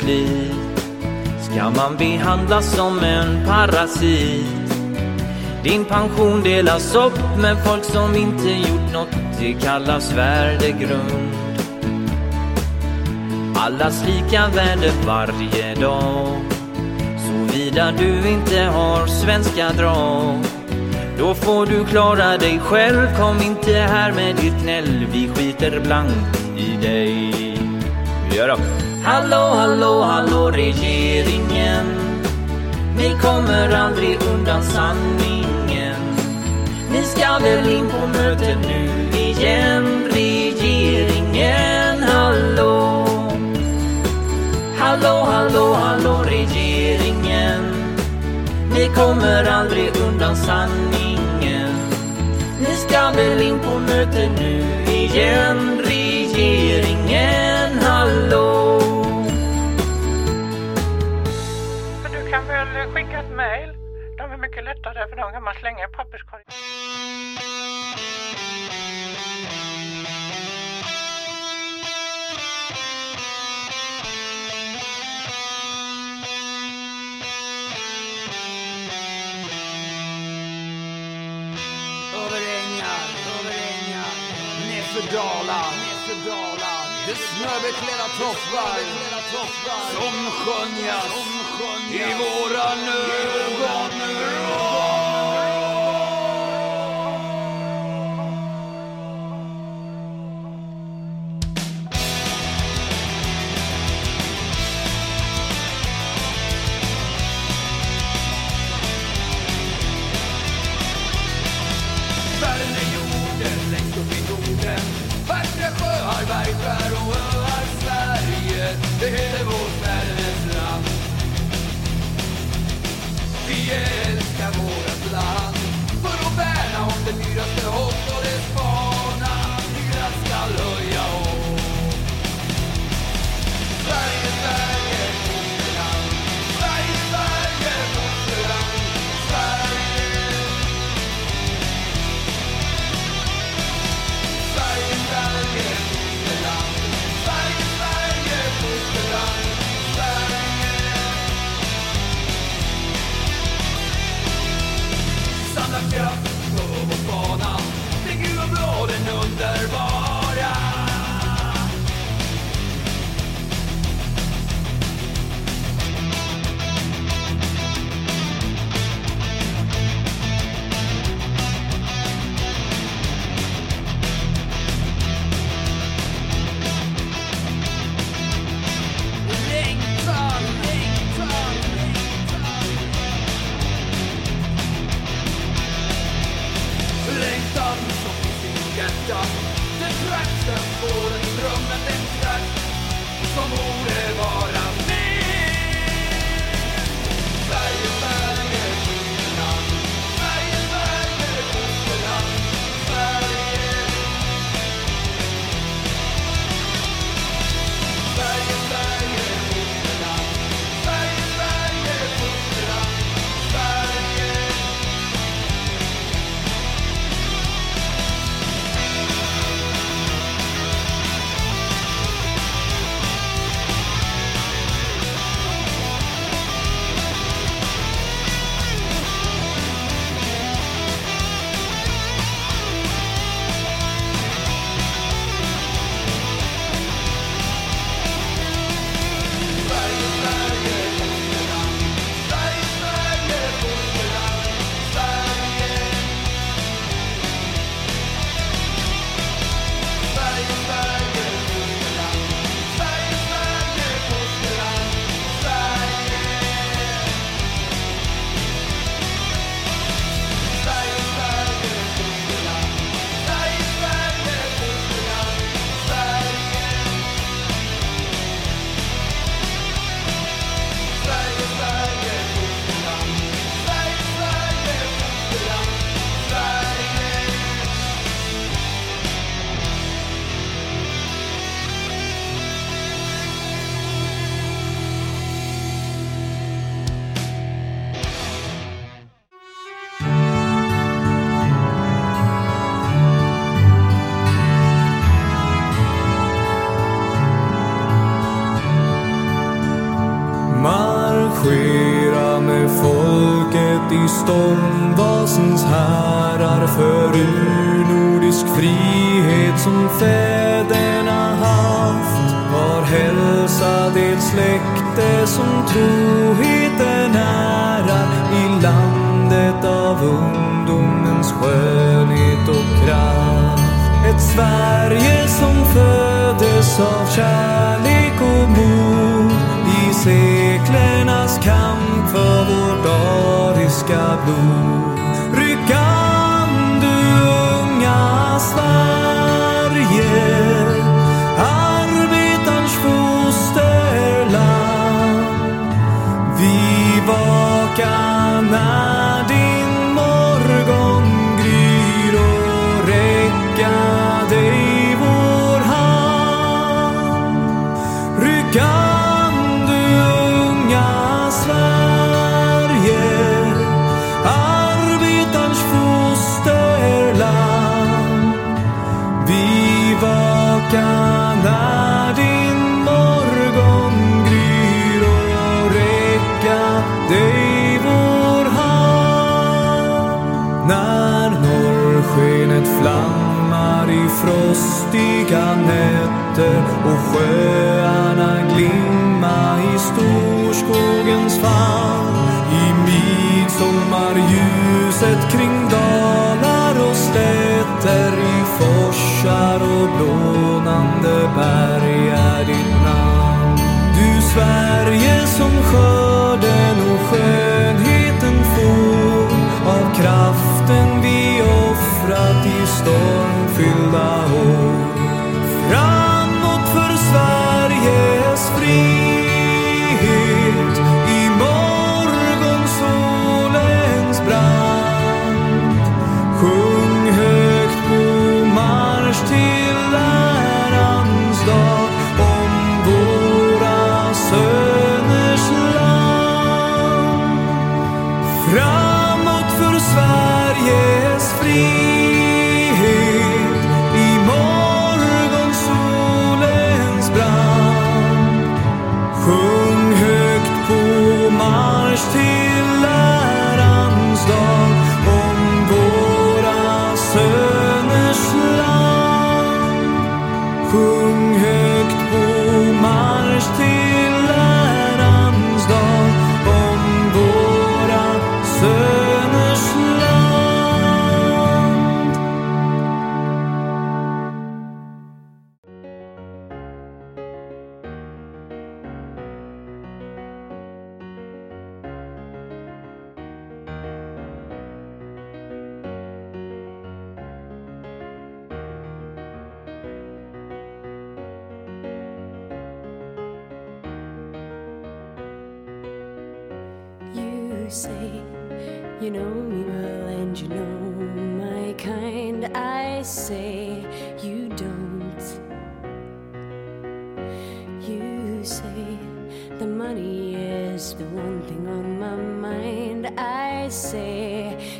slit ska man behandlas som en parasit. Din pension delas upp med folk som inte gjort något, det kallas värdegrund. Allas lika värde varje dag. Såvida du inte har svenska drag. Då får du klara dig själv, kom inte här med ditt gnäll. Vi skiter blankt i dig. Hallå, hallå, hallå regeringen. Ni kommer aldrig undan sanningen. Ni ska väl in på möte nu igen, regeringen. Hallå. Hallå, hallå, hallå regeringen. Ni kommer aldrig undan sanningen. Ni ska väl in på möte nu igen, lättare för de kan man slänga i papperskorgen. Över ängar, över ängar, nerför dalar, nerför dalar. Det snöbeklädda toppar som skönjas i våran ögon. Världen är jorden längst upp i Norden Vackra sjöar, bergskär och öar Sverige, det heter vår yeah.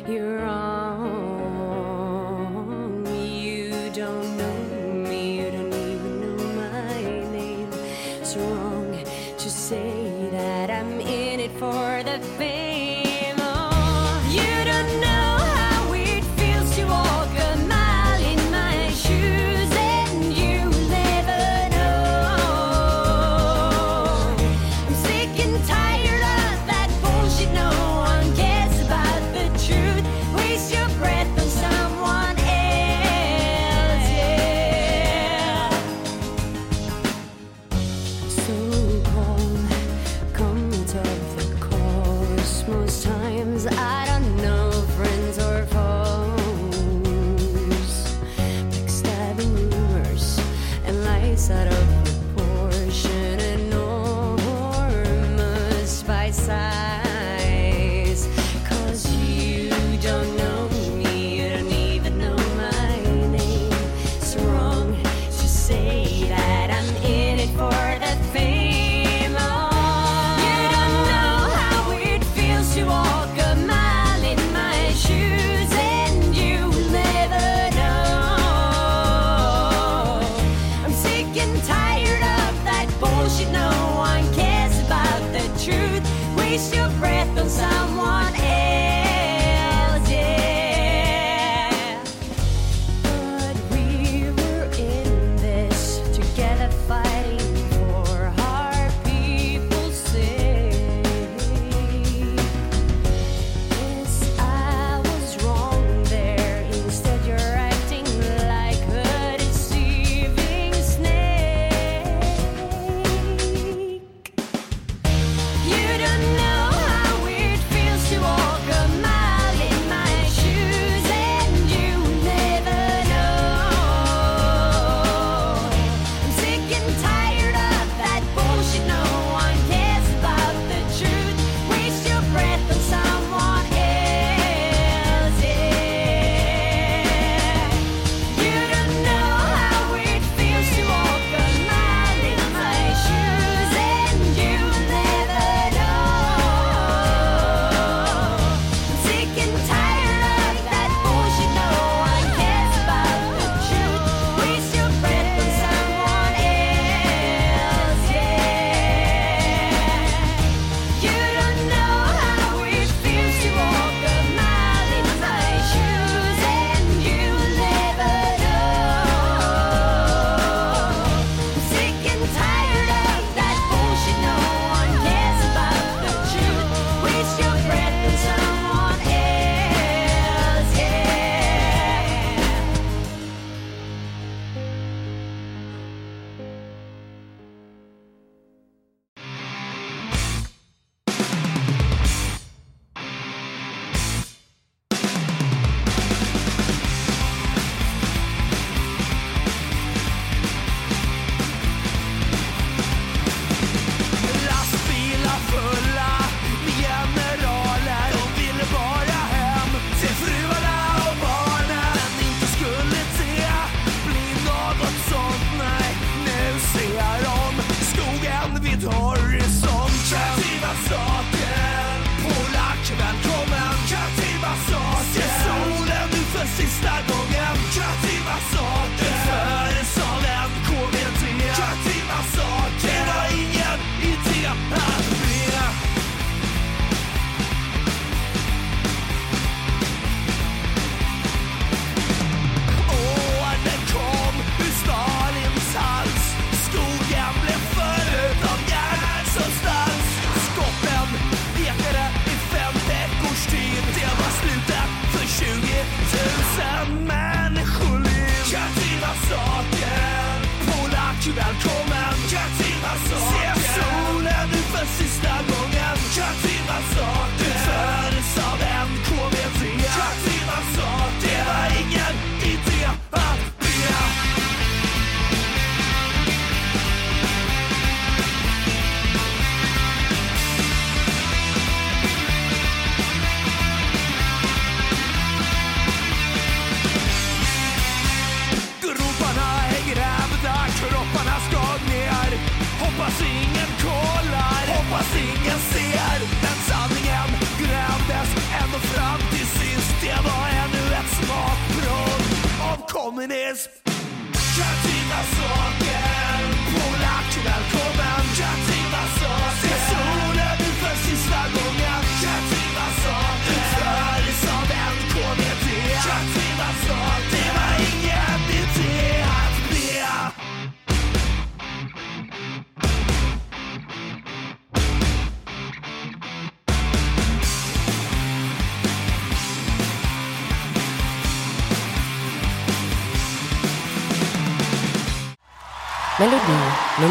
You're on.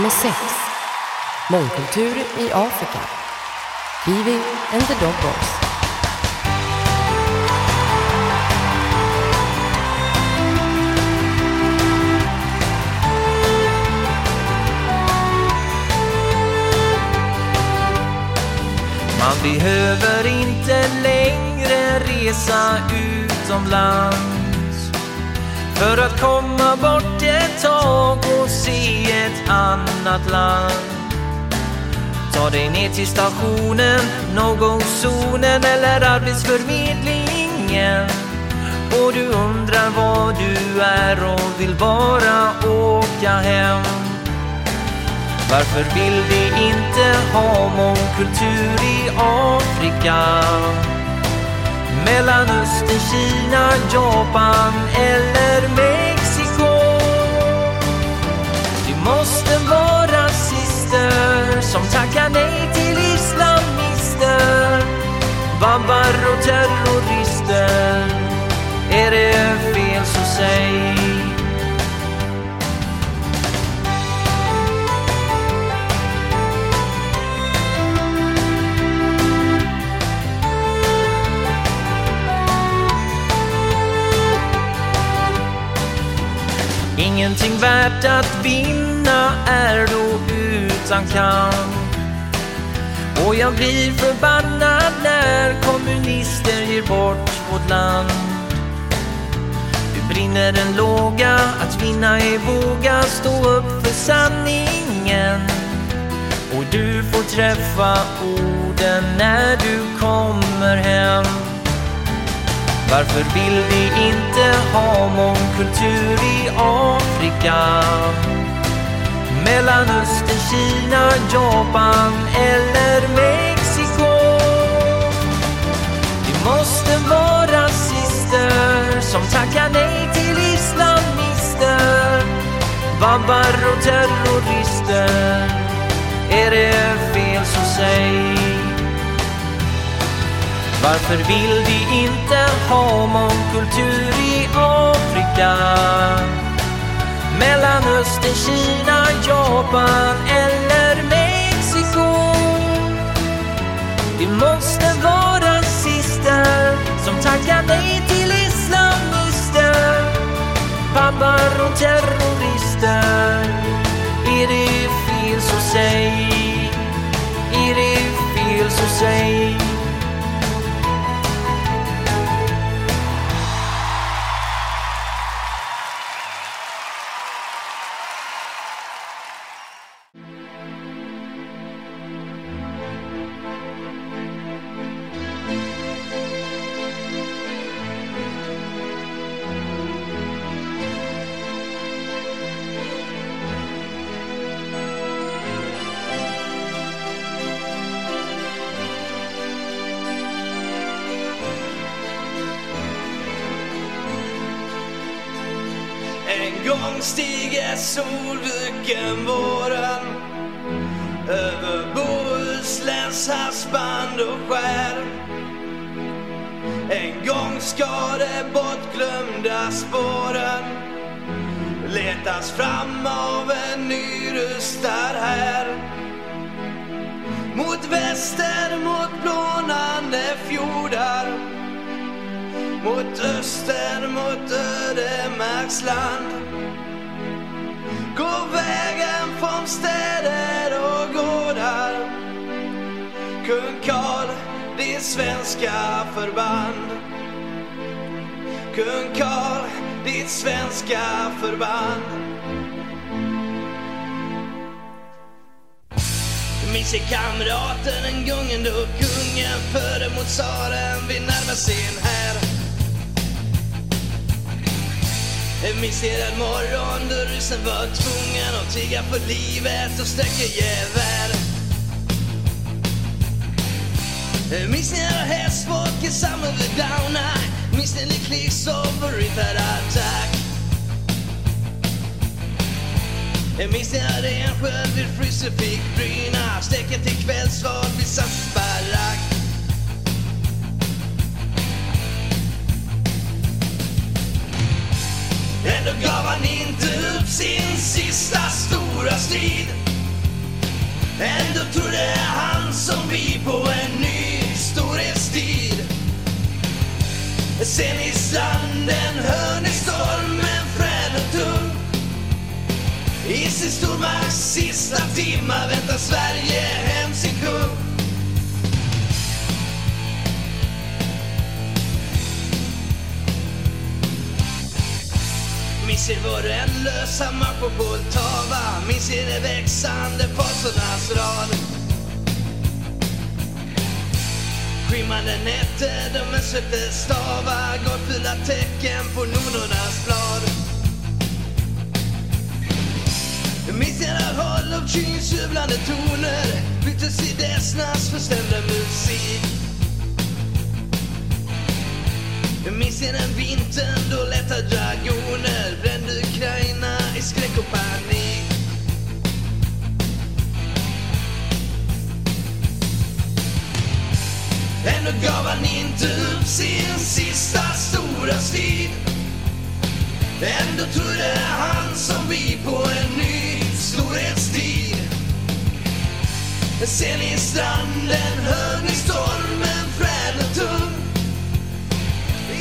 Nummer 6. Mångkultur i Afrika. Kiwi and the Dog Boys. Man behöver inte längre resa utomlands för att komma bort och se ett annat land. Ta dig ner till stationen, någonzonen eller arbetsförmedlingen. Och du undrar var du är och vill bara åka hem. Varför vill vi inte ha mångkultur i Afrika? Mellanöstern, Kina, Japan eller mer? Som tackar nej till islamister. Babbar och terrorister. Är det fel så säg. Ingenting värt att vinna är då utan kan. Och jag blir förbannad när kommunister ger bort vårt land Nu brinner en låga, att vinna är våga stå upp för sanningen Och du får träffa orden när du kommer hem varför vill vi inte ha mångkultur i Afrika? Mellanöstern, Kina, Japan eller Mexiko? Vi måste vara rasister som tackar nej till islamister Babbar och terrorister Är det fel så säg varför vill vi inte ha mångkultur i Afrika? Mellanöstern, Kina, Japan eller Mexiko? Det måste vara sister som tackar nej till islamister Pappar och terrorister Är det fel så säg. Är det fel så säg. Scen här Minns jag den morgon då ryssen var tvungen att tigga för livet och sträcka gevär Minns ni när hästfolk i samhället downa? Minns ni när krigsoffer riktade attack? Minns ni när en sköld vid frysen fick bryna? Steken till kvällsval vid Sanses barack Ändå gav han inte upp sin sista stora strid. Ändå trodde han som vi på en ny storhetstid. Sen i stranden hör ni stormen frän och tung. I sin stormakts sista timma väntar Sverige hem sin kung. Minns er vår ändlösa marsch på Poltava. Minns er de växande fasornas rad Skimmande nätter, de sökte stava fula tecken på nornornas blad. Minns era håll av Kyns toner. Byttes i dessnas förstämda musik minns jag den vintern då lätta dragoner brände Ukraina i skräck och panik. Ändå gav han inte upp sin sista stora strid. Ändå trodde han som vi på en ny storhetstid. Sen i stranden hög ni stormen frän och tung.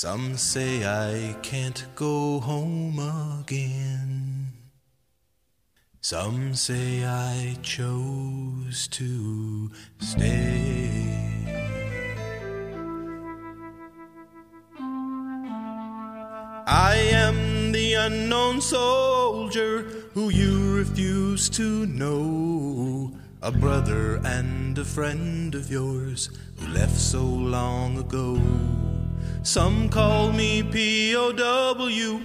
Some say I can't go home again. Some say I chose to stay. I am the unknown soldier who you refuse to know. A brother and a friend of yours who left so long ago. Some call me POW,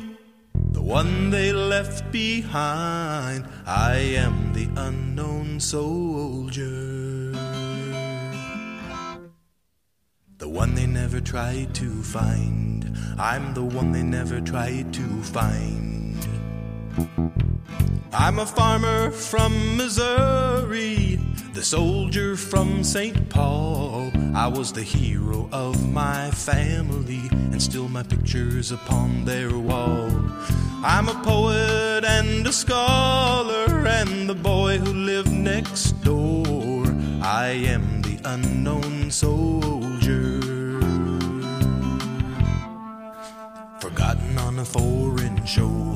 the one they left behind. I am the unknown soldier. The one they never tried to find. I'm the one they never tried to find. I'm a farmer from Missouri, the soldier from St. Paul. I was the hero of my family, and still my picture's upon their wall. I'm a poet and a scholar, and the boy who lived next door. I am the unknown soldier. Forgotten on a foreign shore,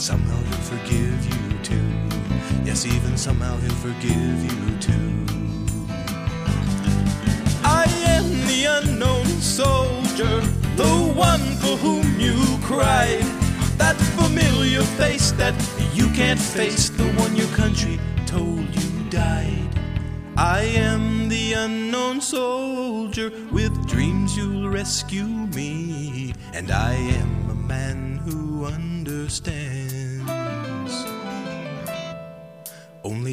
somehow He'll forgive you too. Yes, even somehow He'll forgive you too. I am the unknown soldier, the one for whom you cried. That familiar face that you can't face, the one your country told you died. I am the unknown soldier with dreams you'll rescue me, and I am a man who understands. Only